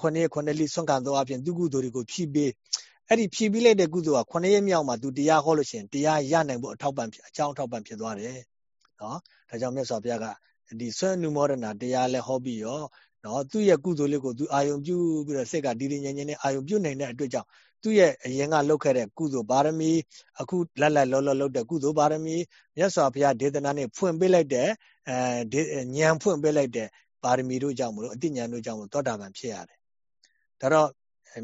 ခုနှစ်ခုနှစ်လေးဆွမ်းခံသောအပြင်သူကုသိုလ်တွေကိုဖြည့်ပေး အဲ့ဒီဖြည့်ပြီးလိုက်တဲ့ကုသိုလ်က9ရက်မြောက်မှာသူတရားဟောလို့ရှိရင်တရားရနိုင်ဖို့အထောက်ပံ့အကြောင်းအထောက်ပံ့ဖြစ်သွားတယ်နော်ဒါကြောင့်မြတ်စွာဘုရားကဒီဆွမ်းနုမောဒနာတရားလဲဟောပြီးရောနော်သူ့ရဲ့ကုသိုလ်လေးကိုသူအာယုံပြုပြီးတော့စိတ်ကဒီဒီငြိမ်ငြိမ်နဲ့အာယုံပြုနိုင်တဲ့အတွက်ကြောင့်သူ့ရဲ့အရင်ကလုပ်ခဲ့တဲ့ကုသိုလ်ပါရမီအခုလက်လက်လောလောလုပ်တဲ့ကုသိုလ်ပါရမီမြတ်စွာဘုရားဒေသနာနဲ့ဖွင့်ပေးလိုက်တဲ့အဲဉာဏ်ဖွင့်ပေးလိုက်တဲ့ပါရမီတို့ကြောင့်မလို့အတိညာဏ်တို့ကြောင့်မလို့သောတာပန်ဖြစ်ရတယ်ဒါတော့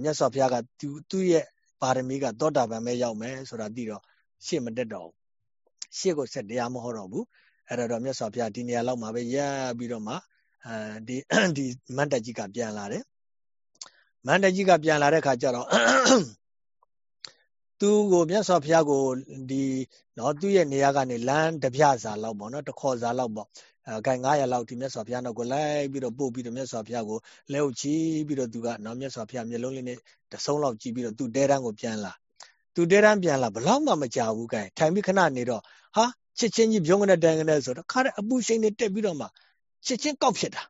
မြတ်စွာဘုရားကသူသူ့ရဲ့ပါရမီကသောတာပန်ပဲရောက်မယ်ဆိုတာသိတော့ရှေ့မတက်တော့ဘူးရှေ့ကိုဆက်တရားမဟောတော့ဘူးအဲ့တော့မြတ်စွာဘုရားဒီနေရာလောက်မှာပဲရပ်ပြီးတော့မှအဲဒီဒီမန္တကြီးကပြန်လာတယ်မန္တကြီးကပြန်လာတဲ့ခါကျတော့သူ့ကိုမြတ်စွာဘုရားကိုဒီနော်သူ့ရဲ့နေရာကနေလမ်းတပြစာလောက်ပေါ့နော်တခေါ်စာလောက်ပေါ့ အဲခိုင်900လောက်ဒီမြတ်စွာဘုရားနောက်ကိုလိုက်ပြီးတော့ပို့ပြီးတော့မြတ်စွာဘုရားကိုလက်ဟုတ်ချီပြီးတော့သူကနော်မြတ်စွာဘုရားမျက်လုံးလေးနဲ့တဆုံးလောက်ကြည့်ပြီးတော့သူတဲတန်းကိုပြန်လာသူတဲတန်းပြန်လာဘလောက်မှမကြဘူးခိုင်ထိုင်ပြီးခဏနေတော့ဟာချစ်ချင်းကြီးပြုံးကနေတန်းကနေဆိုတော့ခါတဲ့အပူရှိန်တွေတက်ပြီးတော့မှချစ်ချင်းကောက်ဖြစ်တာ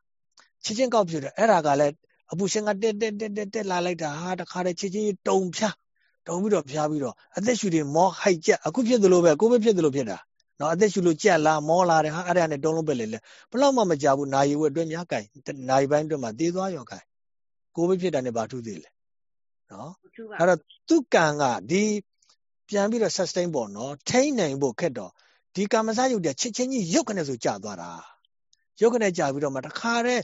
ချစ်ချင်းကောက်ဖြစ်တယ်အဲ့ဒါကလည်းအပူရှင်ကတက်တက်တက်တက်တက်လာလိုက်တာဟာတခါတည်းချစ်ချင်းတုံဖြားတုံပြီးတော့ဖြားပြီးတော့အသက်ရှူတွေမောဟိုက်ကြအခုဖြစ်သလိုပဲကိုပဲဖြစ်သလိုဖြစ်တာ နော်အသက်ရှူလို့ကြက်လာမောလာတယ်ဟာအဲ့ဒါနဲ့တုံးလုံးပဲလေလေဘလောက်မှမကြဘူးနာယီဝက်အတွင်းများကြိုင်နာယီပိုင်းအတွင်းမှာတေးသွားရောကြိုင်ကိုပဲဖြစ်တာနဲ့ဘာထူးသေးလဲနော်အဲ့တော့သူကံကဒီပြန်ပြီးတော့ sustain ပေါ့နော်ထိန်းနိုင်ဖို့ခက်တော့ဒီကာမစယုတ်တဲ့ချစ်ချင်းကြီးရုပ်ကနေဆိုကြာသွားတာရုပ်ကနေကြာပြီးတော့မှတခါတည်း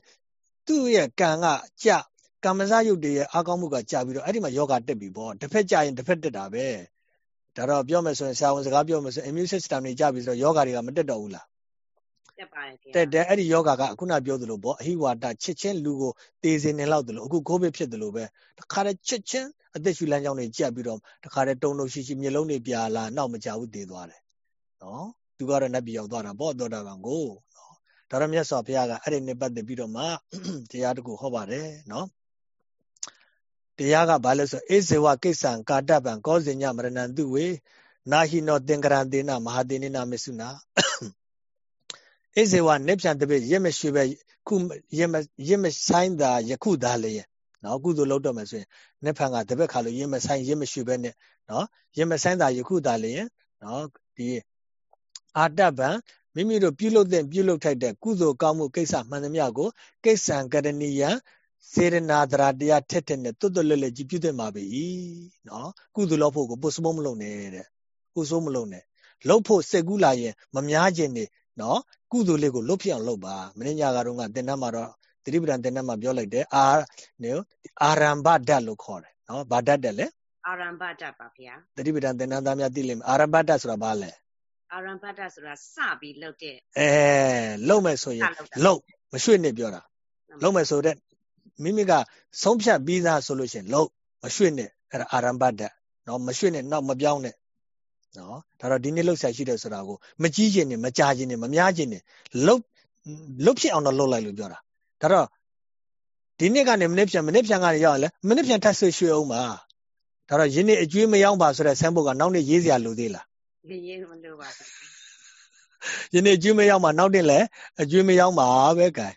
သူ့ရဲ့ကံကကြာကာမစယုတ်တွေရဲ့အာကောင်းမှုကကြာပြီးတော့အဲ့ဒီမှာယောဂတက်ပြီပေါ့တစ်ဖက်ကြာရင်တစ်ဖက်တက်တာပဲ ဒါတော့ပြောမယ်ဆိုရင်ဆရာဝန်စကားပြောမယ်ဆို immune system တွေကြာပြီဆိုတော့ယောဂတွေကမတက်တော့ဘူးလားတက်ပါတယ်ခင်ဗျတက်တယ်အဲ့ဒီယောဂကအခုနပြောသလိုပေါ့အဟိဝါဒချစ်ချင်းလူကိုတေးစင်နေလောက်သလိုအခုကိုဗစ်ဖြစ်သလိုပဲတခါတည်းချစ်ချင်းအသက်ရှူလမ်းကြောင်းတွေကြက်ပြီးတော့တခါတည်းတုံတုံရှိရှိမျိုးလုံးတွေပြာလာနောက်မကြဘူးတည်သွားတယ်နော်သူကတော့နတ်ပြည်ရောက်သွားတာပေါ့သောတာပန်ကိုနော်ဒါရမြတ်စွာဘုရားကအဲ့ဒီနဲ့ပတ်သက်ပြီးတော့မှတရားတခုဟောပါတယ်နော် တရားကဘာလဲဆိုအေဇေဝကိစ္ဆံကာတပံကောဇင်ညမရဏံသူဝေနာဟိနောသင်္ကရံတေနမဟာတေနိနာမစ္ဆုနာအေဇေဝနေပြန်တပိရမရွှေပဲခုရမရမဆိုင်တာယခုသာလေနော်ကုသိုလ်လုပ်တော့မယ်ဆိုရင်နှစ်ဖန်ကတပည့်ခါလို့ရမဆိုင်ရမရွှေပဲနဲ့နော်ရမဆိုင်တာယခုသာလေနော်ဒီအာတပံမိမိတို့ပြုလုပ်တဲ့ပြုလုပ်ထိုက်တဲ့ကုသိုလ်ကောင်းမှုကိစ္စမှန်သမျှကိုကိစ္စံကရဏီယံ စေရနာတရာတရားထက်ထက်နဲ့တွတ်တွတ်လက်လက်ကြီးပြုသင့်ပါပြီနော်ကုသိုလ်လုပ်ဖို့ကိုပုစမိုးမလုပ်နဲ့တဲ့ပုဆိုးမလုပ်နဲ့လုပ်ဖို့စက်ကူးလာရင်မများခြင်းနေနော်ကုသိုလ်လေးကိုလုပ်ဖြစ်အောင်လုပ်ပါမင်းညာကတော့ကတင်တတ်မှာတော့သတိပ္ပံတင်တတ်မှာပြောလိုက်တယ်အာနော်အာရံဘဓာတ်လို့ခေါ်တယ်နော်ဘာဓာတ်တယ်လဲအာရံဘဓာတ်ပါဗျာသတိပ္ပံတင်တတ်သားများသိလိမ့်မယ်အာရံဘဓာတ်ဆိုတာဘာလဲအာရံဘဓာတ်ဆိုတာစပြီးလုပ်တဲ့အဲလုပ်မယ်ဆိုရင်လုပ်မရွှေ့နေပြောတာလုပ်မယ်ဆိုတဲ့ မိမိကဆုံးဖြတ်ပြီးသားဆိုလို့ရှိရင်လုံးမရွှေ့နဲ့အဲ့ဒါအာရမ္ဘတ္တနော်မရွှေ့နဲ့နောက်မပြောင်းနဲ့နော်ဒါတော့ဒီနေ့လှုပ်ရှားရှိတယ်ဆိုတာကိုမကြီးခြင်းနဲ့မကြားခြင်းနဲ့မများခြင်းနဲ့လှုပ်လှုပ်ဖြစ်အောင်တော့လှုပ်လိုက်လို့ပြောတာဒါတော့ဒီနေ့ကနေမနေ့ပြန်မနေ့ပြန်ကနေရောက်ရင်လဲမနေ့ပြန်ထပ်ဆွေးရွှေ့အောင်ပါဒါတော့ယင်းနေ့အကျွေးမရောက်ပါဆိုတဲ့ဆန်းဘုတ်ကနောက်နေ့ရေးစရာလိုသေးလားရေးမလိုပါဘူးယင်းနေ့အကျွေးမရောက်မှနောက်နေ့လဲအကျွေးမရောက်ပါပဲကဲ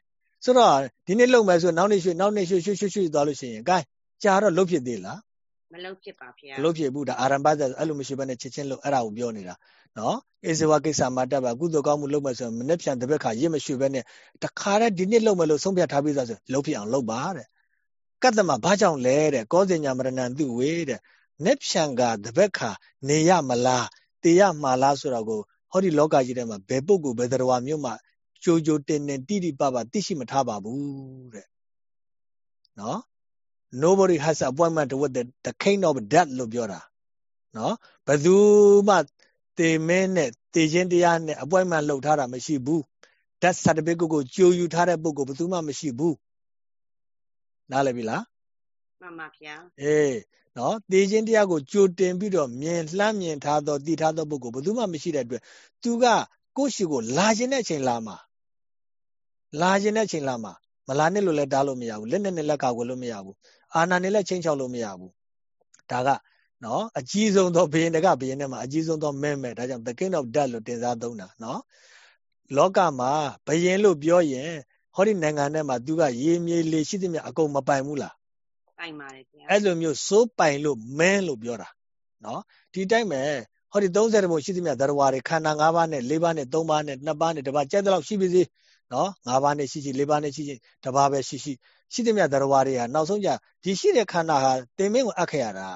ဆိုတော့ဒီနေ့လုံမယ်ဆိုနောက်နေ့ရွှေ့နောက်နေ့ရွှေ့ရွှေ့ရွှေ့ရွှေ့သွားလို့ရှိရင် gain ကြာတော့လုတ်ဖြစ်သေးလားမလုတ်ဖြစ်ပါဗျာမလုတ်ဖြစ်ဘူးဒါအာရံပဇ္ဇအဲ့လိုမရှိဘဲနဲ့ချက်ချင်းလုတ်အဲ့ဒါကိုပြောနေတာနော်အေဇဝကိစ္စမှာတက်ပါကုသိုလ်ကောင်းမှုလုပ်မယ်ဆိုရင်မနေ့ပြန်တစ်ဘက်ခါရစ်မရှိဘဲနဲ့တခါတည်းဒီနေ့လုံမယ်လို့ဆုံးဖြတ်ထားပြီးသားဆိုလုတ်ဖြစ်အောင်လုတ်ပါတဲ့ကတ္တမဘာကြောင့်လဲတဲ့ကောဇင်ညာမရဏံသူဝေတဲ့နေ့ပြန်ကတစ်ဘက်ခါနေရမလားတေရမှာလားဆိုတော့ကိုဟောဒီလောကကြီးထဲမှာဘယ်ပုဂ္ဂိုလ်ဘယ်တော်မျိုးမှ ကြိုကြိုတင်တင်တိတိပပသိရှိမထားပါဘူးတဲ့နော် nobody has appointment with the the king of death လို့ပြောတာနော်ဘယ်သူမှတေမင်းနဲ့တေခြင်းတရားနဲ့ appointment လုပ်ထားတာမရှိဘူး death certificate ကိုကြိုယူထားတဲ့ပုဂ္ဂိုလ်ဘယ်သူမှမရှိဘူးနားလည်ပြီလားမှန်ပါဗျာအေးနော်တေခြင်းတရားကိုကြိုတင်ပြီးတော့မြင်လှမ်းမြင်ထားသောတည်ထားသောပုဂ္ဂိုလ်ဘယ်သူမှမရှိတဲ့အတွက်သူကကိုယ့်ရှိကိုလာခြင်းတဲ့အချိန်လာမှာ လာခြင်းတဲ့ချိန်လာမှာမလာနဲ့လို့လည်းတားလို့မရဘူးလက်နဲ့နဲ့လက်ကာကွယ်လို့မရဘူးအာနာနဲ့လည်းချင်းချောက်လို့မရဘူးဒါကနော်အကြီးဆုံးသောဘယင်တကဘယင်နဲ့မှာအကြီးဆုံးသောမဲမဲဒါကြောင့် the king of death လို့တင်စားသုံးတာနော်လောကမှာဘယင်လို့ပြောရင်ဟောဒီနိုင်ငံထဲမှာသူကရေမြေလေရှိသမျှအကုန်မပိုင်ဘူးလားပပိုင်ပါတယ်ဗျာအဲ့လိုမျိုးစိုးပိုင်လို့မင်းလို့ပြောတာနော်ဒီတိုင်းပဲဟောဒီ30ဘုံရှိသမျှသရဝါတွေခန္ဓာ၅ပါးနဲ့၄ပါးနဲ့၃ပါးနဲ့2ပါးနဲ့တစ်ပါးကြက်တဲ့လောက်ရှိပြီစီ နော်၅ပါးနဲ့ရှိရှိ၄ပါးနဲ့ရှိရှိတစ်ပါးပဲရှိရှိရှိသမျှသရဝါတွေဟာနောက်ဆုံးကြဒီရှိတဲ့ခန္ဓာဟာတင်မင်းကိုအပ်ခဲ့ရတာ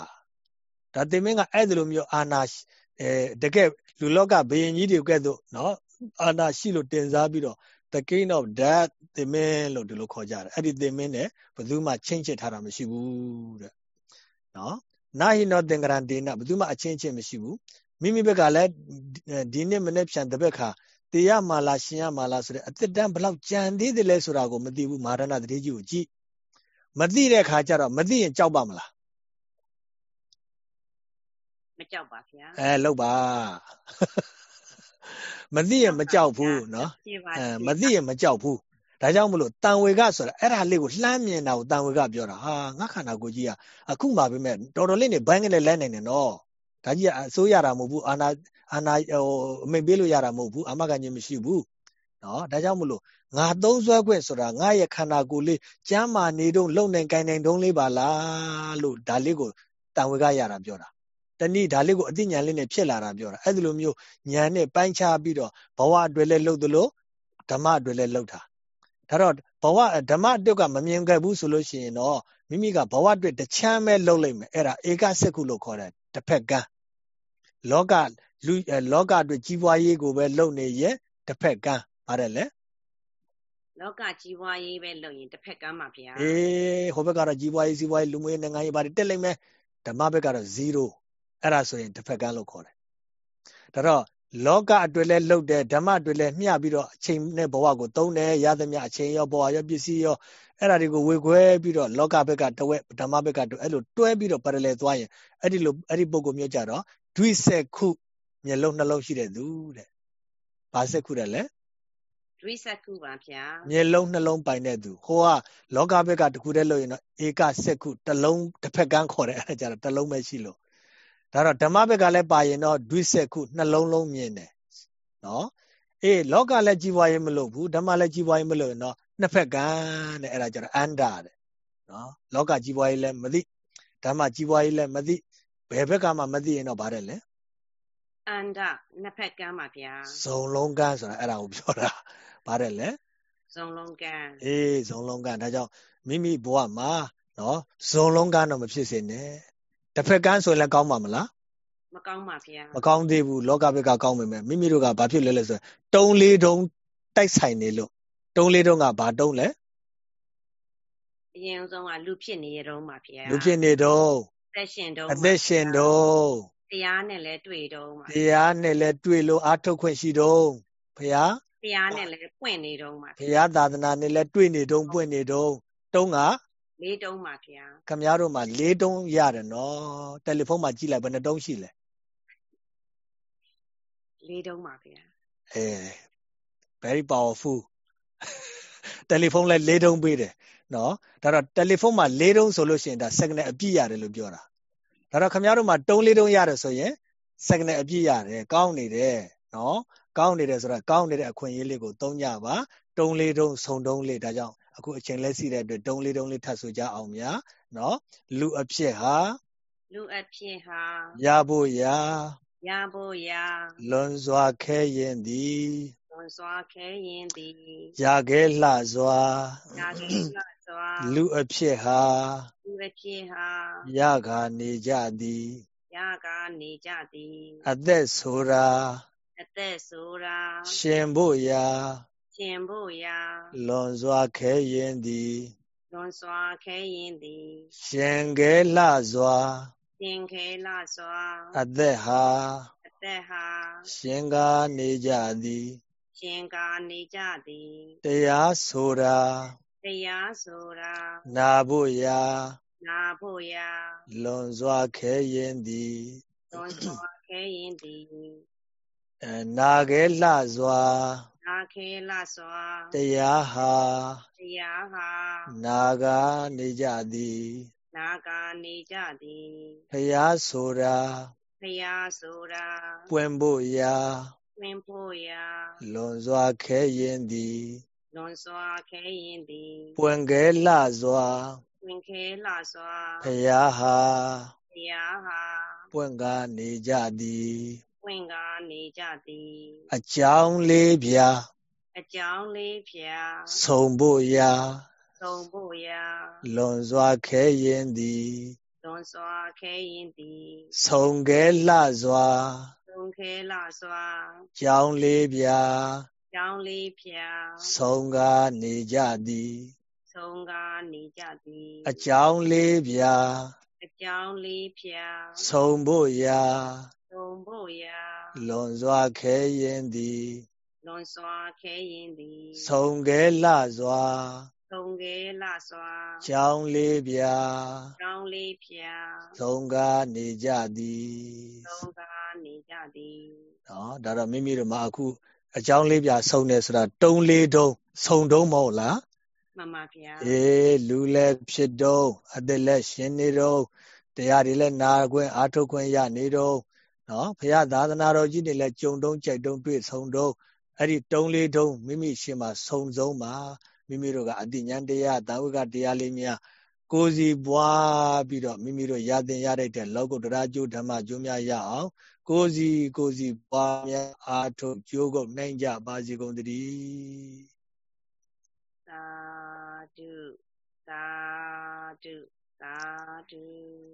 ဒါတင်မင်းကအဲ့ဒီလိုမျိုးအာနာအဲတကယ်လူလောကဘယင်ကြီးတွေကဲ့သို့နော်အာနာရှိလို့တင်စားပြီးတော့ the king of death တင်မင်းလို့ဒီလိုခေါ်ကြတယ်အဲ့ဒီတင်မင်းနဲ့ဘယ်သူမှချင်းချစ်ထားတာမရှိဘူးတဲ့နော်နာဟိနောသင်္ကရံဒေနဘယ်သူမှအချင်းချင်းမရှိဘူးမိမိဘက်ကလည်းဒီနေ့မနေ့ဖြန်တစ်ဘက်ခါ တေရမာလာရှင်ရမာလာဆိုတဲ့အသက်တန်းဘလောက်ကြံသေးတယ်လဲဆိုတာကိုမသိဘူးမာရဏတတိကြီးကိုကြည့်မသိတဲ့ခါကျတော့မသိရင်ကြောက်ပါမလားမကြောက်ပါဗျာအဲလောက်ပါမသိရင်မကြောက်ဘူးနော်အဲမသိရင်မကြောက်ဘူးဒါကြောင့်မလို့တန်ဝေကဆိုတာအဲ့ဒါလေးကိုလှမ်းမြင်တာကိုတန်ဝေကပြောတာဟာငါခန္ဓာကိုယ်ကြီးကအခုမှပဲမဲ့တော်တော်လေးနေဘိုင်းကနေလဲနိုင်တယ်နော် ဒါကြီးကအစိုးရတာမဟုတ်ဘူးအာနာအာနာဟိုအမိန်ပေးလို့ရတာမဟုတ်ဘူးအာမခံခြင်းမရှိဘူးနော်ဒါကြောင့်မလို့ငါသုံးဆွဲခွင့်ဆိုတာငါရဲ့ခန္ဓာကိုယ်လေးကျမ်းမာနေတော့လုံနိုင်ကိုင်းနိုင်တုံးလေးပါလားလို့ဒါလေးကိုတန်ဝေကရတာပြောတာတနည်းဒါလေးကိုအသိဉာဏ်လေးနဲ့ဖြစ်လာတာပြောတာအဲ့ဒီလိုမျိုးဉာဏ်နဲ့ပိုင်းခြားပြီးတော့ဘဝအတွက်လည်းလှုပ်သလိုဓမ္မအတွက်လည်းလှုပ်တာဒါတော့ဘဝဓမ္မအတွက်ကမမြင်ခဲ့ဘူးဆိုလို့ရှိရင်တော့မိမိကဘဝအတွက်တချမ်းပဲလှုပ်လိုက်မယ်အဲ့ဒါဧကစက္ခုလို့ခေါ်တယ်တစ်ဖက်ကန်း လောကလူလောကအတွက်ကြီးပွားရေးကိုပဲလုပ်နေရဲ့တစ်ဖက်ကန်းပါတယ်လေလောကကြီးပွားရေးပဲလုပ်ရင်တစ်ဖက်ကန်းပါဗျာအေးဟိုဘက်ကတော့ကြီးပွားရေးစီးပွားရေးလူမှုရေးနိုင်ငံရေးပါတယ်တက်လိုက်မယ်ဓမ္မဘက်ကတော့0အဲ့ဒါဆိုရင်တစ်ဖက်ကန်းလို့ခေါ်တယ်ဒါတော့လောကအတွက်လည်းလှုပ်တယ်ဓမ္မအတွက်လည်းမျှပြီးတော့အချိန်နဲ့ဘဝကိုသုံးတယ်ရသမျှအချိန်ရောဘဝရောပစ္စည်းရောအဲ့ဒါတွေကိုဝေခွဲပြီးတော့လောကဘက်ကတဝက်ဓမ္မဘက်ကအဲ့လိုတွဲပြီးတော့ parallel သွားရင်အဲ့ဒီလိုအဲ့ဒီပုံကိုမျိုးကြတော့ ဒွိစက်ခုမျက်လုံးနှလုံးရှိတဲ့သူတဲ့ဘာစက်ခုတယ်လဲဒွိစက်ခုပါဗျာမျက်လုံးနှလုံးပိုင်တဲ့သူဟိုကလောကဘက်ကတခုတည်းလို့ရင်တော့ဧကစက်ခုတစ်လုံးတစ်ဖက်ကန်းခေါ်တယ်အဲ့ဒါကြတော့တစ်လုံးပဲရှိလို့ဒါတော့ဓမ္မဘက်ကလည်းပါရင်တော့ဒွိစက်ခုနှလုံးလုံးမြင်တယ်နော်အေးလောကလည်းကြီးပွားရေးမလုပ်ဘူးဓမ္မလည်းကြီးပွားရေးမလုပ်ရင်တော့နှစ်ဖက်ကန်းတဲ့အဲ့ဒါကြတော့အန္တာတဲ့နော်လောကကြီးပွားရေးလည်းမသိဓမ္မကြီးပွားရေးလည်းမသိ ဘယ်ဘက်ကမှမသိရင်တော့ဗါတယ်လေအန္တနှစ်ဖက်ကန်းပါဗျာဇုံလုံးကန်းဆိုတာအဲ့ဒါကိုပြောတာဗါတယ်လေဇုံလုံးကန်းအေးဇုံလုံးကန်းဒါကြောင့်မိမိဘဝမှာနော်ဇုံလုံးကန်းတော့မဖြစ်စေနဲ့တစ်ဖက်ကန်းဆိုရင်လည်းကောင်းပါမလားမကောင်းပါဗျာမကောင်းသေးဘူးလောကဘက်ကကောင်းပေမဲ့မိမိတို့ကဘာဖြစ်လဲလဲဆိုတုံးလေးတုံးတိုက်ဆိုင်နေလို့တုံးလေးတုံးကဘာတုံးလဲအရင်ဆုံးကလူဖြစ်နေရတော့ပါဗျာလူဖြစ်နေတော့အ သက်ရှင်တော့အသက်ရှင်တော့တရားနဲ့လည်းတွေ့တော့ပါတရားနဲ့လည်းတွေ့လို့အာထုတ်ခွင့်ရှိတော့ဘုရားတရားနဲ့လည်းပွင့်နေတော့ပါဘုရားသာသနာနဲ့လည်းတွေ့နေတော့ပွင့်နေတော့တုံးကလေးတုံးပါဗျာခင်ဗျားတို့မှာလေးတုံးရတယ်နော်တယ်လီဖုန်းမှာကြည့်လိုက်ဘယ်နှတုံးရှိလဲလေးတုံးပါဗျာအဲ very powerful တယ်လီဖုန်းလည်းလေးတုံးပေးတယ် နော်ဒါတော့တယ်လီဖုန်းမှာလေးတုံးဆိုလို့ရှိရင်ဒါ signal အပြည့်ရတယ်လို့ပြောတာဒါတော့ခင်ဗျားတို့မှာတုံးလေးတုံးရတယ်ဆိုရင် signal အပြည့်ရတယ်ကောင်းနေတယ်နော်ကောင်းနေတယ်ဆိုတော့ကောင်းနေတဲ့အခွင့်အရေးလေးကိုသုံးကြပါတုံးလေးတုံးဆုံတုံးလေးဒါကြောင့်အခုအချိန်လဲစီတဲ့အတွက်တုံးလေးတုံးလေးထပ်ဆိုကြအောင်များနော်လူအဖြစ်ဟာလူအဖြစ်ဟာရဖို့ရာရဖို့ရာလွန်စွာခဲရင်သည်လွန်စွာခဲရင်သည်ရခဲလှစွာရခဲလှ စွာလူအဖြစ်ဟာလူအဖြစ်ဟာရခာနေကြသည်ရခာနေကြသည်အသက်ဆိုတာအသက်ဆိုတာရှင်ဖို့ရာရှင်ဖို့ရာလွန်စွာခဲရင်သည်လွန်စွာခဲရင်သည်ရှင်ခဲလှစွာရှင်ခဲလှစွာအသက်ဟာအသက်ဟာရှင်ကားနေကြသည်ရှင်ကားနေကြသည်တရားဆိုတာ တရားဆိုတာနာဖို့ရာနာဖို့ရာလွန်စွာခဲရင်သည်လွန်စွာခဲရင်သည်အဲနာခဲလှစွာနာခဲလှစွာတရားဟာတရားဟာနာဂာနေကြသည်နာဂာနေကြသည်ဖယားဆိုတာဖယားဆိုတာပွင့်ဖို့ရာပွင့်ဖို့ရာလွန်စွာခဲရင်သည် လွန်စွာခဲရင်သည်ပွင့်ခဲလှစွာတွင်ခဲလှစွာဖရာဟာဘုရားဟာပွင့်ကားနေကြသည်ပွင့်ကားနေကြသည်အကြောင်းလေးပြာအကြောင်းလေးဖြာဆုံဖို့ရာသုံးဖို့ရာလွန်စွာခဲရင်သည်လွန်စွာခဲရင်သည်ဆုံခဲလှစွာသုံးခဲလှစွာကြောင်းလေးပြာ ကြောင်းလေးဖြာဆုံကားနေကြသည်ဆုံးကားနေကြသည်အကြောင်းလေးပြာအကြောင်းလေးဖြာဆုံဖို့ရာသုံးဖို့ရာလွန်စွာခဲရင်သည်လွန်စွာခဲရင်သည်ဆုံခဲလှစွာသုံးခဲလှစွာကြောင်းလေးပြာကြောင်းလေးဖြာသုံးကားနေကြသည်သုံးကားနေကြသည်နော်ဒါတော့မိမိတို့မှာအခု အကြောင်းလေးပြဆုံတယ်ဆိုတာတုံးလေးတုံးဆုံတုံးမဟုတ်လားမှန်ပါဗျာအေးလူလည်းဖြစ်တုံးအသက်လည်းရှင်နေတုံးတရားတွေလည်းနာခွင့်အာထုတ်ခွင့်ရနေတုံးနော်ဘုရားသာသနာတော်ကြီးတွေလည်းကြုံတုံးကြိုက်တုံးတွေ့ဆုံတုံးအဲ့ဒီတုံးလေးတုံးမိမိရှင်မှာဆုံဆုံးပါမိမိတို့ကအတိညာတရားတာဝိကတရားလေးများကိုယ်စီပွားပြီးတော့မိမိတို့ရသင်ရတဲ့လောကုတ္တရာကျိုးဓမ္မကျိုးများရအောင် ကိုယ်စီကိုယ်စီပွားများအာထုတ်ကျိုးကုန်နိုင်ကြပါစေကုန်သတည်းသာဓုသာဓုသာဓု